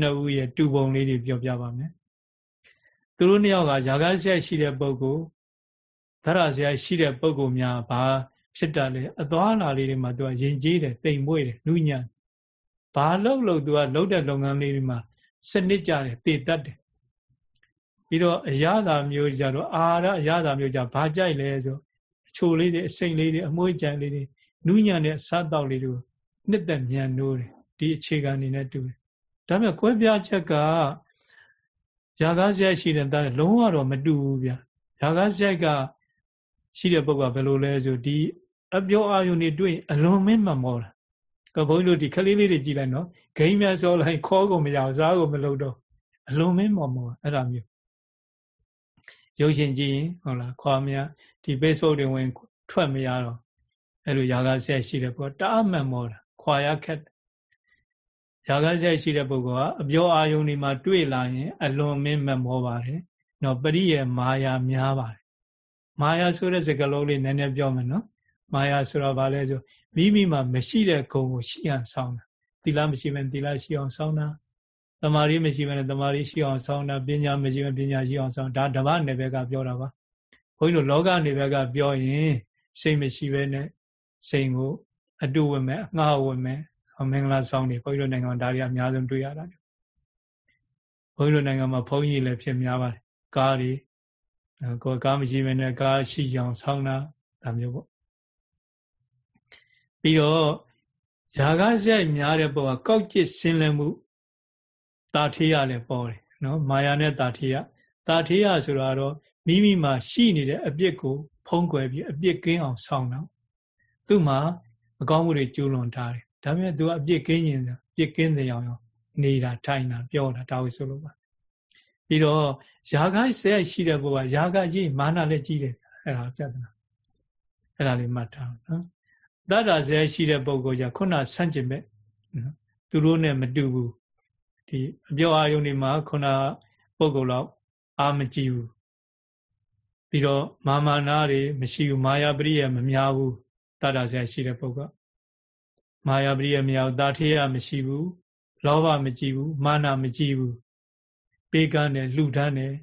Speaker 1: နှစ်ဦးရဲ့တူပုံလေးတွေပြောပြပါမယ် သူတို့နှစ်ယောက်ကယာကဇယိုက်ရှိတဲ့ပုဂ္ဂိုလ်သရဇယိုက်ရှိတဲ့ပုဂ္ဂိုလ်များဘာဖြစ်တာလဲအသွားလာလေးတွေမှာသူကယဉ်ကျေးတယ်တိမ်မွေ့တယ်နုညံ့ဘာလို့လို့သူကလှုပ်တဲ့လုပ်ငန်းလေးတွေမှာစနစ်ကြတယ်တည်တတ်တယ်ပြီးတော့အရသာမျိုးကြတော့အာဟာရအရသာမျိုးကြဘာကြိုက်လဲဆိုအချိုလေးတွေအစိမ့်လေးတွေအမွှေးကြံလေးတွေနူးညံ့တဲ့စားတောက်လေးတွေနှစ်သက်မြန်နိုးတယ်ဒီအခြေခံအနေနဲ့တူတယ်ဒါပေမဲ့ကွဲပြားချက်က ຢာကားဆက်ရှိတဲ့တာလုံးဝတော့မတူဘူးဗျာຢာကားဆက်ကရှိတဲ့ပုဂ္ဂိုလ်ကဘယ်လိုလဲဆိုဒီအပြောအာယုန်တွေတွေ့အလွန်မင်းမမောတာကဘုန်းကြီးတို့ဒီခလေးလေးတွေကြည့်လိုက်နော်ဂိမ်းများစောလိုက်ခေါ်ကုန်မရအောင်စားကုန်မလုပ်တော့အလွန်မင်းမောမောအဲ့ဒါမျိုးရုပ်ရှင်ကြည့်ရင်ဟုတ်လားခွာမရဒီ Facebook တွေဝင်ထွက်မရတော့အဲ့လိုຢာကဆက်ရှိတဲ့ပုဂ္ဂိုလ်တအားမှန်မောတာခွာရခက် ຢာကဆက်ရှိတဲ့ပုဂ္ဂိုလ်ကအပြောအာယုန်ဒီမှာတွေ့လာရင် အလွန်မင်းမမောပါတယ်နော်ပရိယေမာယာများပါတယ်မာယာဆိုတဲ့စကားလုံးလေးနည်းနည်းပြောမယ်နော်မာယာဆိုတော့ဗာလဲဆိုမိမိမှာမရှိတဲ့ဂုဏ်ကိုရှိအောင်ဆောင်းတာသီလမရှိမဲ့သီလရှိအောင်ဆောင်းတာတမာရီမရှိမဲ့တမာရီရှိအောင်ဆောင်းတာပညာမရှိမဲ့ပညာရှိအောင်ဆောင်းဒါဓမ္မနယ်ဘက်ကပြောတာပါဘုန်းကြီးတို့လောကနေဘက်ကပြောရင်စိတ်မရှိဘဲနဲ့စိတ်ကိုအတူဝင်မဲ့အငှားဝင်မဲ့ မင်္ဂလာဆောင်နေဘုန်းကြီးတို့နိုင်ငံမှာဒါတွေအများဆုံးတွေ့ရတာဘုန်းကြီးတို့နိုင်ငံမှာဘုန်းကြီးလည်းဖြစ်များပါတယ်ကားတွေကိုကားမရှိဘဲနဲ့ကားရှိအောင်ဆောင်းတာဒါမျိုးပေါ့ပြီးတော့ຢာကရိုက်များတဲ့ပုံကကောက်ကျစ်ဆင်းလဲမှုတာထေးရလည်းပေါ်တယ်နော်မာယာနဲ့တာထေးရတာထေးရဆိုတာတော့မိမိမှာရှိနေတဲ့အပြစ်ကို ဖုံးကွယ်ပြီးအပြစ်ကင်းအောင်ဆောင်တော့သူ့မှာအကောင်းမှုတွေကျူးလွန်ထားတယ် ဒါပေမဲ့သူကအပြစ်ကင်းရင်ပြစ်ကင်းတဲ့အောင်နေတာထိုင်တာပြောတာဒါဝိဆိုလို့ပါပြီးတော့ຢာကဆဲရှိတဲ့ဘုရားຢာကကြီးမာနလည်းကြီးတယ်အဲ့ဒါပြဿနာအဲ့ဒါလေးမှတ်ထားနော်တတ္တာဆဲရှိတဲ့ပုဂ္ဂိုလ်じゃခုနဆန့်ကျင်မဲ့နော်သူတို့နဲ့မတူဘူးဒီအပြောအာယုန်ဒီမှာခုနပုဂ္ဂိုလ်တော့အာမကြည့်ဘူးပြီးတော့မာမာနာတွေမရှိဘူးမာယာပရိယမများဘူးတတ္တာဆဲရှိတဲ့ပုဂ္ဂိုလ် မာယာပရိယမများဘူးတာထေယမရှိဘူးလောဘမကြည့်ဘူးမာနမကြည့်ဘူးပေးကမ်းတယ်လှူဒန်းတယ်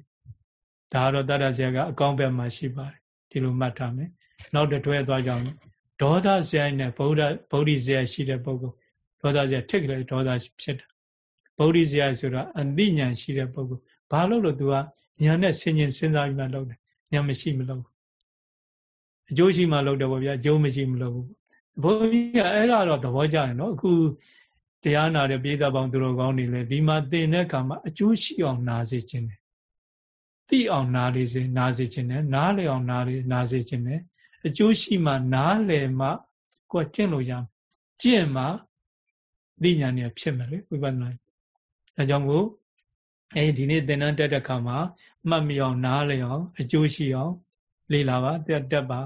Speaker 1: ဒါကတော့တတ္တဆရာကအကောင်းဘက်မှာရှိပါတယ်ဒီလိုမှတ်ထားမယ်နောက်တစ်တွဲသွားကြအောင်ဒေါသဆရာနဲ့ဗုဒ္ဓဗုဒ္ဓဆရာရှိတဲ့ပုဂ္ဂိုလ်ဒေါသဆရာထစ်ကြလေဒေါသဖြစ်တာဗုဒ္ဓဆရာဆိုတာအသိဉာဏ်ရှိတဲ့ပုဂ္ဂိုလ်ဘာလို့လို့ तू ကဉာဏ်နဲ့ဆင်ញင်စဉ်းစားပြီးမှလုပ်တယ်ဉာဏ်မရှိမလုပ်ဘူးအကျိုးရှိမှလုပ်တယ်ပေါ့ဗျာအကျိုးမရှိမလုပ်ဘူး ဘုန်းကြီးကအဲ့ဒါတော့သဘောကျရင်နော်အခုတရားနာတဲ့ပိဿပေါင်းသူတော်ကောင်းတွေလည်းဒီမှာသင်တဲ့အခါမှာအကျိုးရှိအောင်နာစေခြင်းတယ်သိအောင်နာလေစေနာစေခြင်းတယ်နားလေအောင်နာလေနာစေခြင်းတယ်အကျိုးရှိမှနားလေမှကိုယ်ကျင့်လို့ရကျင့်မှသိဉာဏ်เนี่ยဖြစ်မယ်လေဝိပဿနာအဲကြောင့်ကိုအဲဒီနေ့သင်္นานတက်တဲ့ခါမှာမှတ်မိအောင်နားလေအောင်အကျိုးရှိအောင်လေ့လာပါတက်တက်ပါ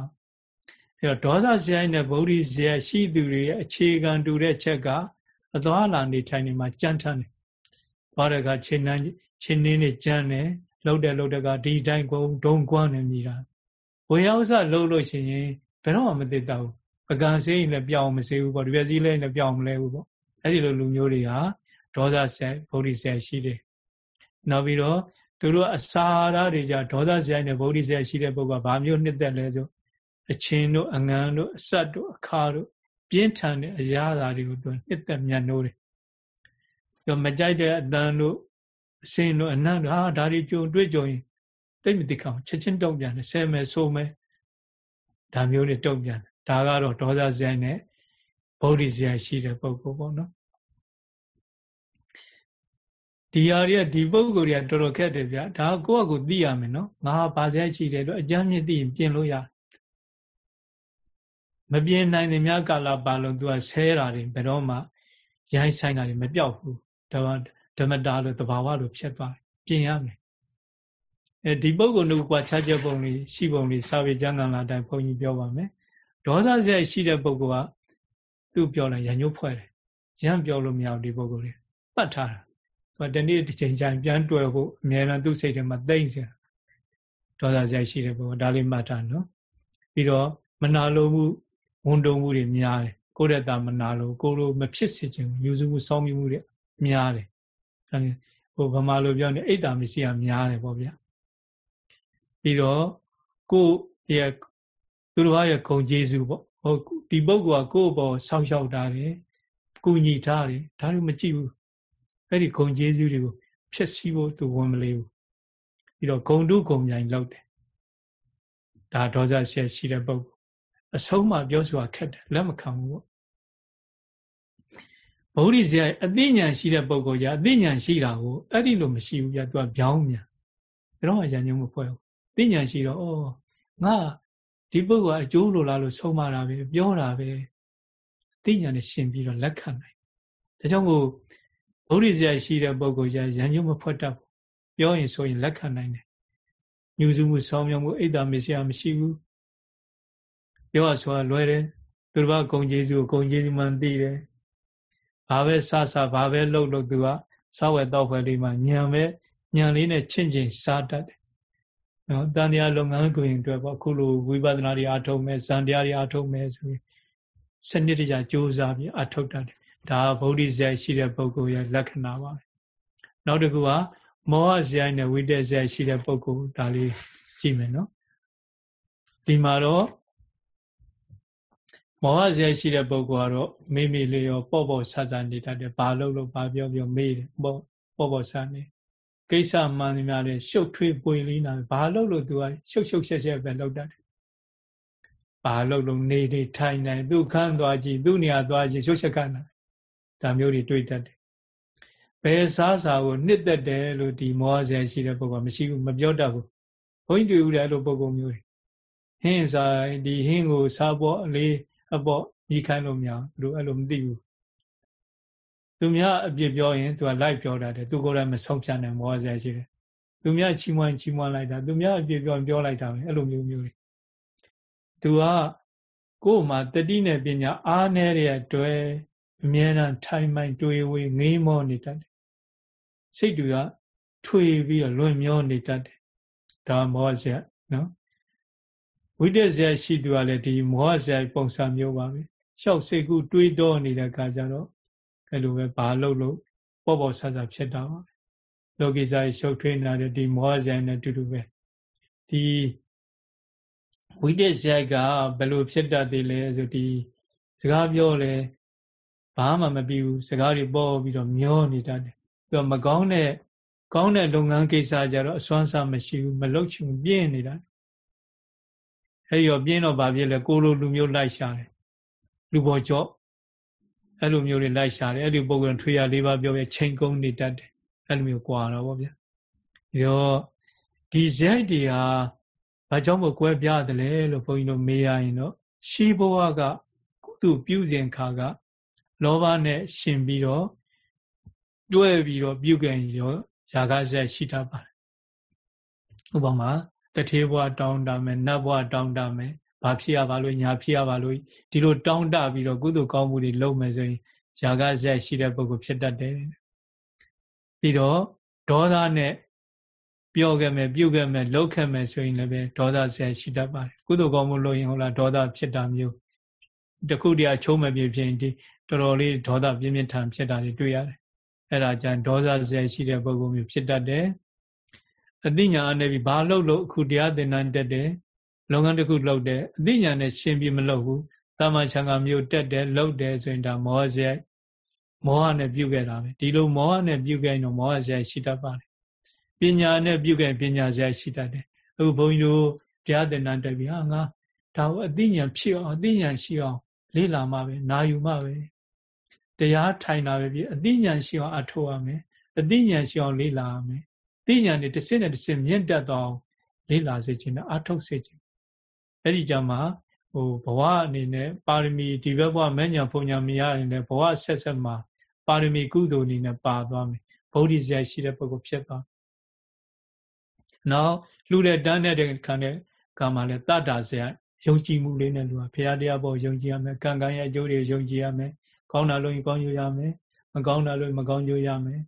Speaker 1: အဲတော့ဒေါသဇယိုင်းနဲ့ဗုဒ္ဓဇယရှိသူတွေရဲ့အခြေခံတူတဲ့ချက်ကအသွားလာနေထိုင်နေမှာကြမ်းထမ်းတယ်။ဘာတကခြေနှမ်းခြေနှင်းနေကြမ်းတယ်လှုပ်တယ်လှုပ်တယ်ကဒီတိုင်းကုန်းဒုံကွမ်းနေမိတာ။ဝေရောက်စလှုပ်လို့ရှိရင်ဘယ်တော့မှမသိတော့ဘူး။ပကံစေးရင်လည်းပြောင်းမစေဘူးပေါ့ဒီပြစည်းလေးလည်းပြောင်းမလဲဘူးပေါ့။အဲ့ဒီလိုလူမျိုးတွေဟာဒေါသဆက်ဗုဒ္ဓဆက်ရှိတယ်။နောက်ပြီးတော့သူတို့အစာရတွေကြဒေါသဆက်နဲ့ဗုဒ္ဓဆက်ရှိတဲ့ပုဂ္ဂိုလ်ကဘာမျိုးနှစ်သက်လဲဆို အချင်းတို့အငန်းတို့အဆက်တို့အခါတို့ပြင်းထန်တဲ့အရာဓာတွေကိုသူနှစ်သက်မြတ်နိုးတယ်။ပြောမကြိုက်တဲ့အတန်တို့အစင်တို့အနံ့တို့ဟာဒါတွေကြုံတွေ့ကြုံရင်တိတ်မသိကောင်ချက်ချင်းတုံ့ပြန်တယ်ဆဲမယ်ဆိုမယ်ဒါမျိုးတွေတုံ့ပြန်တယ်ဒါကတော့ဒေါသဇိုင်းနဲ့ဗုဒ္ဓဇိုင်းရှိတဲ့ပုဂ္ဂိုလ်ပေါ့နော်ဒီဟာတွေကဒီပုဂ္ဂိုလ်တွေကတော်တော်ခက်တယ်ဗျာဒါကိုယ့်အကူသိရမယ်နော်ငါဟာဘာဇိုင်းရှိတယ်လို့အကြမ်းမြင့်သိရင်ပြင်လို့ရတယ် မပြင်းနိုင်တဲ့များကာလပါလုံးသူကဆဲတာတွေဘယ်တော့မှရိုင်းဆိုင်တာတွေမပြောက်ဘူးဓမ္မဓမ္မတာလို့တဘာဝလို့ဖြစ်သွားပြင်ရမယ်အဲဒီပုဂ္ဂိုလ်တို့ကွာခြားချက်ပုံလေးရှိပုံလေးစာပေကျမ်းဂန်လာတိုင်းဘုန်းကြီးပြောပါမယ်ဒေါသစရိုက်ရှိတဲ့ပုဂ္ဂိုလ်ကသူ့ပြောလိုက်ရညှို့ဖွဲ့တယ်ရမ်းပြောလို့မရဘူးဒီပုဂ္ဂိုလ်လေးပတ်ထားတာသူကတနေ့တစ်ချိန်ချိန်ပြန်တွေ့ဖို့အများအားသူ့စိတ်ထဲမှာတိတ်စရာဒေါသစရိုက်ရှိတဲ့ပုဂ္ဂိုလ်ဒါလေးမှတ်ထားနော်ပြီးတော့မနာလိုမှု ဝန်တုံမှုတွေများတယ်ကိုယ့်ရဲ့တာမနာလို့ကိုလိုမဖြစ်စေချင်ယူစုမှုစောင်းမှုတွေများတယ်ဟိုဗမာလိုပြောနေအိတ်တာမရှိရများတယ်ပေါ့ဗျာပြီးတော့ကိုယ့်ရဲ့သူတော်ရဲ့ဂုံကျေးဇူးပေါ့ဟိုဒီပုဂ္ဂိုလ်ကကိုယ့်ဘောဆောက်ရှောက်တာတယ်ကုညီထားတယ်ဒါတွေမကြည့်ဘူးအဲ့ဒီဂုံကျေးဇူးတွေကိုဖျက်ဆီးဖို့သူဝန်မလေးဘူးပြီးတော့ဂုံတုဂုံမြိုင်လောက်တယ်ဒါဒေါသဆက်ရှိတဲ့ပုဂ္ဂိုလ် အဆုံးမှပြောဆိုတာခက်တယ်လက်မခံဘူးပေါ့ဗုဒ္ဓဇာအသိဉာဏ်ရှိတဲ့ပုဂ္ဂိုလ်ကြီးအသိဉာဏ်ရှိတာကိုအဲ့ဒီလိုမရှိဘူးပြသူကပြောင်းမြန်ဘယ်တော့မှရံညုံမဖွဲ့ဘူးသိဉာဏ်ရှိတော့ဩငါဒီပုဂ္ဂိုလ်ကအကျိုးလိုလားလို့ဆုံးမတာပဲပြောတာပဲသိဉာဏ်နဲ့ရှင်ပြီးတော့လက်ခံနိုင်ဒါကြောင့်မို့ဗုဒ္ဓဇာရှိတဲ့ပုဂ္ဂိုလ်ကြီးရံညုံမဖွဲ့တတ်ဘူးပြောရင်ဆိုရင်လက်ခံနိုင်တယ်ညူစုမှုဆောင်းမြောင်းမှုအိတ်တာမစ္စယမရှိဘူး ပြောရဆိုတာလွယ်တယ်သူတစ်ပါးဂုံကျေးဇူးဂုံကျေးဇူးမှန်သိတယ်ဘာပဲစစဘာပဲလှုပ်လို့သူကစောက်ဝဲတော့ဖွဲ့လေးမှာညံပဲညံလေးနဲ့ချင့်ချင်းစားတတ်တယ်နော်တန်တရားလုပ်ငန်းကိုရင်အတွက်ပေါ့အခုလိုဝိပဿနာတွေအထုတ်မယ်ဇန်တရားတွေအထုတ်မယ်ဆိုရင်စနစ်တကျကြိုးစားပြီးအထုတ်တတ်တယ်ဒါဗုဒ္ဓဇာတ်ရှိတဲ့ပုဂ္ဂိုလ်ရဲ့လက္ခဏာပါပဲနောက်တစ်ခုကမောဟဇာတ်နဲ့ဝိတ္တဇာတ်ရှိတဲ့ပုဂ္ဂိုလ်ဒါလေးကြည့်မယ်နော်ဒီမှာတော့ မောဟဇယ်ရှိတဲ့ပုဂ္ဂိုလ်ကတော့မိမိလေးရောပေါ့ပေါ့ဆဆနေတတ်တယ်ဘာလို့လို့ဘာပြောပြောမေးတယ်ပေါ့ပေါ့ပေါ့ဆနေကိစ္စမှန်သမျှလည်းရှုပ်ထွေးပွေလေးနာဘာလို့လို့သူကရှုပ်ရှုပ်ရှက်ရှက်ပဲလုပ်တတ်တယ်ဘာလို့လို့နေနေထိုင်နေသူခန်းသွားကြည့်သူနေရာသွားကြည့်ရှုပ်ရှက်ခန်းတာဒါမျိုးတွေတွေ့တတ်တယ်ဘယ်စားစာကိုနှစ်သက်တယ်လို့ဒီမောဟဇယ်ရှိတဲ့ပုဂ္ဂိုလ်မရှိဘူးမပြောတတ်ဘူးဘုန်းကြီးတွေ့ဦးတယ်လို့ပုဂ္ဂိုလ်မျိုးတွေဟင်းစားဒီဟင်းကိုစားပေါ်အလေး အပေါ့မိခိုင်းလို့မရဘူးသူအဲ့လိုမသိဘူးသူများအပြစ်ပြောရင်သူကလိုက်ပြောတာတယ်သူကိုယ်တိုင်မဆုံးဖြတ်နိုင်မောဆဲရှိတယ်သူများချီးမွမ်းချီးမွမ်းလိုက်တာသူများအပြစ်ပြောပြောလိုက်တာပဲအဲ့လိုမျိုးမျိုးတွေသူကကိုယ်မှာတတိနဲ့ပညာအားနည်းတဲ့အတွက်အမြဲတမ်းထိုင်မှန်တွေးဝေးငေးမောနေတတ်တယ်စိတ်တွေကထွေပြီးတော့လွင်မျောနေတတ်တယ်ဒါမောဆဲနော် ဝိတ္တဇယရှိသူကလည်းဒီမောဟဇယပုံစံမျိုးပါပဲရှောက်စိတ်ကူတွေးတောနေတဲ့အခါကျတော့အဲ့လိုပဲဘာလို့လို့ပေါ့ပေါ့ဆဆဖြစ်တာပါလောကိစ္စရှုပ်ထွေးနေတဲ့ဒီမောဟဇယနဲ့တူတူပဲဒီဝိတ္တဇယကဘယ်လိုဖြစ်တတ်သေးလဲဆိုဒီစကားပြောလဲဘာမှမပြီးဘူးစကားတွေပေါ်ပြီးတော့မျောနေတတ်တယ်ပြီးတော့မကောင်းတဲ့ကောင်းတဲ့လုပ်ငန်းကိစ္စကြတော့အစွမ်းစားမရှိဘူးမလုပ်ချင်ပြင်းနေတာ အဲ့ဒီတော့ပြင်းတော့ဗာဖြစ်လဲကိုလိုလူမျိုးလိုက်ရှာတယ်လူပေါ်ကြော့အဲ့လိုမျိုးတွေလိုက်ရှာတယ်အဲ့ဒီပုံကထွေရလေးပါပြောပြချိန်ကုန်းနေတတ်တယ်အဲ့လိုမျိုးကွာတော့ဗောဗျာဒီတော့ဒီဇက်တွေဟာဘာကြောင့်မို့ကွဲပြားတယ်လဲလို့ဘုန်းကြီးတို့မေးရရင်တော့ရှီးဘဝကကုသပြုစဉ်ခါက လောဘနဲ့ရှင်ပြီးတော့တွဲပြီးတော့ပြုကြရင်ရောຢာကဇက်ရှိတတ်ပါတယ်ဥပမာ တထေဘွားတောင်းတမယ်နတ်ဘွားတောင်းတမယ်ဘာဖြစ်ရပါလို့ညာဖြစ်ရပါလို့ဒီလိုတောင်းတပြီးတော့ကုသိုလ်ကောင်းမှုတွေလုပ်မယ်ဆိုရင်ຢာကဇက်ရှိတဲ့ပုဂ္ဂိုလ်ဖြစ်တတ်တယ်ပြီးတော့ဒေါသနဲ့ပြောခဲ့မယ်ပြုတ်ခဲ့မယ်လှုပ်ခဲ့မယ်ဆိုရင်လည်းပဲဒေါသဇက်ရှိတတ်ပါတယ်ကုသိုလ်ကောင်းမှုလုပ်ရင်ဟုတ်လားဒေါသဖြစ်တာမျိုးတခုတည်းအချိုးမပြဖြစ်ရင်ဒီတော်တော်လေးဒေါသပြင်းပြင်းထန်ဖြစ်တာတွေတွေ့ရတယ်အဲ့ဒါကြံဒေါသဇက်ရှိတဲ့ပုဂ္ဂိုလ်မျိုးဖြစ်တတ်တယ် အသိဉာဏ်အနေပြီးဘာလုပ်လို့အခုတရားသင်တန်းတက်တယ်လုပ်ငန်းတစ်ခုလုပ်တယ်အသိဉာဏ်နဲ့ရှင်းပြီးမလုပ်ဘူးတာမချံကမျိုးတက်တယ်လုပ်တယ်ဆိုရင်ဒါမောဟဇယမောဟနဲ့ပြုခဲ့တာပဲဒီလိုမောဟနဲ့ပြုခဲ့ရင်တော့မောဟဇယရှိတတ်ပါတယ်ပညာနဲ့ပြုခဲ့ပညာဇယရှိတတ်တယ်အခုဘုန်းကြီးတို့တရားသင်တန်းတက်ပြီးဟာငါဒါကိုအသိဉာဏ်ဖြစ်အောင်အသိဉာဏ်ရှိအောင်လေ့လာမှပဲနာယူမှပဲတရားထိုင်တာပဲပြီးအသိဉာဏ်ရှိအောင်အထောက်ရမယ်အသိဉာဏ်ရှိအောင်လေ့လာရမယ် သိဉာဏ်နဲ့တစ်စင်းနဲ့တစ်စင်းမြင့်တက်သွားအောင်လေ့လာစေခြင်းနဲ့အထုတ်စေခြင်းအဲ့ဒီကြမှာဟိုဘဝအနေနဲ့ပါရမီဒီဘက်ဘဝမဲ့ညာဘုံညာမရရင်လည်းဘဝဆက်ဆက်မှာပါရမီကုသိုလ်အနေနဲ့ပါသွားမယ်ဗုဒ္ဓဇာရှိတဲ့ပုဂ္ဂိုလ်ဖြစ်သွားနောက်လှူတဲ့တန်းတဲ့ခံတဲ့ကံမှာလည်းတတ္တာဇာယုံကြည်မှုလေးနဲ့လူကဘုရားတရားပေါ်ယုံကြည်ရမယ်ကံကံရဲ့အကျိုးတွေယုံကြည်ရမယ်ကောင်းတာလို့ရင်ကောင်းကျိုးရမယ်မကောင်းတာလို့မကောင်းကျိုးရမယ်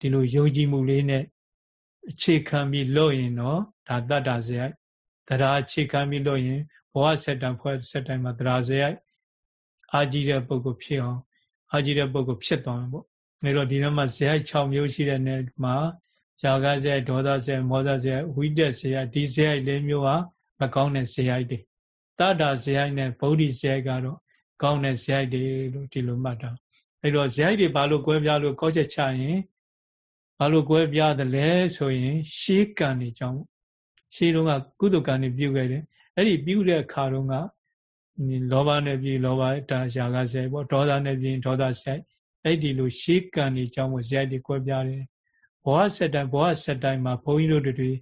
Speaker 1: ဒီလိုယုံကြည်မှုလေးနဲ့ အခြေခံပြီးလို့ရင်တော့ဒါတတ္တာဇယတရားအခြေခံပြီးလို့ရင်ဘဝဆက်တံဖွဲ့ဆက်တိုင်းမှာတရားဇယအာကြည့်တဲ့ပုဂ္ဂိုလ်ဖြစ်အောင်အာကြည့်တဲ့ပုဂ္ဂိုလ်ဖြစ်သွားမှာပေါ့အဲတော့ဒီနေ့မှာဇယ6မျိုးရှိတဲ့နေ့မှာဇာကဇယဒေါသဇယမောဇဇယဝိတက်ဇယဒီဇယလေးမျိုးဟာမကောင်းတဲ့ဇယတွေတတ္တာဇယနဲ့ဗုဒ္ဓဇယကတော့ကောင်းတဲ့ဇယတွေလို့ဒီလိုမှတ်တာအဲတော့ဇယတွေဘာလို့ကွဲပြားလို့ကောက်ချက်ချရင် ဘာလို့ကွဲပြားတယ်လဲဆိုရင် ရှေးကံနေကြောင်းရှေးတုန်းကကုသကံနေပြုခဲ့တယ်အဲ့ဒီပြုတဲ့အခါတုန်းကလောဘနဲ့ပြည်လောဘတာရှာကဆိုင်ပေါ့ဒေါသနဲ့ပြည်ဒေါသဆိုင်အဲ့ဒီလိုရှေးကံနေကြောင်းကိုဇယိုက်တွေကွဲပြားတယ်ဘဝဆက်တိုင်းဘဝဆက်တိုင်းမှာဘုန်းကြီးတို့တွေ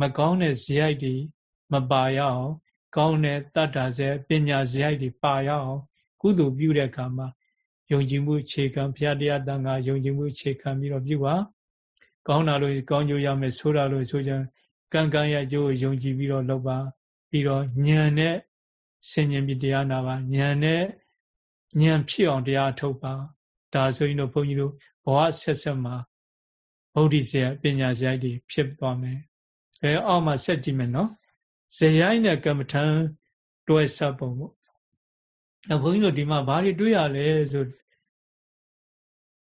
Speaker 1: မကောင်းတဲ့ဇယိုက်တွေမပါရအောင်ကောင်းတဲ့တတ္တာဇေပညာဇယိုက်တွေပါရအောင်ကုသိုလ်ပြုတဲ့အခါမှာယုံကြည်မှုခြေခံဘုရားတရားတန်ခါယုံကြည်မှုခြေခံပြီးတော့ပြုပါ ကောင်းတာလို့ကောင်းကျိုးရမယ်ဆိုးတာလို့ဆိုကြကံကံရကျိုးယုံကြည်ပြီးတော့လုပ်ပါပြီးတော့ဉာဏ်နဲ့ဆင်ញင်ပြီးတရားနာပါဉာဏ်နဲ့ဉာဏ်ဖြစ်အောင်တရားထုတ်ပါဒါဆိုရင်တော့ဘုန်းကြီးတို့ဘဝဆက်ဆက်မှာဗုဒ္ဓဆရာပညာဇယိုက်တွေဖြစ်သွားမယ်အဲအောက်မှာဆက်ကြည့်မယ်နော်ဇယိုက်နဲ့ကမ္မထံတွဲဆက်ပုံပေါ့အဲဘုန်းကြီးတို့ဒီမှာဘာတွေတွေ့ရလဲဆို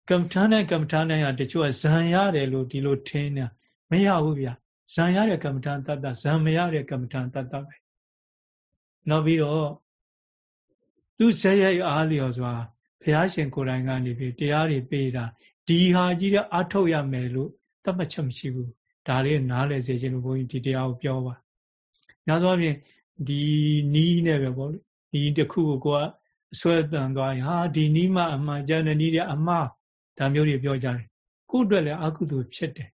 Speaker 1: ကမ္မထာနဲ့ကမ္မထာနဲ့ဟာတချို့ကဇံရတယ်လို့ဒီလိုထင်းနေမရဘူးဗျာဇံရတဲ့ကမ္မထာတတ္တဇံမရတဲ့ကမ္မထာတတ္တပဲနောက်ပြီးတော့သူဇယိုက်အားလျော်စွာဘုရားရှင်ကိုယ်တိုင်ကနေပြီးတရားတွေပေးတာဒီဟာကြီးတဲ့အထုတ်ရမယ်လို့သတ်မှတ်ချက်မရှိဘူးဒါလေးနားလည်စေခြင်းလို့ဘုန်းကြီးဒီတရားကိုပြောပါများသောအားဖြင့်ဒီနီးနဲ့ပဲပေါ့ဒီတစ်ခုကိုကိုကအစွဲတန်သွားရင်ဟာဒီနီးမှအမှန်ကျန်တဲ့နီးတဲ့အမှား ဒါမျိုးတွေပြောကြတယ်ကိုယ့်အတွက်လည်းအကုသိုလ်ဖြစ်တယ်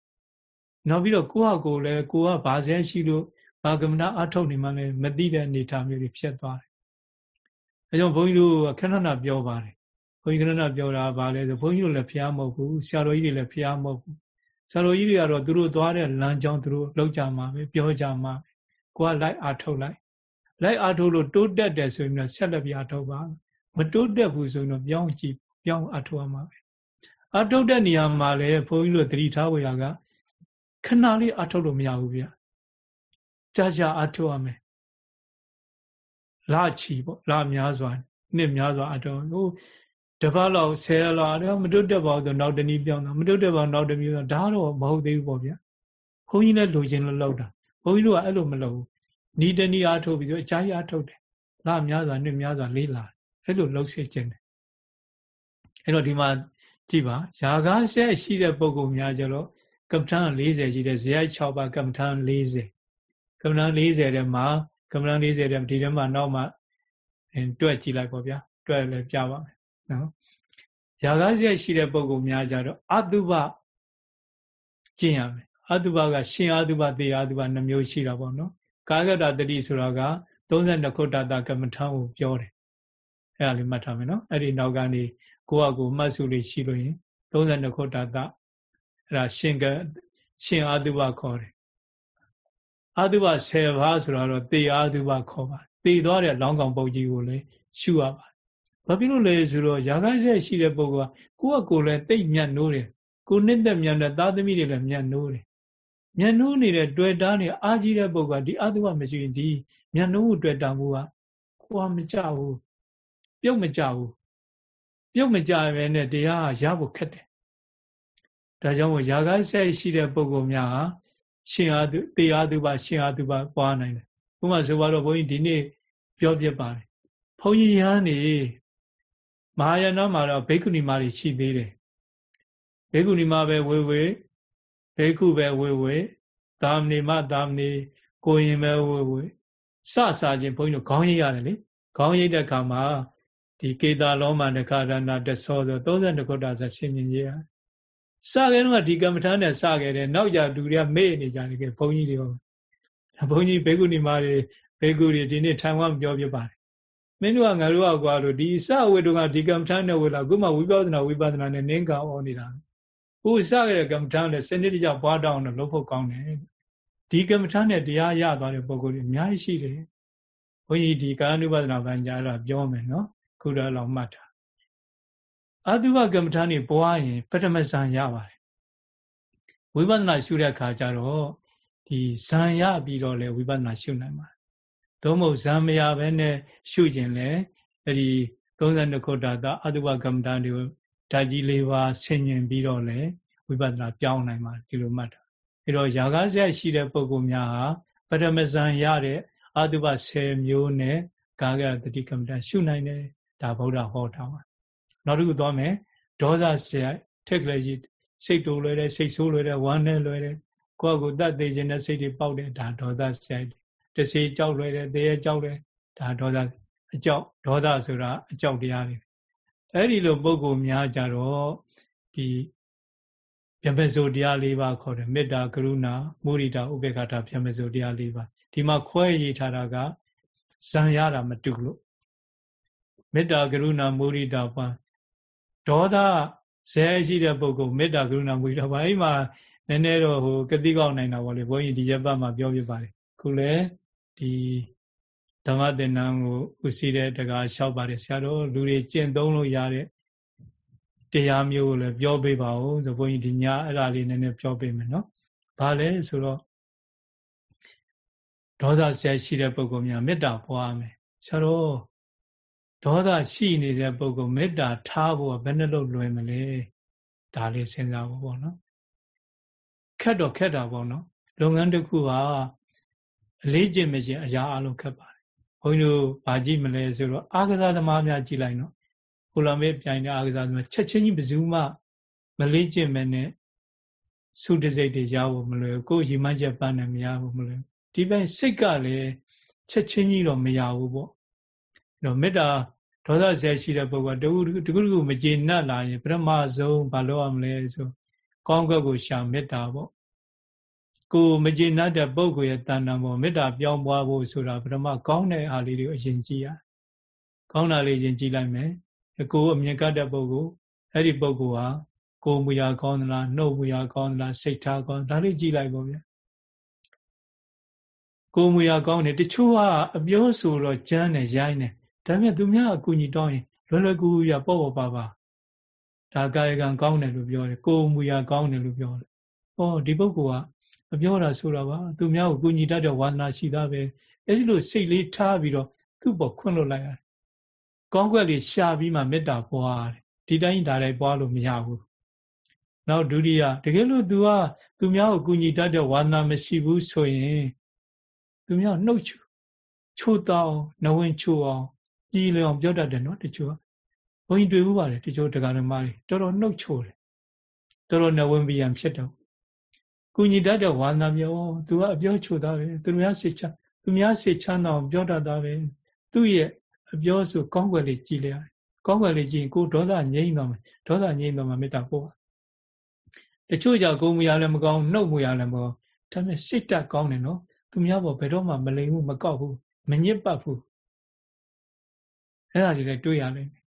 Speaker 1: နောက်ပြီးတော့ကိုယ့်ဟာကိုယ်လည်းကိုကဘာစဲရှိလို့ဘာကမ္မနာအထုတ်နေမှလည်းမသိတဲ့အနေအထားမျိုးတွေဖြစ်သွားတယ်အဲကြောင့်ဘုန်းကြီးတို့ခဏခဏပြောပါတယ်ဘုန်းကြီးခဏခဏပြောတာဗာလဲဆိုဘုန်းကြီးတို့လည်းဖျားမဟုတ်ဘူးဆရာတော်ကြီးတွေလည်းဖျားမဟုတ်ဘူးဆရာတော်ကြီးတွေကတော့သူတို့သွားတဲ့လမ်းကြောင်းသူတို့လောက်ကြမှာပဲပြောကြမှာပဲကိုကလိုက်အားထုတ်လိုက်လိုက်အားထုတ်လို့တိုးတက်တယ်ဆိုရင်တော့ဆက်လက်ပြီးအားထုတ်ပါမတိုးတက်ဘူးဆိုရင်တော့ပြောင်းကြည့်ပြောင်းအားထုတ်ရမှာပဲ အားထုတ်တဲ့နေရာမှာလည်းဘုန်းကြီးတို့သတိထားဝေရကခဏလေးအားထုတ်လို့မရဘူးဗျကြာကြာအားထုတ်ရမယ်လာချီပေါ့လာများစွာနှစ်များစွာအားထုတ်ဟိုတပတ်လောက်ဆယ်လောက်အဲ့မတွတ်တက်ပါဘူးဆိုနောက်တနည်းပြောင်းတာမတွတ်တက်ပါနောက်တမျိုးဒါတော့မဟုတ်သေးဘူးပေါ့ဗျာဘုန်းကြီးလည်းလိုချင်လို့လောက်တာဘုန်းကြီးတို့ကအဲ့လိုမလုပ်ဘူးနီးတနည်းအားထုတ်ပြီးဆိုအကြာကြီးအားထုတ်တယ်လာများစွာနှစ်များစွာလေးလာအဲ့လိုလှုပ်စေခြင်းတယ်အဲ့တော့ဒီမှာ ကြည့်ပါຢာကားဆက်ရှိတဲ့ပုံကုများကြတော့ကမ္မထန်40ရှိတဲ့ဇယိုက်6ပါးကမ္မထန်40ကမ္မထန်40ထဲမှာကမ္မထန်40ထဲဒီထဲမှာနောက်မှတွက်ကြည့်လိုက်ပေါ့ဗျာတွက်လည်းပြပါမယ်နော်ຢာကားဆက်ရှိတဲ့ပုံကုများကြတော့အတုပကျင့်ရမယ်အတုပကရှင်အတုပသေအတုပနှမျိုးရှိတာပေါ့နော်ကာဂတတတိဆိုတာက32ခုတတကမ္မထံကိုပြောတယ်အဲ့ဒါလေးမှတ်ထားမယ်နော်အဲ့ဒီနောက်ကနေ ကိုယ့်အကူမှတ်စုလေးရှိလို့ရင်32ခုတတအဲ့ဒါရှင်ကရှင်အတုပခေါ်တယ်အတုပ10ပါးဆိုတော့သေအတုပခေါ်ပါသေသွားတဲ့လောင်းကောင်ပုတ်ကြီးကိုလည်းရှုရပါဘာဖြစ်လို့လဲဆိုတော့ຢာကဆက်ရှိတဲ့ပုဂ္ဂိုလ်ကကိုယ့်အကိုလည်းတိတ်မြတ်နိုးတယ်ကိုနှစ်သက်မြတ်တဲ့သားသမီးတွေလည်းမြတ်နိုးတယ်မျက်နှိုးနေတဲ့တွေ့တာနေအာကြီးတဲ့ပုဂ္ဂိုလ်ကဒီအတုဝမရှိရင်ဒီမျက်နှိုးကိုတွေ့တာမှုကကိုယ်မကြဘူးပြုတ်မကြဘူး ပြုတ်မကြပဲနဲ့တရားရဖို့ခက်တယ်ဒါကြောင့်မို့ယာကဆက်ရှိတဲ့ပုဂ္ဂိုလ်များဟာရှင်အာတုတေအာတုပရှင်အာတုပပွားနိုင်တယ်ဥပမာဆိုတော့ဘုန်းကြီးဒီနေ့ပြောပြပါတယ်ဘုန်းကြီးရဟန်းနေမဟာယာနမှာတော့ဘိက္ခုနီမတွေရှိသေးတယ်ဘိက္ခုနီမပဲဝေဝေဘေကုပဲဝေဝေသာမဏေမသာမဏေကိုရင်ပဲဝေဝေစစားခြင်းဘုန်းကြီးတို့ခေါင်းရိပ်ရတယ်လေခေါင်းရိပ်တဲ့အခါမှာ ဒီကေတာလောမနခရဏတဆောဆို32ခုတာဆိုရှင်းမြင်ရစခဲ့တော့ဒီကမ္မထာနဲ့စခဲ့တယ်နောက်ကြလူတွေကမေ့နေကြတယ်ကဘုန်းကြီးတွေဘုန်းကြီးဘေကုဏီမာတွေဘေကုတွေဒီနေ့ထိုင်ဝမ်ပြောပြပါတယ်မင်းတို့ကငါတို့ကကွာလို့ဒီစဝေတုံကဒီကမ္မထာနဲ့ဝေလာခုမှဝိပဿနာဝိပဿနာနဲ့နင်းကအောနေတာကိုစခဲ့တဲ့ကမ္မထာနဲ့စနစ်တကျပွားတောင်းတော့လုပ်ဖို့ကောင်းတယ်ဒီကမ္မထာနဲ့တရားရသွားတဲ့ပုံကိုယ်တွေအများကြီးရှိတယ်ဘုန်းကြီးဒီကာနုပဒနာဗန်ကြားတော့ပြောမယ်နော် ခုတော့လောက်မှတ်တာအတုဝကမ္မထာနေပွားရင်ပထမဇန်ရပါတယ်ဝိပဿနာရှုတဲ့အခါကျတော့ဒီဇန်ရပြီးတော့လေဝိပဿနာရှုနိုင်ပါတယ်သို့မဟုတ်ဇန်မရဘဲနဲ့ရှုခြင်းလေအဲ့ဒီ32ခုတာအတုဝကမ္မထာတွေကိုဓာတ်ကြီး၄ပါးဆင်ញင်ပြီးတော့လေဝိပဿနာပြောင်းနိုင်မှာဒီလိုမှတ်တာအဲတော့ယာဂဆက်ရှိတဲ့ပုဂ္ဂိုလ်များဟာပထမဇန်ရတဲ့အတုပ10မျိုးနဲ့ကာကတတိကမ္မတာရှုနိုင်တယ် ဒါဗုဒ္ဓဟောထားပါနောက်တစ်ခုသွားမယ်ဒေါသဆက်ထက်ကလေးကြီးစိတ်တူလွယ်တယ်စိတ်ဆိုးလွယ်တယ်ဝမ်းနဲ့လွယ်တယ်ကိုယ့်ကိုယ်တတ်သေးခြင်းနဲ့စိတ်တွေပေါက်တယ်ဒါဒေါသစိုက်တစေကြောက်လွယ်တယ်တရေကြောက်တယ်ဒါဒေါသအကြောက်ဒေါသဆိုတာအကြောက်တရားတွေအဲ့ဒီလိုပုံကိုများကြတော့ဒီဗျမဇုတရား၄ပါးခေါ်တယ်မေတ္တာကရုဏာမုရိဒာဥပေက္ခတာဗျမဇုတရား၄ပါးဒီမှာခွဲရေးထားတာကဇံရတာမတူလို့ မေတ္တာကရုဏာမုရိဒာပါဒေါသဇဲရှိတဲ့ပုဂ္ဂိုလ်မေတ္တာကရုဏာမုရိဒာပါအဲ့မှာနည်းနည်းတော့ဟိုကတိကောက်နိုင်တာပေါ့လေဘုန်းကြီးဒီရက်ပတ်မှာပြောပြပါတယ်ခုလည်းဒီဓမ္မသင်္นานကိုဦးစီးတဲ့တကားလျှောက်ပါတယ်ဆရာတော်လူတွေကျင့်သုံးလို့ရတဲ့တရားမျိုးကိုလည်းပြောပေးပါဦးဆိုဘုန်းကြီးဒီညအဲ့ဒါလေးနည်းနည်းပြောပေးမယ်နော်။ဘာလဲဆိုတော့ဒေါသဆက်ရှိတဲ့ပုဂ္ဂိုလ်များမေတ္တာပွားမယ်။ဆရာတော် ဒေါသရှိနေတဲ့ပုဂ္ဂိုလ်မေတ္တာထားဖို့ဘယ်နှလို့လွယ်မလဲ။ဒါလေးစဉ်းစားဖို့ပေါ့နော်။ခက်တော့ခက်တာပေါ့နော်။လုပ်ငန်းတစ်ခုဟာအလေးကျင့်မခြင်းအရာအလုံးခက်ပါတယ်။ဘုန်းကြီးတို့ဗာကြည့်မလဲဆိုတော့အာကစားသမားများကြည့်လိုက်နော်အိုလံပစ်ပြိုင်တဲ့အားကစားသမားချက်ချင်းကြီးဘယ်သူမှမလေးကျင့်မဲ့နဲ့စုတစိတ်တွေရဖို့မလွယ်ကိုယ်ရီမှန်းချက်ပန်းနဲ့မရဘူးမလွယ်ဒီပိုင်းစိတ်ကလည်းချက်ချင်းကြီးတော့မရဘူးပေါ့အဲ့ တော့မေတ္တာဒေါသဆဲရှိတဲ့ပုဂ္ဂိုလ်တခုတခုတခုမကျေနပ်လာရင်ပထမဆုံးဘာလုပ်ရမလဲဆိုကောင်းကက်ကိုရှာမေတ္တာပေါ့ကိုမကျေနပ်တဲ့ပုဂ္ဂိုလ်ရဲ့တဏ္ဍာပေါ်မေတ္တာပြောင်းပွားဖို့ဆိုတာပထမကောင်းတဲ့အားလေးတွေကိုအရင်ကြည့်ရကောင်းတာလေးရင်ကြည့်လိုက်မယ်ကိုအမြင်ကတဲ့ပုဂ္ဂိုလ်အဲ့ဒီပုဂ္ဂိုလ်ဟာကိုမူရာကောင်းသလားနှုတ်မူရာကောင်းသလားစိတ်ထားကောင်းဒါလေးကြည့်လိုက်ပါဗျာကိုမူရာကောင်းတယ်တချို့ကအပြောဆိုတော့ကြမ်းတယ်ရိုင်းတယ် ဒါပေမဲ့သူများအကူညီတောင်းရင်လွယ်လွယ်ကူကူရပေါ့ပေါ့ပါပါဒါကာယကံကောင်းတယ်လို့ပြောတယ်ကိုမူရာကောင်းတယ်လို့ပြောတယ်ဟောဒီပုဂ္ဂိုလ်ကအပြောတာဆိုတာပါသူများကိုကူညီတတ်တဲ့ဝါသနာရှိတာပဲအဲ့ဒီလိုစိတ်လေးထားပြီးတော့သူ့ပေါ်ခွင့်လွတ်လိုက်ရတယ်ကောင်းကွက်လေးရှာပြီးမှမေတ္တာပွားတယ်ဒီတိုင်းဒါတိုင်းပွားလို့မရဘူးနောက်ဒုတိယတကယ်လို့ तू ကသူများကိုကူညီတတ်တဲ့ဝါသနာမရှိဘူးဆိုရင်သူများနှုတ်ချိုးတောင်းနဝင်ချိုးအောင် ကြီးလျောင်ပြောတတ်တယ်နော်တချို့ကဘုန်းကြီးတွေ့ဘူးပါတယ်တချို့တရားဓမ္မတွေတော်တော်နှုတ်ချိုးတယ်တော်တော်နဝင်ပြန်ဖြစ်တော့ကူညီတတ်တဲ့ဝါသနာမျိုး तू ကအပြောချိုးတာပဲသူများစိတ်ချသူများစိတ်ချမ်းသာအောင်ပြောတတ်တာပဲသူ့ရဲ့အပြောဆိုကောင်းွယ်လေးကြည်လိုက်ကောင်းွယ်လေးကြည်ကိုဒေါသငြိမ့်တော့မယ်ဒေါသငြိမ့်တော့မှမေတ္တာပို့ပါတချို့ကြောင့်ကိုယ်မူရလည်းမကောင်းနှုတ်မူရလည်းမကောင်းဒါပေမဲ့စိတ်တက်ကောင်းတယ်နော်သူများဘောဘယ်တော့မှမလိမ်ဘူးမကောက်ဘူးမညစ်ပတ်ဘူး အဲ့ဒါကြီးလည်းတွေ့ရလိမ့်မယ်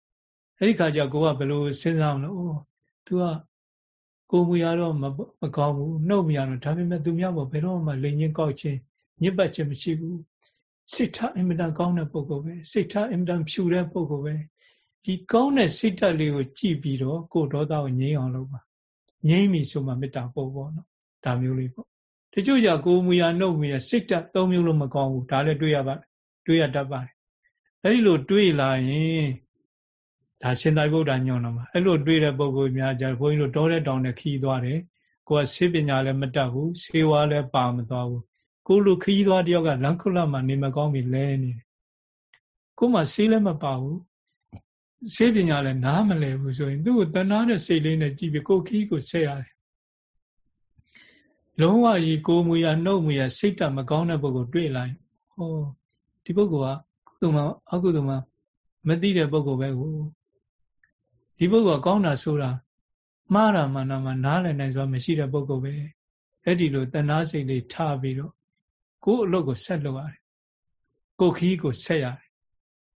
Speaker 1: အဲ့ဒီခါကျကိုကဘယ်လိုစဉ်းစားအောင်လဲအိုး तू ကကိုမူရတော့မကောင်းဘူးနှုတ်မရတော့ဒါပေမဲ့သူများဘောဘယ်တော့မှလိမ်ချင်းကောက်ချင်းညစ်ပတ်ခြင်းမရှိဘူးစိတ်ထားအင်မတန်ကောင်းတဲ့ပုဂ္ဂိုလ်ပဲစိတ်ထားအင်မတန်ဖြူတဲ့ပုဂ္ဂိုလ်ပဲဒီကောင်းတဲ့စိတ်ဓာတ်လေးကိုကြည့်ပြီးတော့ကိုယ်ဒေါသကိုငြိမ်းအောင်လုပ်ပါငြိမ်းပြီဆိုမှမေတ္တာပို့ပေါ့နော်ဒါမျိုးလေးပေါ့တချို့ကြကိုယ်မူရနှုတ်မူရစိတ်ဓာတ်သုံးမျိုးလုံးမကောင်းဘူးဒါလည်းတွေ့ရပါတွေ့ရတတ်ပါတယ် အဲ့ဒီလိုတွေ့လာရင်ဒါရှင်သာရိပုတ္တညွန်တော်မှာအဲ့လိုတွေ့တဲ့ပုဂ္ဂိုလ်များကြဘုန်းကြီးတို့တောတဲ့တောင်နဲ့ခီးသွားတယ်ကိုယ်ကဆေးပညာလည်းမတတ်ဘူးဆေးဝါးလည်းပါမသွားဘူးကိုလိုခရီးသွားတယောက်ကလမ်းခုလတ်မှနေမကောင်းပြီလဲနေတယ်ကိုမှဆေးလည်းမပါဘူးဆေးပညာလည်းနားမလဲဘူးဆိုရင်သူ့ကိုတဏှာတဲ့စိတ်လေးနဲ့ကြည့်ပြီးကိုခီးကိုဆက်ရတယ်လုံးဝကြီးကိုမူရနှုတ်မူရစိတ်တမကောင်းတဲ့ပုဂ္ဂိုလ်တွေ့လိုက်ဟောဒီပုဂ္ဂိုလ်ကကု သိုလ်မှအကုသိုလ်မှမသိတဲ့ပုဂ္ဂိုလ်ပဲကိုဒီပုဂ္ဂိုလ်ကကောင်းတာဆိုတာမှားတာမှန်တာမှနားလည်နိုင်စွာမရှိတဲ့ပုဂ္ဂိုလ်ပဲအဲ့ဒီလိုတဏှာစိတ်လေးထားပြီးတော့ကိုယ်အလုပ်ကိုဆက်လုပ်ရတယ်ကိုယ်ခီးကိုဆက်ရတယ်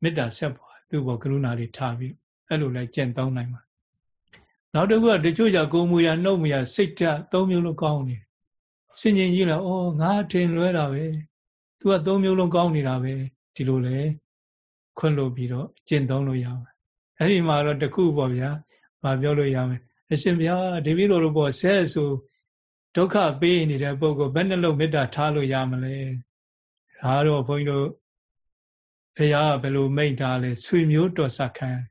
Speaker 1: မေတ္တာဆက်ပေါ်သူ့ဘောကရုဏာလေးထားပြီးအဲ့လိုလဲကြင့်သုံးနိုင်မှာနောက်တစ်ခုကတချို့ကြကိုယ်မူရနှုတ်မူရစိတ်ဓာတ်သုံးမျိုးလုံးကောင်းနေစင်ញင်ကြီးလာဩငါထင်လွဲတာပဲသူကသုံးမျိုးလုံးကောင်းနေတာပဲ ဒီလိုလဲခွင့်လို့ပြီးတော့ကျင့်သုံးလို့ရမယ်အဲ့ဒီမှာတော့တခုပေါ့ဗျာမပြောလို့ရမယ်အရှင်ဗျာဒီပြီးလို့လို့ပေါ့ဆဲဆိုဒုက္ခပေးနေတဲ့ပုဂ္ဂိုလ်ဘယ်နှလုံးမေတ္တာထားလို့ရမလဲဒါတော့ဘုန်းကြီးတို့ဖះဘယ်လိုမိတ်ထားလဲဆွေမျိုးတော်စခန်း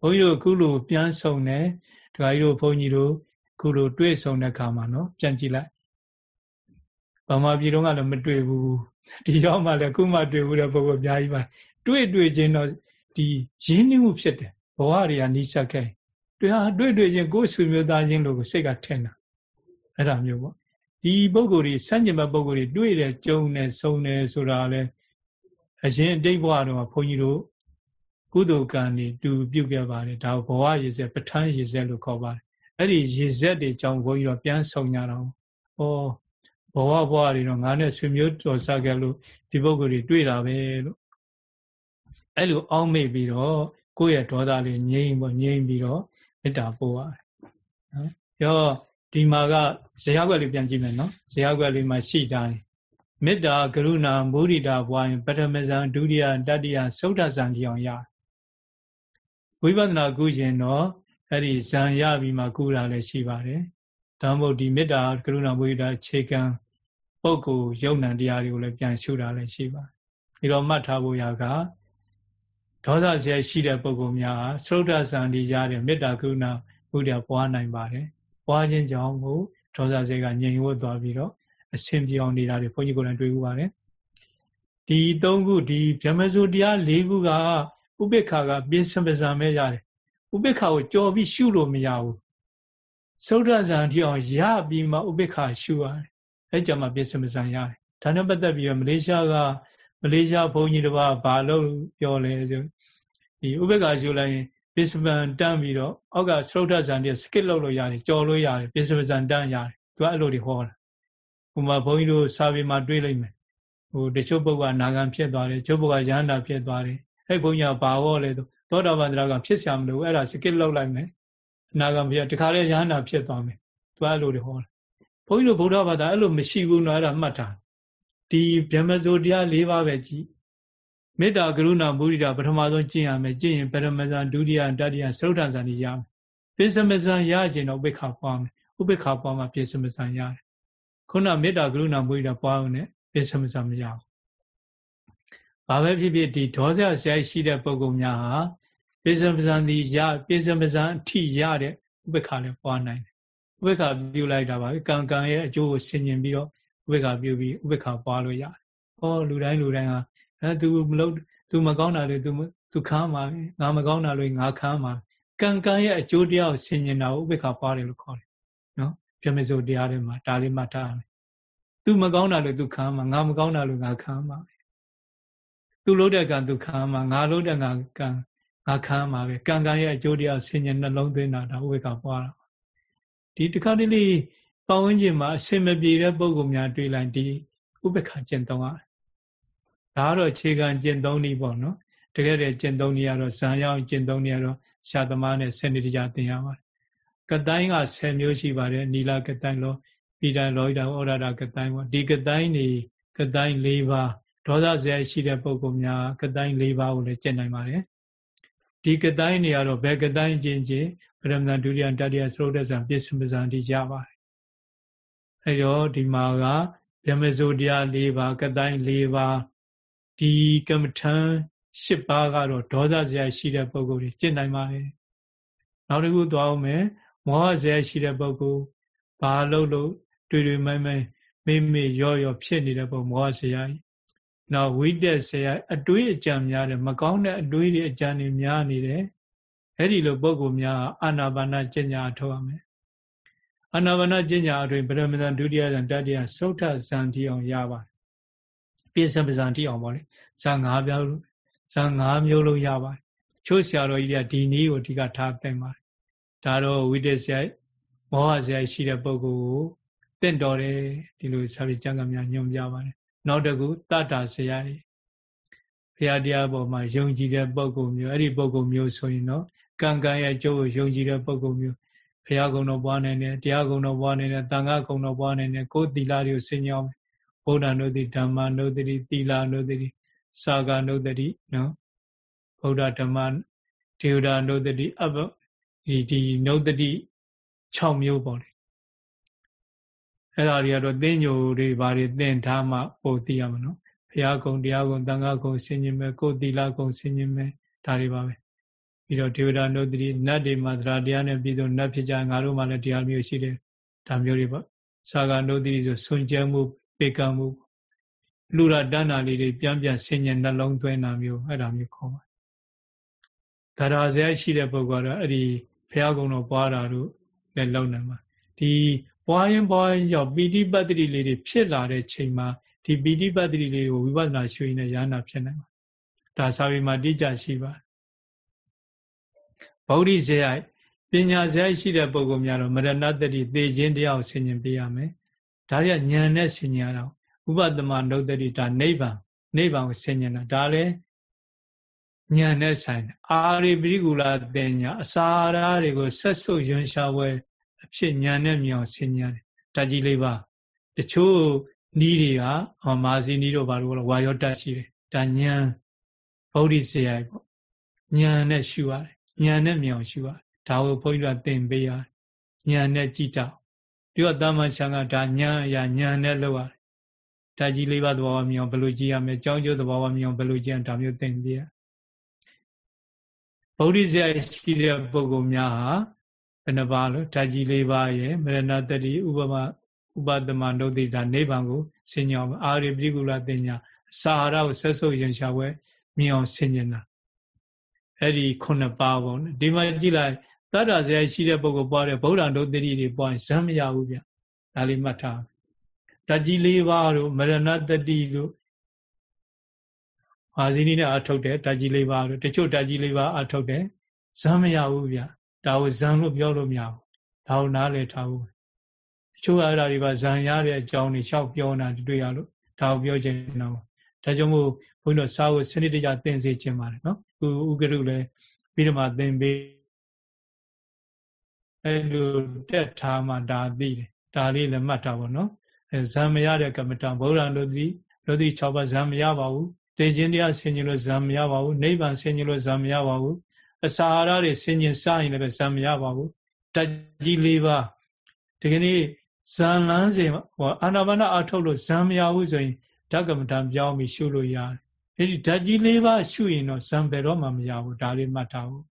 Speaker 1: ဘုန်းကြီးတို့အခုလိုပြန်ဆုံတယ်ဒကာကြီးတို့ဘုန်းကြီးတို့အခုလိုတွေ့ဆုံတဲ့အခါမှာနော်ပြန်ကြည့်လိုက်ဗမာပြည်တော်ကလည်းမတွေ့ဘူး ဒီရောက်မှလည်းအခုမှတွေ့ဘူးတဲ့ပုဂ္ဂိုလ်အများကြီးပါတွေ့တွေ့ချင်းတော့ဒီရင်းနှီးမှုဖြစ်တယ်ဘဝတွေကနီးစပ်ခဲ့တွေ့ဟာတွေ့တွေ့ချင်းကိုယ်ဆွေမျိုးသားချင်းလို့ကိုစိတ်ကထင်တာအဲ့ဒါမျိုးပေါ့ဒီပုံကိုယ်ကြီးစัญญမပုံကိုယ်ကြီးတွေ့တယ်ကြုံတယ်ဆုံတယ်ဆိုတာလဲအရင်အတိတ်ဘဝတော့ဘုန်းကြီးတို့ကုသိုလ်ကံတွေတူပြုတ်ခဲ့ပါတယ်ဒါဘဝရည်စက်ပဋ္ဌာန်းရည်စက်လို့ခေါ်ပါတယ်အဲ့ဒီရည်စက်တွေကြောင့်ဘုန်းကြီးတို့ပြန်ဆုံကြတော့ဩ ဘဝဘဝတွေတော့ငါနဲ့ဆွေမျိုးတော်စားခဲ့လို့ဒီပုဂ္ဂိုလ်တွေတွေ့တာပဲလို့အဲ့လိုအောင်းမေ့ပြီးတော့ကိုယ့်ရဲ့ဒေါသလေးငြိမ့်ပေါ့ငြိမ့်ပြီးတော့မေတ္တာပို့ရတယ်နော်ရောဒီမှာကဇေယျကွက်လေးပြန်ကြည့်မယ်နော်ဇေယျကွက်လေးမှာရှိတာမေတ္တာကရုဏာမုဒိတာဘွားရင်ပထမဇန်ဒုတိယတတိယသုဒ္ဓဇန်တိအောင်ရဝိပဿနာကုရင်တော့အဲ့ဒီဇန်ရပြီးမှကုတာလည်းရှိပါတယ်ဒါမှမဟုတ်ဒီမေတ္တာကရုဏာမုဒိတာခြေကံ ပုဂ္ဂိုလ်ယုံ nant တရားတွေကိုလည်းပြန်ရှုတာလည်းရှိပါတယ်ဒီတော့မှတ်ထားဖို့ရကဒေါသဆရာရှိတဲ့ပုဂ္ဂိုလ်များသုဒ္ဓဇန်တိရတဲ့မေတ္တာကရုဏာမုဒိတာပွားနိုင်ပါတယ်ပွားခြင်းကြောင့်ကိုဒေါသစိတ်ကငြိမ်ဝတ်သွားပြီးတော့အဆင်ပြေအောင်နေတာတွေဘုန်းကြီးကိုယ်တိုင်တွေ့ဦးပါတယ်ဒီသုံးခုဒီဗြဟ္မစိုးတရား၄ခုကဥပိ္ပခါကပြင်းစပစံပဲရတယ်ဥပိ္ပခါကိုကြော်ပြီးရှုလို့မရဘူးသုဒ္ဓဇံတိအောင်ရပြီးမှဥပိ္ပခါရှုရတယ် အဲ့ကြမှာပြင်ဆင်ပစံရတယ်ဒါနဲ့ပတ်သက်ပြီးတော့မလေးရှားကမလေးရှားဘုန်းကြီးတစ်ပါးဘာလို့ပြောလဲဆိုဒီဥပက္ခာရှုလိုက်ရင်ပြင်ဆင်ပံတန်းပြီးတော့အောက်ကသရုတ်ထဇန်တွေစကစ်လုပ်လို့ရတယ်ကြော်လို့ရတယ်ပြင်ဆင်ပစံတန်းရတယ်သူကအဲ့လိုတွေဟောတာဥမာဘုန်းကြီးတို့စာပေမှာတွေးလိုက်မယ်ဟိုတချို့ပုဂ္ဂိုလ်ကနာဂံဖြစ်သွားတယ်ချို့ပုဂ္ဂိုလ်ကယန္တာဖြစ်သွားတယ်အဲ့ဘုန်းကြီးကဘာဟောလဲဆိုသောတာပန်တရားကဖြစ်ဆရာမလို့အဲ့ဒါစကစ်လုပ်လိုက်မယ်နာဂံဖြစ်တခါလေယန္တာဖြစ်သွားမယ်သူကအဲ့လိုတွေဟောတာ ဘုန်းကြီးတို့ဗုဒ္ဓဘာသာအဲ့လိုမရှိဘူးနော်အဲ့ဒါမှတ်တာဒီဗြဟ္မဇိုတရား၄ပါးပဲကြည်မေတ္တာကရုဏာမုဒိတာပထမဆုံးကျင့်ရမယ်ကျင့်ရင်ပရမဇန်ဒုတိယတတိယသုဒ္ဓဇန်ကြီးရမယ်ပိစမဇန်ရကျင်တော့ဥပိ္ပခါပွားမယ်ဥပိ္ပခါပွားမှပိစမဇန်ရတယ်ခုနမေတ္တာကရုဏာမုဒိတာပွားအောင်နဲ့ပိစမဇန်မရဘူးဘာပဲဖြစ်ဖြစ်ဒီဒေါသဆရာရှိတဲ့ပုံကောင်များဟာပိစမဇန်ဒီရပိစမဇန်အထိရတဲ့ဥပိ္ပခါလည်းပွားနိုင်တယ် ဥပိ္ပခါပြုလိုက်တာပါပဲကံကံရဲ့အကျိုးကိုဆင်ញင်ပြီးတော့ဥပိ္ပခါပြုပြီးဥပိ္ပခါပွားလို့ရတယ်။ဟောလူတိုင်းလူတိုင်းဟာအဲ तू မလုပ် तू မကောင်းတာလေ तू तू ခမ်းပါငါမကောင်းတာလေငါခမ်းပါကံကံရဲ့အကျိုးတရားကိုဆင်ញင်တာကိုဥပေက္ခပွားတယ်လို့ခေါ်တယ်နော်ပြမေစုတရားတွေမှာဒါလေးမှတ်ထားရမယ် तू မကောင်းတာလေ तू ခမ်းပါငါမကောင်းတာလေငါခမ်းပါ तू လုပ်တဲ့ကံ तू ခမ်းပါငါလုပ်တဲ့ငါကံငါခမ်းပါပဲကံကံရဲ့အကျိုးတရားဆင်ញင်နှလုံးသွင်းတာဒါဥပေက္ခပွားတာ ဒီတစ်ခါတလေပတ်ဝန်းကျင်မှာအစင်မပြေတဲ့ပုံကောင်များတွေ့လိုက်ဒီဥပေက္ခကျင့်သုံးရတယ်ဒါကတော့အခြေခံကျင့်သုံးနည်းပေါ့နော်တကယ်တည်းကျင့်သုံးနည်းကတော့ဇံရောက်ကျင့်သုံးနည်းကတော့ဆရာသမားနဲ့ဆယ်နှစ်တကြသင်ရပါတယ်ကတိုင်းက10မျိုးရှိပါတယ်နီလာကတိုင်းလောပိဒံလောဟိတံဩရဒကတိုင်းပေါ့ဒီကတိုင်းနေကတိုင်း၄ပါးဒေါသဇယရှိတဲ့ပုဂ္ဂိုလ်များကတိုင်း၄ပါးကိုလည်းကျင့်နိုင်ပါတယ် ဒီကတိုင်းနေရာတော့ဘယ်ကတိုင်းကျင့်ခြင်းပရမဇန်ဒုတိယတတိယသရုတ်တဇံပြစ္ဆမဇန်တိရပါတယ်အဲတော့ဒီမှာကဗြဟ္မစိုးတရား၄ပါးကတိုင်း၄ပါးဒီကမ္မထံ၈ပါးကတော့ဒေါသဇယရှိတဲ့ပုဂ္ဂိုလ်တွေကျင့်နိုင်ပါတယ်နောက်တစ်ခုသွားအောင်မယ်မောဟဇယရှိတဲ့ပုဂ္ဂိုလ်ဘာလို့လို့တွေ့တွေ့မိုင်းမိုင်းမေ့မေ့ရော့ရော့ဖြစ်နေတဲ့ပုံမောဟဇယကြီး နောက်ဝိတက်ဇယအတွေးအကြံများတယ်မကောင်းတဲ့အတွေးတွေအကြံတွေများနေတယ်အဲ့ဒီလိုပုဂ္ဂိုလ်များအာနာပါနကျင့်ကြအထောက်ရမယ်အာနာပါနကျင့်ကြအတွင်ပရမဇန်ဒုတိယဇန်တတိယသုဒ္ဓဇန်တိအောင်ရပါတယ်ပြစ္ဆပဇံတိအောင်ပေါ့လေဇာ၅ပြောင်းဇာ၅မျိုးလုံးရပါတယ်ချို့ဆရာတော်ကြီးတွေကဒီနည်းကိုအဓိကထားသင်ပါတယ်ဒါတော့ဝိတ္တဆရာမောဟဆရာရှိတဲ့ပုဂ္ဂိုလ်ကိုတင့်တော်တယ်ဒီလိုဆရာကြီးကျမ်းဂန်များညွှန်ပြပါတယ် နောက်တစ်ခုတတ္တာဆရာကြီးဘုရားတရားပေါ်မှာယုံကြည်တဲ့ပုဂ္ဂိုလ်မျိုးအဲ့ဒီပုဂ္ဂိုလ်မျိုးဆိုရင်တော့ကံကံရဲ့အကျိုးကိုယုံကြည်တဲ့ပုဂ္ဂိုလ်မျိုးဘုရားကုံတော်ပွားနိုင်တယ်တရားကုံတော်ပွားနိုင်တယ်တန်ခါကုံတော်ပွားနိုင်တယ်ကိုယ်သီလတွေကိုဆင်ញောင်းဗုဒ္ဓနုတိဓမ္မနုတိသီလနုတိစာကနုတိနော်ဗုဒ္ဓဓမ္မဒေဝဒနုတိအဘဒီဒီနုတိ6မျိုးပေါ့လေ အဲ့ဒါတွေကတော့သင်ညိုတွေဘာတွေသင်ထားမှပို့သိရမှာနော်ဘုရားကုံတရားကုံတန်ခါကုံဆင်ញင်မယ်ကိုယ်သီလကုံဆင်ញင်မယ်ဒါတွေပါပဲပြီးတော့ဒေဝဒနုတိနတ်တွေမှာသရတရားနဲ့ပြီးတော့နတ်ဖြစ်ကြငါတို့မှလည်းတရားမျိုးရှိတယ်ဒါမျိုးတွေပေါ့စာကနုတိဆိုဆွန်ကြဲမှုပေကံမှုလူရတဏ္ဍာလေးတွေပြန်ပြန်ဆင်ញံနှလုံးသွင်းတာမျိုးအဲ့ဒါမျိုးခေါ်ပါတယ်။ဒါရာဇယရှိတဲ့ပုဂ္ဂိုလ်ကတော့အဲ့ဒီ ဘုရားကုံတော်ပွားတာတို့လည်းလုံနိုင်မှာဒီ ပွားရင်ပွားရင်ကြောင့်ပီတိပတ္တိလေးတွေဖြစ်လာတဲ့ချိန်မှာဒီပီတိပတ္တိလေးကိုဝိပဿနာရှုရင်လည်းရဟနာဖြစ်နိုင်မှာဒါစာပေမှာတိကျရှိပါဗုဒ္ဓဇေယပညာဇေယရှိတဲ့ပုဂ္ဂိုလ်များတော့မရဏတတိသေခြင်းတရားကိုဆင်ញင်ပေးရမယ်ဒါတွေကဉာဏ်နဲ့ဆင်ញင်ရတော့ဥပဒမနုတ္တိဒါနိဗ္ဗာန်နိဗ္ဗာန်ကိုဆင်ញင်တာဒါလည်းဉာဏ်နဲ့ဆိုင်တယ်အာရိပိကုလာတင်ညာအစာရာတွေကိုဆက်ဆုပ်ယွန်ရှာဝဲ အဖြစ်ဉာဏ်နဲ့မြောင်ဆင်ញင်တယ်ဓာကြီးလေးပါတချို့နီးတွေကမာစီနီးတို့ဘာလို့ဝါယောတတ်ရှိတယ်ဒါဉာဏ်ဗုဒ္ဓဆရာပေါ့ဉာဏ်နဲ့ရှုရတယ်ဉာဏ်နဲ့မြောင်ရှုရတယ်ဒါကိုဘုန်းကြီးကသင်ပေးရတယ်ဉာဏ်နဲ့ကြည့်တော့ဒီတော့တာမန်ချံကဒါဉာဏ်အရာဉာဏ်နဲ့လုပ်ရတယ်ဓာကြီးလေးပါးသဘောဝမြောင်ဘယ်လိုကြည့်ရမလဲကြောင်းကျိုးသဘောဝမြောင်ဘယ်လိုကြည့်ရဒါမျိုးသင်ပေးရဗုဒ္ဓဆရာရှိတဲ့ပုဂ္ဂိုလ်များဟာ ဘယ်နှပါလို့ဓာကြီးလေးပါးရဲ့မရဏတတိဥပမာဥပဒမနုဒိတာနိဗ္ဗာန်ကိုဆင်ញောအာရိပိကုလတင်ညာစာဟာရကိုဆက်ဆုပ်ရင်ရှာဝဲမြင်အောင်ဆင်ញင်တာအဲ့ဒီခုနှစ်ပါးပေါ့နော်ဒီမှာကြည့်လိုက်တတ္တဇေယရှိတဲ့ပုဂ္ဂိုလ်ပွားတဲ့ဗုဒ္ဓံတို့တတိတွေပွားရင်ဇံမရဘူးဗျဒါလေးမှတ်ထားဓာကြီးလေးပါးတို့မရဏတတိတို့အာဇီနီနဲ့အထုတ်တယ်ဓာကြီးလေးပါးတို့တချို့ဓာကြီးလေးပါးအထုတ်တယ်ဇံမရဘူးဗျ ဒါကိုဇံလို့ပြောလို့မရဘူးဒါကိုနားလည်ထားဘူးတချို့အဲ့ဒါတွေပါဇံရတဲ့အကြောင်းတွေလျှောက်ပြောနေတာတွေ့ရလို့ဒါကိုပြောချင်တော့ဒါကြောင့်မို့ဘုန်းတော်စာကိုစနစ်တကျသင်စေခြင်းပါတယ်နော်ဥကရုလည်းပြီးတော့မှသင်ပေးအဲလိုတက်ထားမှဒါသိတယ်ဒါလေးလည်းမှတ်ထားပါနော်အဲဇံမရတဲ့ကမ္မတာဗုဒ္ဓံလို့ဒီလို့ဒီ6ပါးဇံမရပါဘူးတေခြင်းတရားဆင်ញင်လို့ဇံမရပါဘူးနိဗ္ဗာန်ဆင်ញင်လို့ဇံမရပါဘူး အစာအာဟာရတွေဆင်ញင်စရင်လည်းဇံမရပါဘူးတကြီး၄ပါးဒီကနေ့ဇံလန်းစေဟောအာနာပါနအထုတ်လို့ဇံမရဘူးဆိုရင်ဓကမ္မတာပြောင်းပြီးရှုလို့ရတယ်အဲ့ဒီဓာတ်ကြီး၄ပါးရှုရင်တော့ဇံဘယ်တော့မှမရဘူးဒါလေးမှတ်ထားဖို့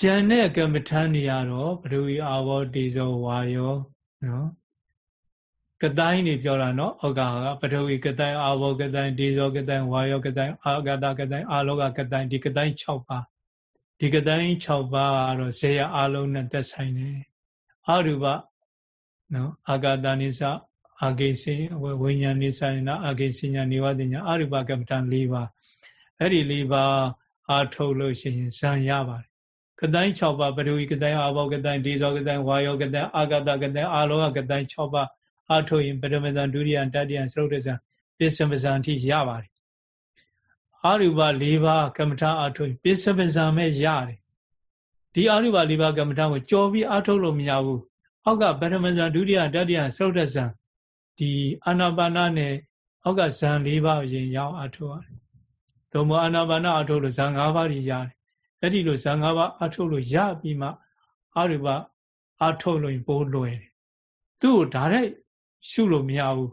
Speaker 1: ကျန်တဲ့ကမ္မထာနေရတော့ဘဒဝီအာဘောတေဇောဝါယောနော် ကတိုင်းနေပြောတာနော်ဩကာကပထဝီကတိုင်းအာဘောကတိုင်းဒေဇောကတိုင်းဝါယောကတိုင်းအာဂတကတိုင်းအာလောကကတိုင်းဒီကတိုင်း6ပါးဒီကတိုင်း6ပါးကတော့ဇေယအလုံးနဲ့သက်ဆိုင်တယ်အရူပနော်အာဂတနိစ္စအာဂိစေဝိညာဉ်နိစ္စနာအာဂိစညာနေဝတိညာအရူပကမ္မဋ္ဌာန်း၄ပါးအဲ့ဒီ၄ပါးအာထုတ်လို့ရှိရင်ဇံရပါတယ်ကတိုင်း6ပါးပထဝီကတိုင်းအာဘောကတိုင်းဒေဇောကတိုင်းဝါယောကတိုင်းအာဂတကတိုင်းအာလောကကတိုင်း6ပါး အာထုတ်ရင်ပထမဇန်ဒုတိယတတိယသရုပ်တဇန်ပစ္စမဇန်အထိရပါတယ်အာရူပ၄ပါးကမ္မထာအာထုတ်ရင်ပစ္စမဇန်မဲ့ရတယ်ဒီအာရူပ၄ပါးကမ္မထာကိုကြော်ပြီးအာထုတ်လို့မရဘူးအောက်ကပထမဇန်ဒုတိယတတိယသရုပ်တဇန်ဒီအာနာပါနနဲ့အောက်ကဇန်၄ပါးအရင်ရောက်အာထုတ်ရတယ်သို့မဟုတ်အာနာပါနအာထုတ်လို့ဇန်၅ပါးကြီးရတယ်အဲ့ဒီလိုဇန်၅ပါးအာထုတ်လို့ရပြီးမှအာရူပအာထုတ်လို့ပိုးလွယ်တယ်သူ့ကိုဒါရိုက် ရှုလို့မရဘူး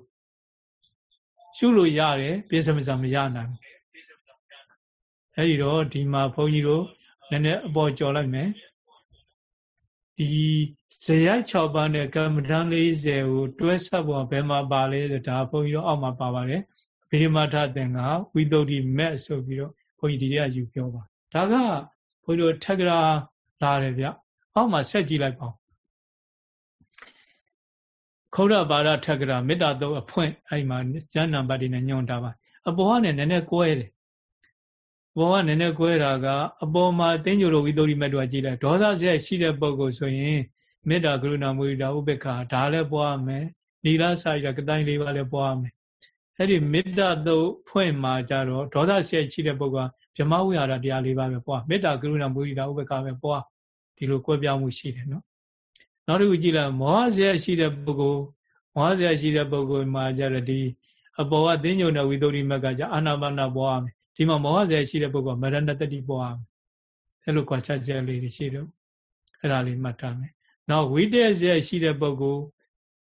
Speaker 1: ရှုလို့ရတယ်ပြစ္ဆမစံမရနိုင်ဘူးအဲဒီတော့ဒီမှာဘုန်းကြီးတို့နည်းနည်းအပေါ်ကြော်လိုက်မယ်ဒီဇေယ6ပါးနဲ့ကမ္မဋ္ဌာန်း40ကိုတွဲဆက်ဖို့ဘယ်မှာပါလဲဆိုဒါဘုန်းကြီးတို့အောက်မှာပါပါတယ်ဗိဓမာထသင်္ကဝိသုဒ္ဓိမက်ဆိုပြီးတော့ဘုန်းကြီးဒီတည်းကယူပြောပါဒါကဘုန်းကြီးတို့ထက်ကရာလာတယ်ဗျအောက်မှာဆက်ကြည့်လိုက်ပါဦး ခေါရပါရထက်ကရာမေတ္တာတော့အဖွင့်အဲ့မှာကျမ်းနံပါတ်တွေနဲ့ညွှန်ထားပါအပေါ်ကနေနည်းနည်းကွဲတယ်အပေါ်ကနည်းနည်းကွဲတာကအပေါ်မှာတင်းညိုလိုဝိသုရိမတ်တို့ကကြည့်လိုက်ဒေါသဆက်ရှိတဲ့ပုံကိုဆိုရင်မေတ္တာကရုဏာမုဒိတာဥပေက္ခဒါလည်းပွားမယ်နီလာစာရကတိုင်းလေးပါလည်းပွားမယ်အဲ့ဒီမေတ္တာတော့ဖွင့်မှာကြတော့ဒေါသဆက်ရှိတဲ့ပုံကဗြဟ္မဝိဟာရတရားလေးပါပဲပွားမေတ္တာကရုဏာမုဒိတာဥပေက္ခပဲပွားဒီလိုကွဲပြားမှုရှိတယ်နော် နောက်တစ်ခုကြည့်လိုက်မောဟဇေရှိတဲ့ပုဂ္ဂိုလ်မောဟဇေရှိတဲ့ပုဂ္ဂိုလ်မှာကြတော့ဒီအပေါ်ကသင်္ညုံတဲ့ဝိသုဒ္ဓိမက်ကကြအာနာပါနာပွားမယ်ဒီမှာမောဟဇေရှိတဲ့ပုဂ္ဂိုလ်မရဏတတိပွားမယ်အဲ့လိုကွာခြားချက်လေးတွေရှိတော့အဲ့ဒါလေးမှတ်ထားမယ်နောက်ဝိတ္တဇေရှိတဲ့ပုဂ္ဂိုလ်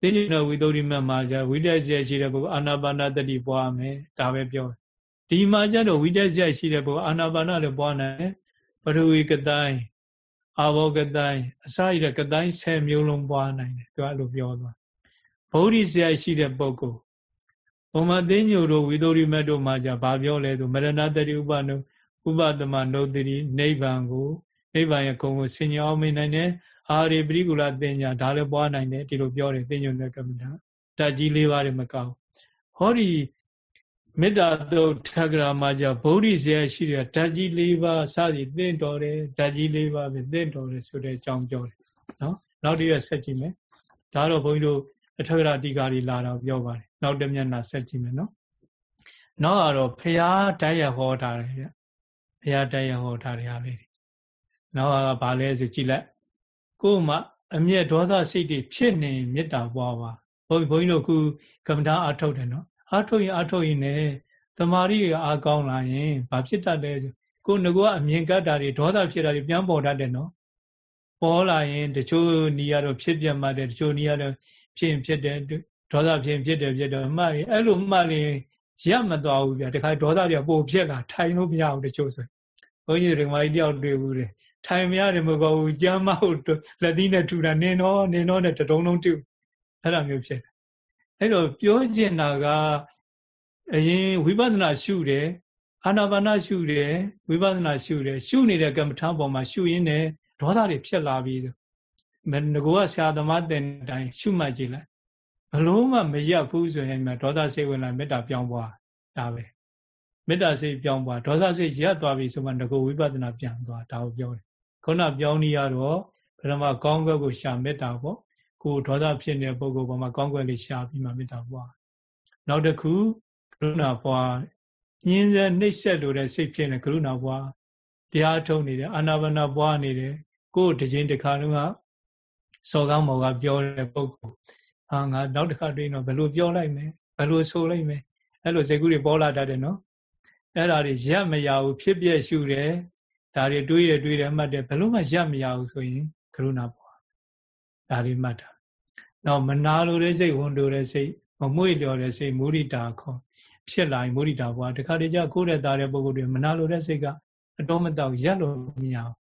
Speaker 1: သင်္ညုံတဲ့ဝိသုဒ္ဓိမက်မှာကြဝိတ္တဇေရှိတဲ့ပုဂ္ဂိုလ်အာနာပါနာတတိပွားမယ်ဒါပဲပြောဒီမှာကြတော့ဝိတ္တဇေရှိတဲ့ပုဂ္ဂိုလ်အာနာပါနာလည်းပွားနိုင်ပထဝီကတိုင်း အာဘောကတိုင်းအစာရတဲ့ကတိုင်း10မျိုးလုံးပွားနိုင်တယ်သူကအဲ့လိုပြောသွားဗုဒ္ဓဆရာရှိတဲ့ပုဂ္ဂိုလ်ဘုံမသိညို့တို့ဝိသုရိမတ်တို့မှာじゃဘာပြောလဲဆိုမရဏတတိဥပနု ဥပဒမနုတ္တိနိဗ္ဗာန်ကိုနိဗ္ဗာန်ရဲ့ဂုဏ်ကိုဆင်ញအောင်မိနိုင်တယ်အာရိပရိကုလတင်ညာဒါလည်းပွားနိုင်တယ်ဒီလိုပြောတယ်တင်ညွန်တဲ့ကမ္မထာဓာတ်ကြီး၄ပါးတွေမကောက်ဟောဒီ မေတ္တာတုတ်ထက္ကရာမှာကြဗုဒ္ဓဆရာရှိတဲ့ဓာတ်ကြီး၄ပါးစသည်သင်တော်တယ်ဓာတ်ကြီး၄ပါးပဲသင်တော်တယ်ဆိုတဲ့အကြောင်းပြောတယ်နော်နောက်တစ်ရက်ဆက်ကြည့်မယ်ဒါတော့ဘုန်းကြီးတို့အထက်ကရာတိကာတွေလာတော့ပြောပါတယ်နောက်တစ်မျက်နှာဆက်ကြည့်မယ်နော်နောက်ကတော့ဖရာတိုက်ရဟောထားတယ်ဗျဖရာတိုက်ရဟောထားတဲ့ဟာလေးနောက်ကဘာလဲဆိုကြည့်လိုက်ကို့မှာအမျက်ဒေါသစိတ်တွေဖြစ်နေမေတ္တာပွားပါဘုန်းဘုန်းကြီးတို့ခုကမ္မထာအထုတ်တယ်နော် အထုတ်ရင်အထုတ်ရင်လည်းတမာရီအားကောင်းလာရင်ဘာဖြစ်တတ်လဲဆိုကိုငကောအမြင်ကတ်တာတွေဒေါသဖြစ်တာတွေပြန်ပေါ်တတ်တယ်နော်ပေါ်လာရင်တချို့နေရာတော့ဖြစ်ပြမှတယ်တချို့နေရာတော့ဖြစ်ရင်ဖြစ်တယ်ဒေါသဖြစ်ရင်ဖြစ်တယ်ဖြစ်တယ်မှတ်ရင်အဲ့လိုမှတ်ရင်ရပ်မသွားဘူးဗျာတခါဒေါသတွေပိုဖြစ်လာထိုင်လို့မရဘူးတချို့ဆိုဘုန်းကြီးတွေငါကြီးတယောက်တွေ့ဘူးတယ်ထိုင်မရတယ်မဟုတ်ဘူးကြမ်းမဟုတ်လက်သီးနဲ့ထူတာနင်းတော့နင်းတော့နဲ့တတုံးလုံးတူအဲ့လိုမျိုးဖြစ်တယ် အဲ့တော့ပြောကျင်တာကအရင်ဝိပဿနာရှုတယ်အာနာပါနရှုတယ်ဝိပဿနာရှုတယ်ရှုနေတဲ့ကမ္မထာပေါ်မှာရှုရင်းနဲ့ဒေါသတွေဖြစ်လာပြီဆိုငကောကဆရာသမားတဲ့တိုင်းရှုမှတ်ကြည့်လိုက်ဘလို့မှမရက်ဘူးဆိုရင်ဒေါသစိတ်ဝင်လာမေတ္တာပြောင်းသွားဒါပဲမေတ္တာစိတ်ပြောင်းသွားဒေါသစိတ်ရက်သွားပြီဆိုမှငကောဝိပဿနာပြန်သွားဒါကိုပြောတယ်ခုနပြောင်းနေရတော့ပထမကောင်းကွက်ကိုရှာမေတ္တာပေါ့ ကိုဒေါသဖြစ်နေတဲ့ပုဂ္ဂိုလ်ပေါ်မှာကောင်းကွက်လေးရှာပြီးမှမေတ္တာပွားနောက်တစ်ခုကရုဏာပွားညင်းစဲနှိပ်ဆက်လို့တဲ့စိတ်ဖြစ်နေကရုဏာပွားတရားထုတ်နေတယ်အာနာပါနာပွားနေတယ်ကိုယ်တစ်ချိန်တစ်ခါလုံးကစော်ကောင်းမော်ကပြောတဲ့ပုဂ္ဂိုလ်ဟာငါနောက်တစ်ခါတွေ့တော့ဘယ်လိုပြောလိုက်မယ်ဘယ်လိုဆိုလိုက်မယ်အဲ့လိုစိတ်ကူးတွေပေါ်လာတတ်တယ်နော်အဲ့ဒါတွေရက်မရဘူးဖြစ်ပြက်ရှုတယ်ဒါတွေတွေးရတွေးတယ်မှတ်တယ်ဘယ်လို့မှရက်မရဘူးဆိုရင်ကရုဏာပွားဒါလေးမှတ်တာ နောက်မနာလိုတဲ့စိတ်ဝန်တိုတဲ့စိတ်မမွေ့လျော်တဲ့စိတ်မုရိတာခေါ်ဖြစ်လာရင်မုရိတာဘွားတခါတည်းကျကိုယ်တဲ့သားတဲ့ပုဂ္ဂိုလ်တွေမနာလိုတဲ့စိတ်ကအတော်မတောက်ရက်လို့မရဘူး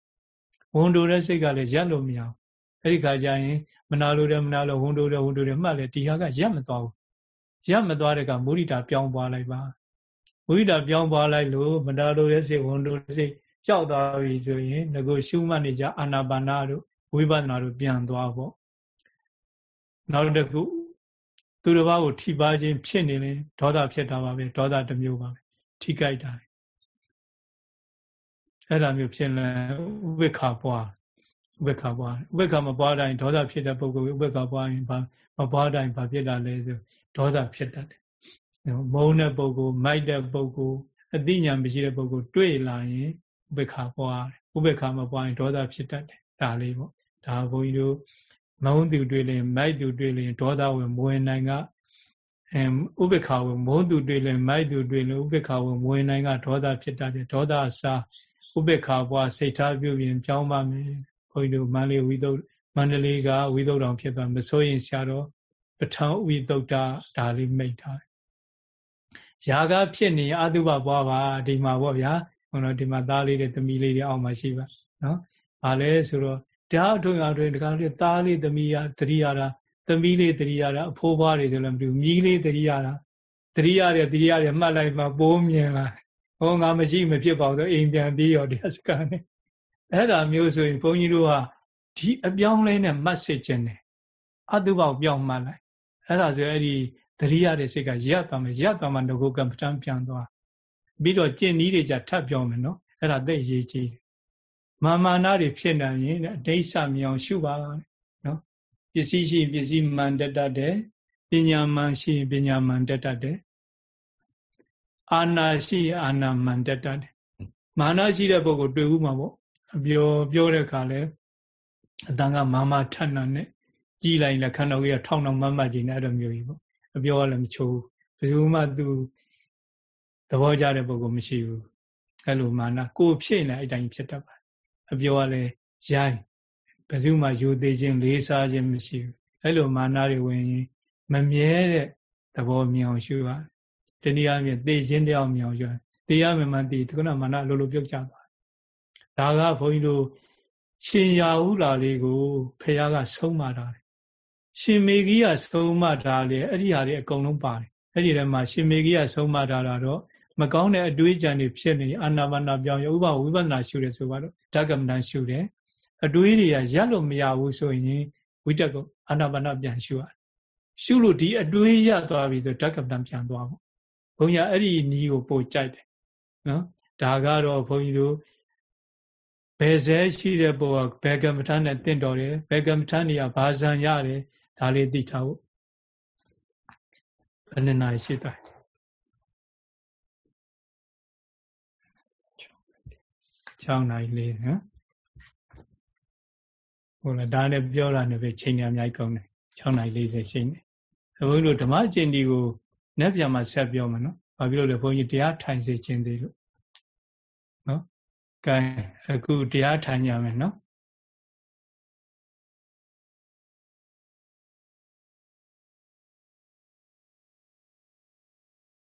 Speaker 1: ဝန်တိုတဲ့စိတ်ကလည်းရက်လို့မရဘူးအဲ့ဒီခါကျရင်မနာလိုတဲ့မနာလိုဝန်တိုတဲ့ဝန်တိုတဲ့မှတ်လေဒီဟာကရက်မသွားဘူးရက်မသွားတဲ့ကမုရိတာပြောင်းသွားလိုက်ပါမုရိတာပြောင်းသွားလိုက်လို့မနာလိုတဲ့စိတ်ဝန်တိုတဲ့စိတ်ကြောက်သွားပြီဆိုရင်ငကိုရှုမှတ်နေကြအာနာပါနာတို့ဝိပဿနာတို့ပြန်သွားပေါ့ နောက်တစ်ခုသူတစ်ပါးကိုထိပါခြင်းဖြစ်နေရင်ဒေါသဖြစ်တာပါပဲဒေါသတစ်မျိုးပါပဲထိကြိုက်တာအဲ့ဒါမျိုးဖြစ်လဲဥပ္ပခါပွားဥပ္ပခါပွားဥပ္ပခါမပွားတိုင်းဒေါသဖြစ်တဲ့ပုဂ္ဂိုလ်ဥပ္ပခါပွားရင်ဘာမပွားတိုင်းဘာဖြစ်တာလဲဆိုဒေါသဖြစ်တတ်တယ်မုန်းတဲ့ပုဂ္ဂိုလ်မိုက်တဲ့ပုဂ္ဂိုလ်အသိဉာဏ်မရှိတဲ့ပုဂ္ဂိုလ်တွေ့လာရင်ဥပ္ပခါပွားဥပ္ပခါမပွားရင်ဒေါသဖြစ်တတ်တယ်ဒါလေးပေါ့ဒါဘုန်းကြီးတို့ မုန်းသူတွေ့ရင်မိုက်သူတွေ့ရင်ဒေါသဝင်မဝင်နိုင်ကအဲဥပ္ပခါဝင်မုန်းသူတွေ့ရင်မိုက်သူတွေ့ရင်ဥပ္ပခါဝင်မဝင်နိုင်ကဒေါသဖြစ်တတ်တယ်ဒေါသအစားဥပ္ပခါဘွားစိတ်ထားပြုပြင်ကြောင်းပါမယ်ဘုန်းကြီးတို့မန္တလေးဝိသုမန္တလေးကဝိသုတော်ဖြစ်သွားမစိုးရင်ဆရာတော်ပထမဝိသုဒ္ဓဒါလေးမိတ်ထားရာဂဖြစ်နေအတုပပွားပါဒီမှာပေါ့ဗျာဟိုတော့ဒီမှာသားလေးတွေသမီးလေးတွေအောက်မှာရှိပါနော်။ဘာလဲဆိုတော့ တရားထုံရတွင်တခါလေးသားလေးသမီးရသတိရတာသမီးလေးသတိရတာအဖိုးဘွားတွေဆိုလည်းမတူမြီးလေးသတိရတာသတိရတယ်သတိရတယ်မှတ်လိုက်မှပိုးမြင်လာဟောငါမရှိမဖြစ်ပါဘူးဆိုအိမ်ပြန်ပြီးရောတရားစကားနဲ့အဲ့ဒါမျိုးဆိုရင်ဘုန်းကြီးတို့ကဒီအပြောင်းလဲနဲ့မှတ်စစ်ခြင်းတယ်အတုပေါပြောင်းမှတ်လိုက်အဲ့ဒါဆိုအဲ့ဒီသတိရတဲ့စိတ်ကရပ်သွားမယ်ရပ်သွားမှငကိုကံပဋ္ဌာန်းပြန်သွားပြီးတော့ကျင့်နည်းတွေကြထပ်ပြောမယ်နော်အဲ့ဒါသိရေးကြည့် မာမာနာတွေဖြစ်နေရင်အဋိစ္စမြောင်ရှုပါနော်ပစ္စည်းရှိပစ္စည်းမှန်တက်တတ်တယ်ပညာမှန်ရှိပညာမှန်တက်တတ်တယ်အာနာရှိအာနာမှန်တက်တတ်တယ်မာနရှိတဲ့ပုဂ္ဂိုလ်တွေ့ဦးမှာပေါ့အပြောပြောတဲ့အခါလဲအတန်ကမာမထဏနဲ့ကြီးလိုက်လက်ခဏတော်ကြီးထောင်းထောင်းမမတ်ကြီးနဲ့အဲ့လိုမျိုးကြီးပေါ့အပြောကလည်းမချိုးဘယ်သူမှသူသဘောကျတဲ့ပုဂ္ဂိုလ်မရှိဘူးအဲ့လိုမာနကိုဖြစ်နေအဲ့တိုင်းဖြစ်တတ်ပါ အပြောကလည်းရိုင်းဘယ်သူမှယူသေးခြင်းလေးစားခြင်းမရှိဘူးအဲ့လိုမာနတွေဝင်ရင်မမြဲတဲ့သဘောမြောင်ရှုပါတနည်းအားဖြင့်သိခြင်းတရားမြောင်ရှုသိရမှမှသိဒီကနမာနလိုလိုပြုတ်ကြပါဒါကဘုန်းကြီးတို့ရှင်ရာဟုလာလေးကိုဖះကဆုံးမတာရှင်မေကြီးကဆုံးမတာလေအဲ့ဒီဟာတွေအကုန်လုံးပါတယ်အဲ့ဒီထဲမှာရှင်မေကြီးကဆုံးမတာတော့ မကောင်းတဲ့အတွေးကြံတွေဖြစ်နေအာနာပါနာပြောင်းရဥပဝိပဿနာရှုတယ်ဆိုတော့ဓကမ္မဋ္ဌာန်းရှုတယ်အတွေးတွေကရက်လို့မရဘူးဆိုရင်ဝိတက်ကအာနာပါနာပြန်ရှုရတယ်ရှုလို့ဒီအတွေးရသွားပြီဆိုဓကမ္မဋ္ဌာန်းပြန်သွားဖို့ဘုန်းကြီးအဲ့ဒီနီးကိုပို့ကြိုက်တယ်နော်ဒါကတော့ဘုန်းကြီးတို့ဘယ်စဲရှိတဲ့ပုံကဘယ်ကမ္မဋ္ဌာန်းနဲ့တင့်တော်တယ်ဘယ်ကမ္မဋ္ဌာန်းတွေကဘာဇံရတယ်ဒါလေးသိထားဖို့ဘယ်နှစ်နာရီရှိသွား 6နာရီလေးနော်ဟုတ်လားဒါနဲ့ပြောတာနဲ့ပဲချိန်ရအများကြီးကောင်းတယ်6နာရီ40ချိန်တယ်ဘုန်းကြီးတို့ဓမ္မကျင်ဒီကိုနေ့ပြန်မှဆက်ပြောမယ်နော်ဘာဖြစ်လို့လဲဘုန်းကြီးတရားထိုင်စေခြင်းသေးလို့နော်ကဲအခုတရားထိုင်ကြမယ်နော်